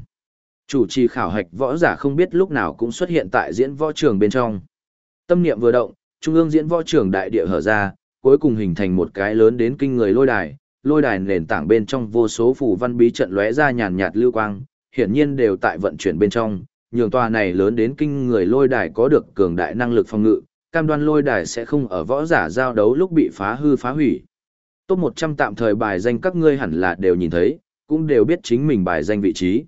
A: Chủ trì khảo hạch võ giả không biết lúc nào cũng xuất hiện tại diễn võ trường bên trong. Tâm niệm vừa động, trung ương diễn võ trường đại địa hở ra, cuối cùng hình thành một cái lớn đến kinh người lôi đài, lôi đài nền tảng bên trong vô số phù văn bí trận lóe ra nhàn nhạt lưu quang, hiển nhiên đều tại vận chuyển bên trong, nhường tòa này lớn đến kinh người lôi đài có được cường đại năng lực phòng ngự, cam đoan lôi đài sẽ không ở võ giả giao đấu lúc bị phá hư phá hủy. Top 100 tạm thời bài danh các ngươi hẳn là đều nhìn thấy, cũng đều biết chính mình bài danh vị trí.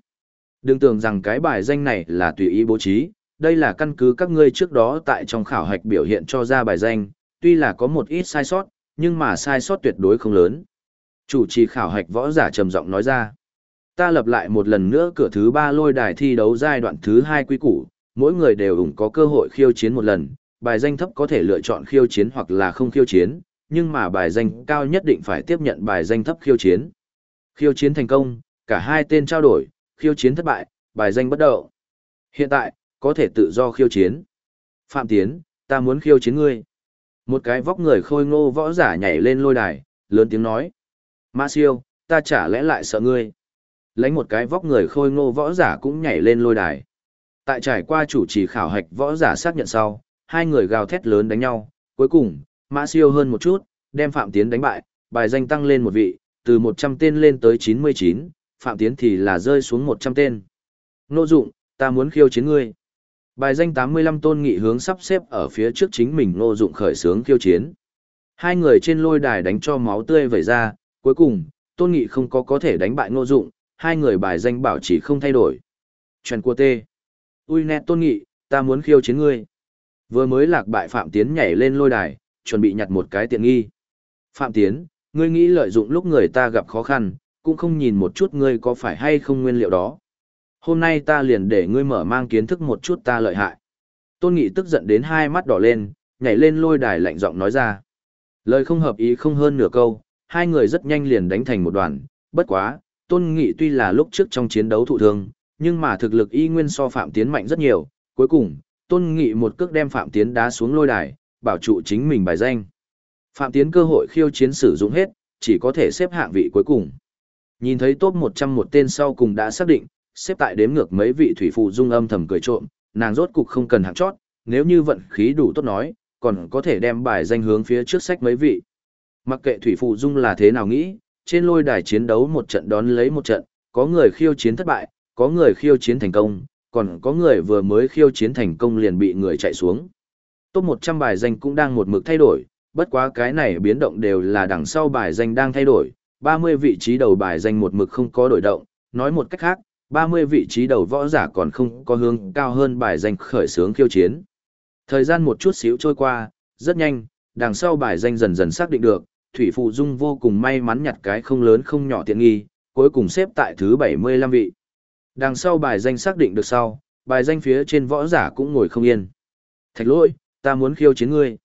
A: Đừng tưởng rằng cái bài danh này là tùy ý bố trí, đây là căn cứ các ngươi trước đó tại trong khảo hạch biểu hiện cho ra bài danh, tuy là có một ít sai sót, nhưng mà sai sót tuyệt đối không lớn. Chủ trì khảo hạch võ giả trầm giọng nói ra. Ta lập lại một lần nữa cửa thứ ba lôi đài thi đấu giai đoạn thứ hai quy củ, mỗi người đều ủng có cơ hội khiêu chiến một lần, bài danh thấp có thể lựa chọn khiêu chiến hoặc là không khiêu chiến, nhưng mà bài danh cao nhất định phải tiếp nhận bài danh thấp khiêu chiến. Khiêu chiến thành công, cả hai tên trao đổi, khiêu chiến thất bại, bài danh bất động. Hiện tại, có thể tự do khiêu chiến. Phạm Tiến, ta muốn khiêu chiến ngươi. Một cái vóc người khôi ngô võ giả nhảy lên lôi đài, lớn tiếng nói. Mã siêu, ta chả lẽ lại sợ ngươi. Lấy một cái vóc người khôi ngô võ giả cũng nhảy lên lôi đài. Tại trải qua chủ trì khảo hạch võ giả xác nhận sau, hai người gào thét lớn đánh nhau, cuối cùng, Mã siêu hơn một chút, đem Phạm Tiến đánh bại, bài danh tăng lên một vị, từ 100 tên lên tới 99, Phạm Tiến thì là rơi xuống 100 tên. Nô dụng, ta muốn khiêu chiến ngươi. Bài danh 85 tôn nghị hướng sắp xếp ở phía trước chính mình nô dụng khởi sướng khiêu chiến. Hai người trên lôi đài đánh cho máu tươi vẩy ra, cuối cùng, tôn nghị không có có thể đánh bại nô dụng, hai người bài danh bảo chỉ không thay đổi. trần cua tê. Ui nét tôn nghị, ta muốn khiêu chiến ngươi. Vừa mới lạc bại Phạm Tiến nhảy lên lôi đài, chuẩn bị nhặt một cái tiện nghi. Phạm Tiến, ngươi nghĩ lợi dụng lúc người ta gặp khó khăn, cũng không nhìn một chút ngươi có phải hay không nguyên liệu đó. Hôm nay ta liền để ngươi mở mang kiến thức một chút ta lợi hại. Tôn Nghị tức giận đến hai mắt đỏ lên, nhảy lên lôi đài lạnh giọng nói ra. Lời không hợp ý không hơn nửa câu, hai người rất nhanh liền đánh thành một đoàn, bất quá, Tôn Nghị tuy là lúc trước trong chiến đấu thụ thương, nhưng mà thực lực y nguyên so Phạm Tiến mạnh rất nhiều, cuối cùng, Tôn Nghị một cước đem Phạm Tiến đá xuống lôi đài, bảo trụ chính mình bài danh. Phạm Tiến cơ hội khiêu chiến sử dụng hết, chỉ có thể xếp hạng vị cuối cùng. Nhìn thấy top 100 một tên sau cùng đã xác định, xếp tại đếm ngược mấy vị thủy phụ dung âm thầm cười trộm, nàng rốt cục không cần hạng chót, nếu như vận khí đủ tốt nói, còn có thể đem bài danh hướng phía trước sách mấy vị. Mặc kệ thủy phụ dung là thế nào nghĩ, trên lôi đài chiến đấu một trận đón lấy một trận, có người khiêu chiến thất bại, có người khiêu chiến thành công, còn có người vừa mới khiêu chiến thành công liền bị người chạy xuống. Top 100 bài danh cũng đang một mực thay đổi, bất quá cái này biến động đều là đằng sau bài danh đang thay đổi, 30 vị trí đầu bài danh một mực không có đổi động, nói một cách khác, 30 vị trí đầu võ giả còn không có hướng cao hơn bài danh khởi sướng khiêu chiến. Thời gian một chút xíu trôi qua, rất nhanh, đằng sau bài danh dần dần xác định được, Thủy Phụ Dung vô cùng may mắn nhặt cái không lớn không nhỏ tiện nghi, cuối cùng xếp tại thứ 75 vị. Đằng sau bài danh xác định được sau, bài danh phía trên võ giả cũng ngồi không yên. Thạch lỗi, ta muốn khiêu chiến ngươi.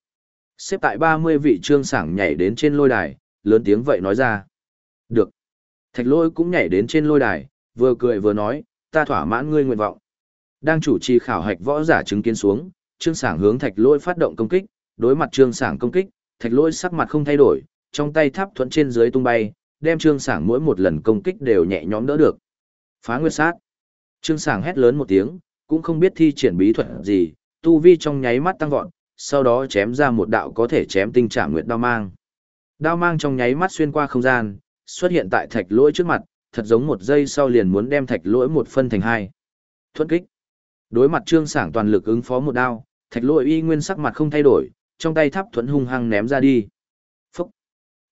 A: Xếp tại 30 vị trương sảng nhảy đến trên lôi đài, lớn tiếng vậy nói ra. Được. Thạch lỗi cũng nhảy đến trên lôi đài, vừa cười vừa nói, ta thỏa mãn ngươi nguyện vọng. Đang chủ trì khảo hạch võ giả chứng kiến xuống, trương sảng hướng thạch lỗi phát động công kích, đối mặt trương sảng công kích, thạch lỗi sắc mặt không thay đổi, trong tay tháp thuẫn trên dưới tung bay, đem trương sảng mỗi một lần công kích đều nhẹ nhõm đỡ được. Phá nguyệt sát. Trương sảng hét lớn một tiếng, cũng không biết thi triển bí thuật gì, tu vi trong nháy mắt tăng vọt, sau đó chém ra một đạo có thể chém tinh trạng nguyệt đao mang. Đao mang trong nháy mắt xuyên qua không gian, xuất hiện tại thạch lỗi trước mặt, thật giống một giây sau liền muốn đem thạch lỗi một phân thành hai. Thuận kích. Đối mặt trương sảng toàn lực ứng phó một đao, thạch lỗi y nguyên sắc mặt không thay đổi, trong tay tháp thuẫn hung hăng ném ra đi. Phúc.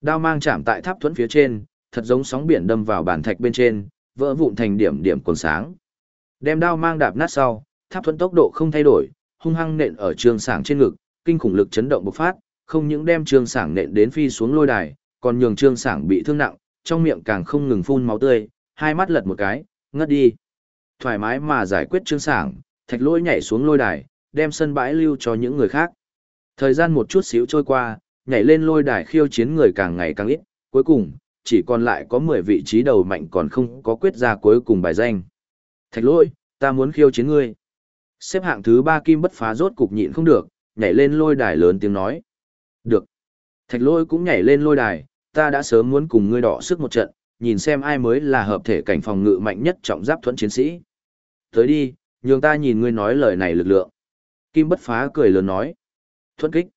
A: Đao mang chạm tại tháp thuẫn phía trên, thật giống sóng biển đâm vào bàn thạch bên trên, vỡ vụn thành điểm điểm còn sáng. Đem đao mang đạp nát sau, tháp thuẫn tốc độ không thay đổi, hung hăng nện ở trương sảng trên ngực, kinh khủng lực chấn động bộc phát, không những đem trương sảng nện đến phi xuống lôi đài, còn nhường trương sảng bị thương nặng, trong miệng càng không ngừng phun máu tươi, hai mắt lật một cái, ngất đi. Thoải mái mà giải quyết trương sảng, thạch lỗi nhảy xuống lôi đài, đem sân bãi lưu cho những người khác. Thời gian một chút xíu trôi qua, nhảy lên lôi đài khiêu chiến người càng ngày càng ít, cuối cùng, chỉ còn lại có 10 vị trí đầu mạnh còn không có quyết ra cuối cùng bài danh. Thạch lỗi, ta muốn khiêu chiến ngươi. Xếp hạng thứ ba kim bất phá rốt cục nhịn không được, nhảy lên lôi đài lớn tiếng nói. Được. Thạch lôi cũng nhảy lên lôi đài, ta đã sớm muốn cùng ngươi đỏ sức một trận, nhìn xem ai mới là hợp thể cảnh phòng ngự mạnh nhất trọng giáp thuẫn chiến sĩ. Tới đi, nhường ta nhìn ngươi nói lời này lực lượng. Kim bất phá cười lớn nói. Thuẫn kích.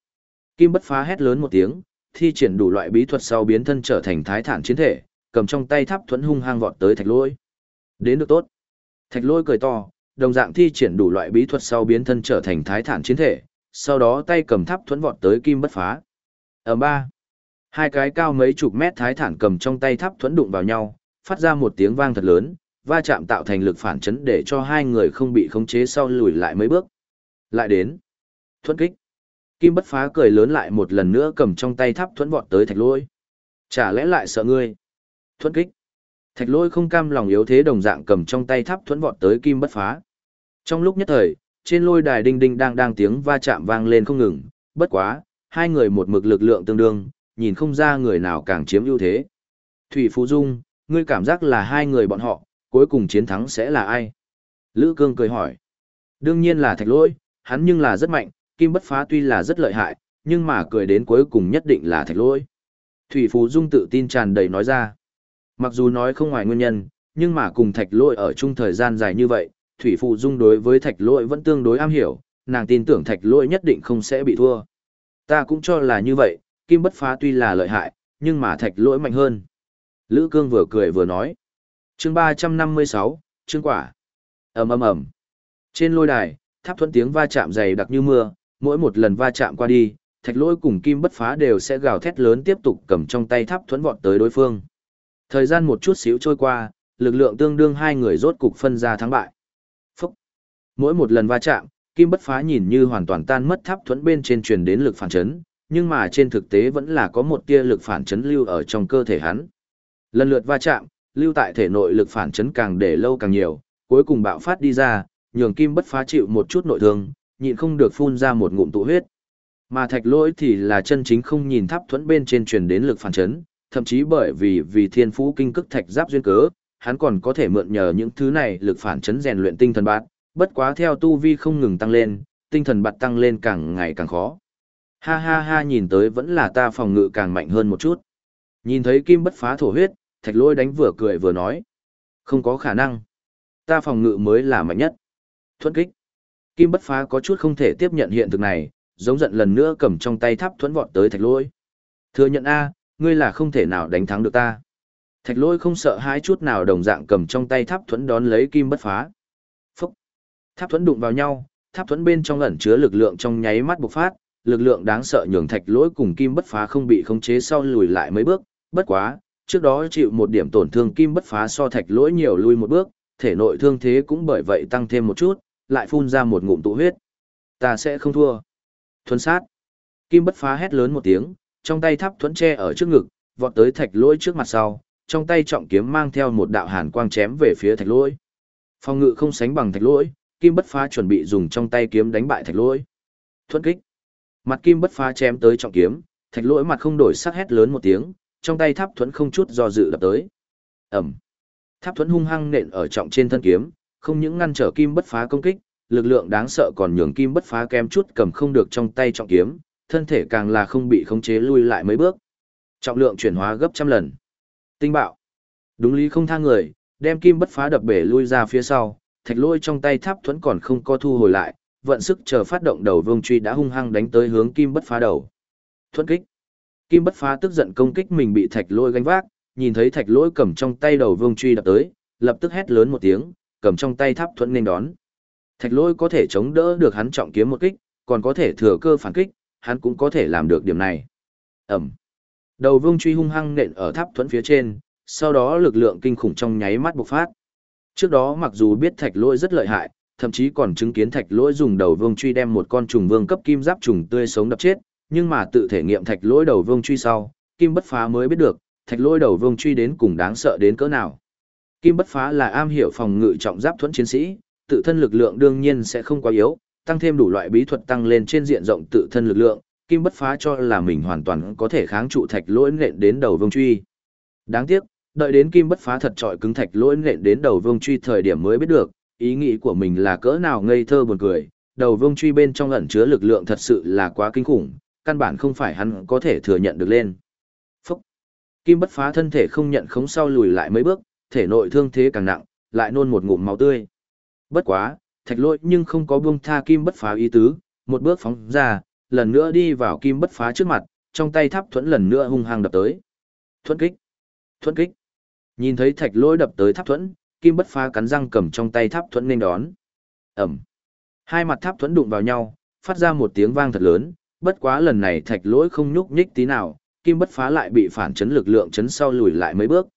A: Kim bất phá hét lớn một tiếng, thi triển đủ loại bí thuật sau biến thân trở thành thái thản chiến thể, cầm trong tay tháp thuẫn hung hăng vọt tới thạch lôi. Đến được tốt. Thạch lôi cười to, đồng dạng thi triển đủ loại bí thuật sau biến thân trở thành thái thản chiến thể, sau đó tay cầm tháp thuẫn vọt tới kim bất phá. Ở ba, hai cái cao mấy chục mét thái thản cầm trong tay tháp thuẫn đụng vào nhau, phát ra một tiếng vang thật lớn, va chạm tạo thành lực phản chấn để cho hai người không bị khống chế sau lùi lại mấy bước. Lại đến. Thuẫn kích. Kim bất phá cười lớn lại một lần nữa cầm trong tay tháp thuẫn vọt tới thạch lôi. Chả lẽ lại sợ ngươi? Thuẫn kích. Thạch lôi không cam lòng yếu thế đồng dạng cầm trong tay tháp thuẫn vọt tới kim bất phá. Trong lúc nhất thời, trên lôi đài đinh đinh đang đang tiếng va chạm vang lên không ngừng, bất quá, hai người một mực lực lượng tương đương, nhìn không ra người nào càng chiếm ưu thế. Thủy Phú Dung, ngươi cảm giác là hai người bọn họ, cuối cùng chiến thắng sẽ là ai? Lữ Cương cười hỏi. Đương nhiên là thạch lỗi, hắn nhưng là rất mạnh, kim bất phá tuy là rất lợi hại, nhưng mà cười đến cuối cùng nhất định là thạch lỗi. Thủy Phú Dung tự tin tràn đầy nói ra. Mặc dù nói không ngoài nguyên nhân, nhưng mà cùng thạch lỗi ở chung thời gian dài như vậy, Thủy Phú Dung đối với thạch lỗi vẫn tương đối am hiểu, nàng tin tưởng thạch lỗi nhất định không sẽ bị thua. Ta cũng cho là như vậy, kim bất phá tuy là lợi hại, nhưng mà thạch lỗi mạnh hơn. Lữ Cương vừa cười vừa nói. chương 356, chương quả. ầm ầm ầm Trên lôi đài, tháp thuẫn tiếng va chạm dày đặc như mưa, mỗi một lần va chạm qua đi, thạch lỗi cùng kim bất phá đều sẽ gào thét lớn tiếp tục cầm trong tay tháp thuẫn vọt tới đối phương. Thời gian một chút xíu trôi qua, lực lượng tương đương hai người rốt cục phân ra thắng bại. Phúc! Mỗi một lần va chạm, kim bất phá nhìn như hoàn toàn tan mất tháp thuẫn bên trên truyền đến lực phản chấn, nhưng mà trên thực tế vẫn là có một tia lực phản chấn lưu ở trong cơ thể hắn. Lần lượt va chạm, lưu tại thể nội lực phản chấn càng để lâu càng nhiều, cuối cùng bạo phát đi ra, nhường kim bất phá chịu một chút nội thương, nhịn không được phun ra một ngụm tụ huyết. Mà thạch lỗi thì là chân chính không nhìn tháp thuẫn bên trên truyền đến lực phản chấn, thậm chí bởi vì vì thiên phú kinh cức thạch giáp duyên cớ, hắn còn có thể mượn nhờ những thứ này lực phản chấn rèn luyện tinh thần bát, bất quá theo tu vi không ngừng tăng lên, tinh thần bạt tăng lên càng ngày càng khó. Ha ha ha nhìn tới vẫn là ta phòng ngự càng mạnh hơn một chút. Nhìn thấy kim bất phá thổ huyết, thạch lôi đánh vừa cười vừa nói. Không có khả năng. Ta phòng ngự mới là mạnh nhất. Thuẫn kích. Kim bất phá có chút không thể tiếp nhận hiện thực này, giống giận lần nữa cầm trong tay tháp thuẫn vọt tới thạch lôi. Thừa nhận A, ngươi là không thể nào đánh thắng được ta. Thạch lôi không sợ hãi chút nào đồng dạng cầm trong tay tháp thuẫn đón lấy kim bất phá. Phúc. Tháp thuẫn đụng vào nhau, tháp thuẫn bên trong ẩn chứa lực lượng trong nháy mắt bộc phát, lực lượng đáng sợ nhường thạch lỗi cùng kim bất phá không bị khống chế sau lùi lại mấy bước, bất quá, trước đó chịu một điểm tổn thương kim bất phá so thạch lỗi nhiều lui một bước, thể nội thương thế cũng bởi vậy tăng thêm một chút, lại phun ra một ngụm tụ huyết. Ta sẽ không thua. Thuấn sát. Kim bất phá hét lớn một tiếng, trong tay thắp thuẫn tre ở trước ngực, vọt tới thạch lỗi trước mặt sau, trong tay trọng kiếm mang theo một đạo hàn quang chém về phía thạch lỗi. Phong ngự không sánh bằng thạch lỗi, kim bất phá chuẩn bị dùng trong tay kiếm đánh bại thạch lỗi. Thuẫn kích. Mặt kim bất phá chém tới trọng kiếm, thạch lỗi mặt không đổi sắc hét lớn một tiếng, trong tay tháp thuẫn không chút do dự đập tới. Ẩm. Tháp thuẫn hung hăng nện ở trọng trên thân kiếm, không những ngăn trở kim bất phá công kích, lực lượng đáng sợ còn nhường kim bất phá kém chút cầm không được trong tay trọng kiếm, thân thể càng là không bị khống chế lui lại mấy bước. Trọng lượng chuyển hóa gấp trăm lần. Tinh bạo. Đúng lý không tha người, đem kim bất phá đập bể lui ra phía sau, thạch lôi trong tay tháp thuẫn còn không có thu hồi lại, vận sức chờ phát động đầu vương truy đã hung hăng đánh tới hướng kim bất phá đầu. Thuẫn kích. Kim bất phá tức giận công kích mình bị thạch lôi gánh vác, nhìn thấy thạch lôi cầm trong tay đầu vương truy đập tới, lập tức hét lớn một tiếng, cầm trong tay tháp thuẫn nên đón. Thạch lôi có thể chống đỡ được hắn trọng kiếm một kích, còn có thể thừa cơ phản kích, hắn cũng có thể làm được điểm này. Ẩm. Đầu vương truy hung hăng nện ở tháp thuẫn phía trên, sau đó lực lượng kinh khủng trong nháy mắt bộc phát. Trước đó mặc dù biết thạch lôi rất lợi hại, thậm chí còn chứng kiến thạch lỗi dùng đầu vương truy đem một con trùng vương cấp kim giáp trùng tươi sống đập chết, nhưng mà tự thể nghiệm thạch lỗi đầu vương truy sau, kim bất phá mới biết được, thạch lỗi đầu vương truy đến cùng đáng sợ đến cỡ nào. Kim bất phá là am hiểu phòng ngự trọng giáp thuẫn chiến sĩ, tự thân lực lượng đương nhiên sẽ không quá yếu, tăng thêm đủ loại bí thuật tăng lên trên diện rộng tự thân lực lượng, kim bất phá cho là mình hoàn toàn có thể kháng trụ thạch lỗi nện đến đầu vương truy. Đáng tiếc, đợi đến kim bất phá thật trọi cứng thạch lỗi nện đến đầu vương truy thời điểm mới biết được, ý nghĩ của mình là cỡ nào ngây thơ buồn cười, đầu vương truy bên trong ẩn chứa lực lượng thật sự là quá kinh khủng, căn bản không phải hắn có thể thừa nhận được lên. Phúc! Kim bất phá thân thể không nhận khống sau lùi lại mấy bước, thể nội thương thế càng nặng, lại nôn một ngụm máu tươi. Bất quá, thạch lỗi nhưng không có buông tha kim bất phá ý tứ, một bước phóng ra, lần nữa đi vào kim bất phá trước mặt, trong tay tháp thuẫn lần nữa hung hăng đập tới. Thuẫn kích! Thuẫn kích! Nhìn thấy thạch lỗi đập tới tháp thuẫn, kim bất phá cắn răng cầm trong tay tháp thuẫn nên đón. Ẩm. Hai mặt tháp thuẫn đụng vào nhau, phát ra một tiếng vang thật lớn, bất quá lần này thạch lỗi không nhúc nhích tí nào, kim bất phá lại bị phản chấn lực lượng chấn sau lùi lại mấy bước.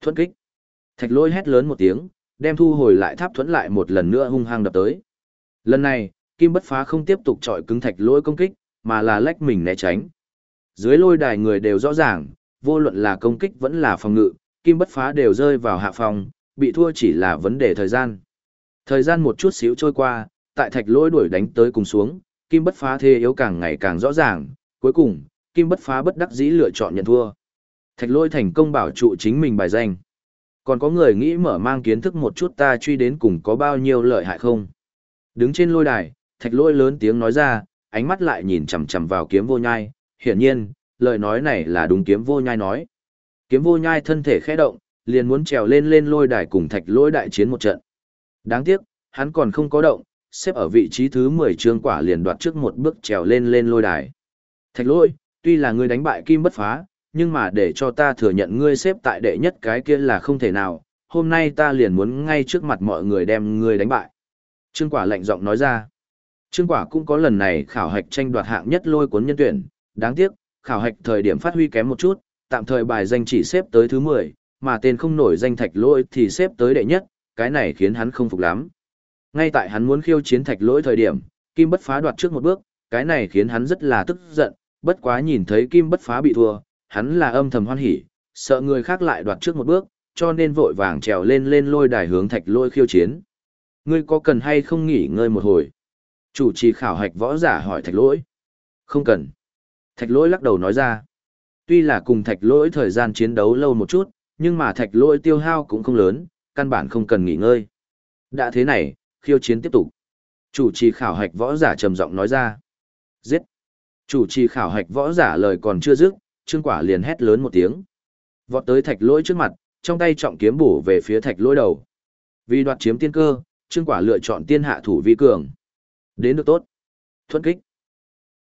A: Thuẫn kích. Thạch lỗi hét lớn một tiếng, đem thu hồi lại tháp thuẫn lại một lần nữa hung hăng đập tới. Lần này, kim bất phá không tiếp tục trọi cứng thạch lỗi công kích, mà là lách mình né tránh. Dưới lôi đài người đều rõ ràng, vô luận là công kích vẫn là phòng ngự, kim bất phá đều rơi vào hạ phòng, bị thua chỉ là vấn đề thời gian. Thời gian một chút xíu trôi qua, tại thạch lỗi đuổi đánh tới cùng xuống, kim bất phá thế yếu càng ngày càng rõ ràng, cuối cùng, kim bất phá bất đắc dĩ lựa chọn nhận thua. Thạch lỗi thành công bảo trụ chính mình bài danh. Còn có người nghĩ mở mang kiến thức một chút ta truy đến cùng có bao nhiêu lợi hại không? Đứng trên lôi đài, thạch lỗi lớn tiếng nói ra, ánh mắt lại nhìn chằm chằm vào kiếm vô nhai, hiển nhiên, lời nói này là đúng kiếm vô nhai nói. Kiếm vô nhai thân thể khẽ động, liền muốn trèo lên lên lôi đài cùng thạch lỗi đại chiến một trận. Đáng tiếc, hắn còn không có động, xếp ở vị trí thứ 10 trương quả liền đoạt trước một bước trèo lên lên lôi đài. Thạch lỗi, tuy là ngươi đánh bại kim bất phá, nhưng mà để cho ta thừa nhận ngươi xếp tại đệ nhất cái kia là không thể nào, hôm nay ta liền muốn ngay trước mặt mọi người đem ngươi đánh bại. Trương quả lạnh giọng nói ra. Trương quả cũng có lần này khảo hạch tranh đoạt hạng nhất lôi cuốn nhân tuyển, đáng tiếc, khảo hạch thời điểm phát huy kém một chút, tạm thời bài danh chỉ xếp tới thứ 10, mà tên không nổi danh thạch lỗi thì xếp tới đệ nhất, cái này khiến hắn không phục lắm. Ngay tại hắn muốn khiêu chiến thạch lỗi thời điểm, Kim Bất Phá đoạt trước một bước, cái này khiến hắn rất là tức giận, bất quá nhìn thấy Kim Bất Phá bị thua, hắn là âm thầm hoan hỉ, sợ người khác lại đoạt trước một bước, cho nên vội vàng trèo lên lên lôi đài hướng thạch lỗi khiêu chiến. Ngươi có cần hay không nghỉ ngơi một hồi? Chủ trì khảo hạch võ giả hỏi thạch lỗi. Không cần. Thạch lỗi lắc đầu nói ra. Tuy là cùng thạch lỗi thời gian chiến đấu lâu một chút, nhưng mà thạch lỗi tiêu hao cũng không lớn, căn bản không cần nghỉ ngơi. Đã thế này, khiêu chiến tiếp tục. Chủ trì khảo hạch võ giả trầm giọng nói ra. Giết. Chủ trì khảo hạch võ giả lời còn chưa dứt, trương quả liền hét lớn một tiếng. Vọt tới thạch lỗi trước mặt, trong tay trọng kiếm bổ về phía thạch lỗi đầu. Vì đoạt chiếm tiên cơ, trương quả lựa chọn tiên hạ thủ vi cường. Đến được tốt. Thuận kích.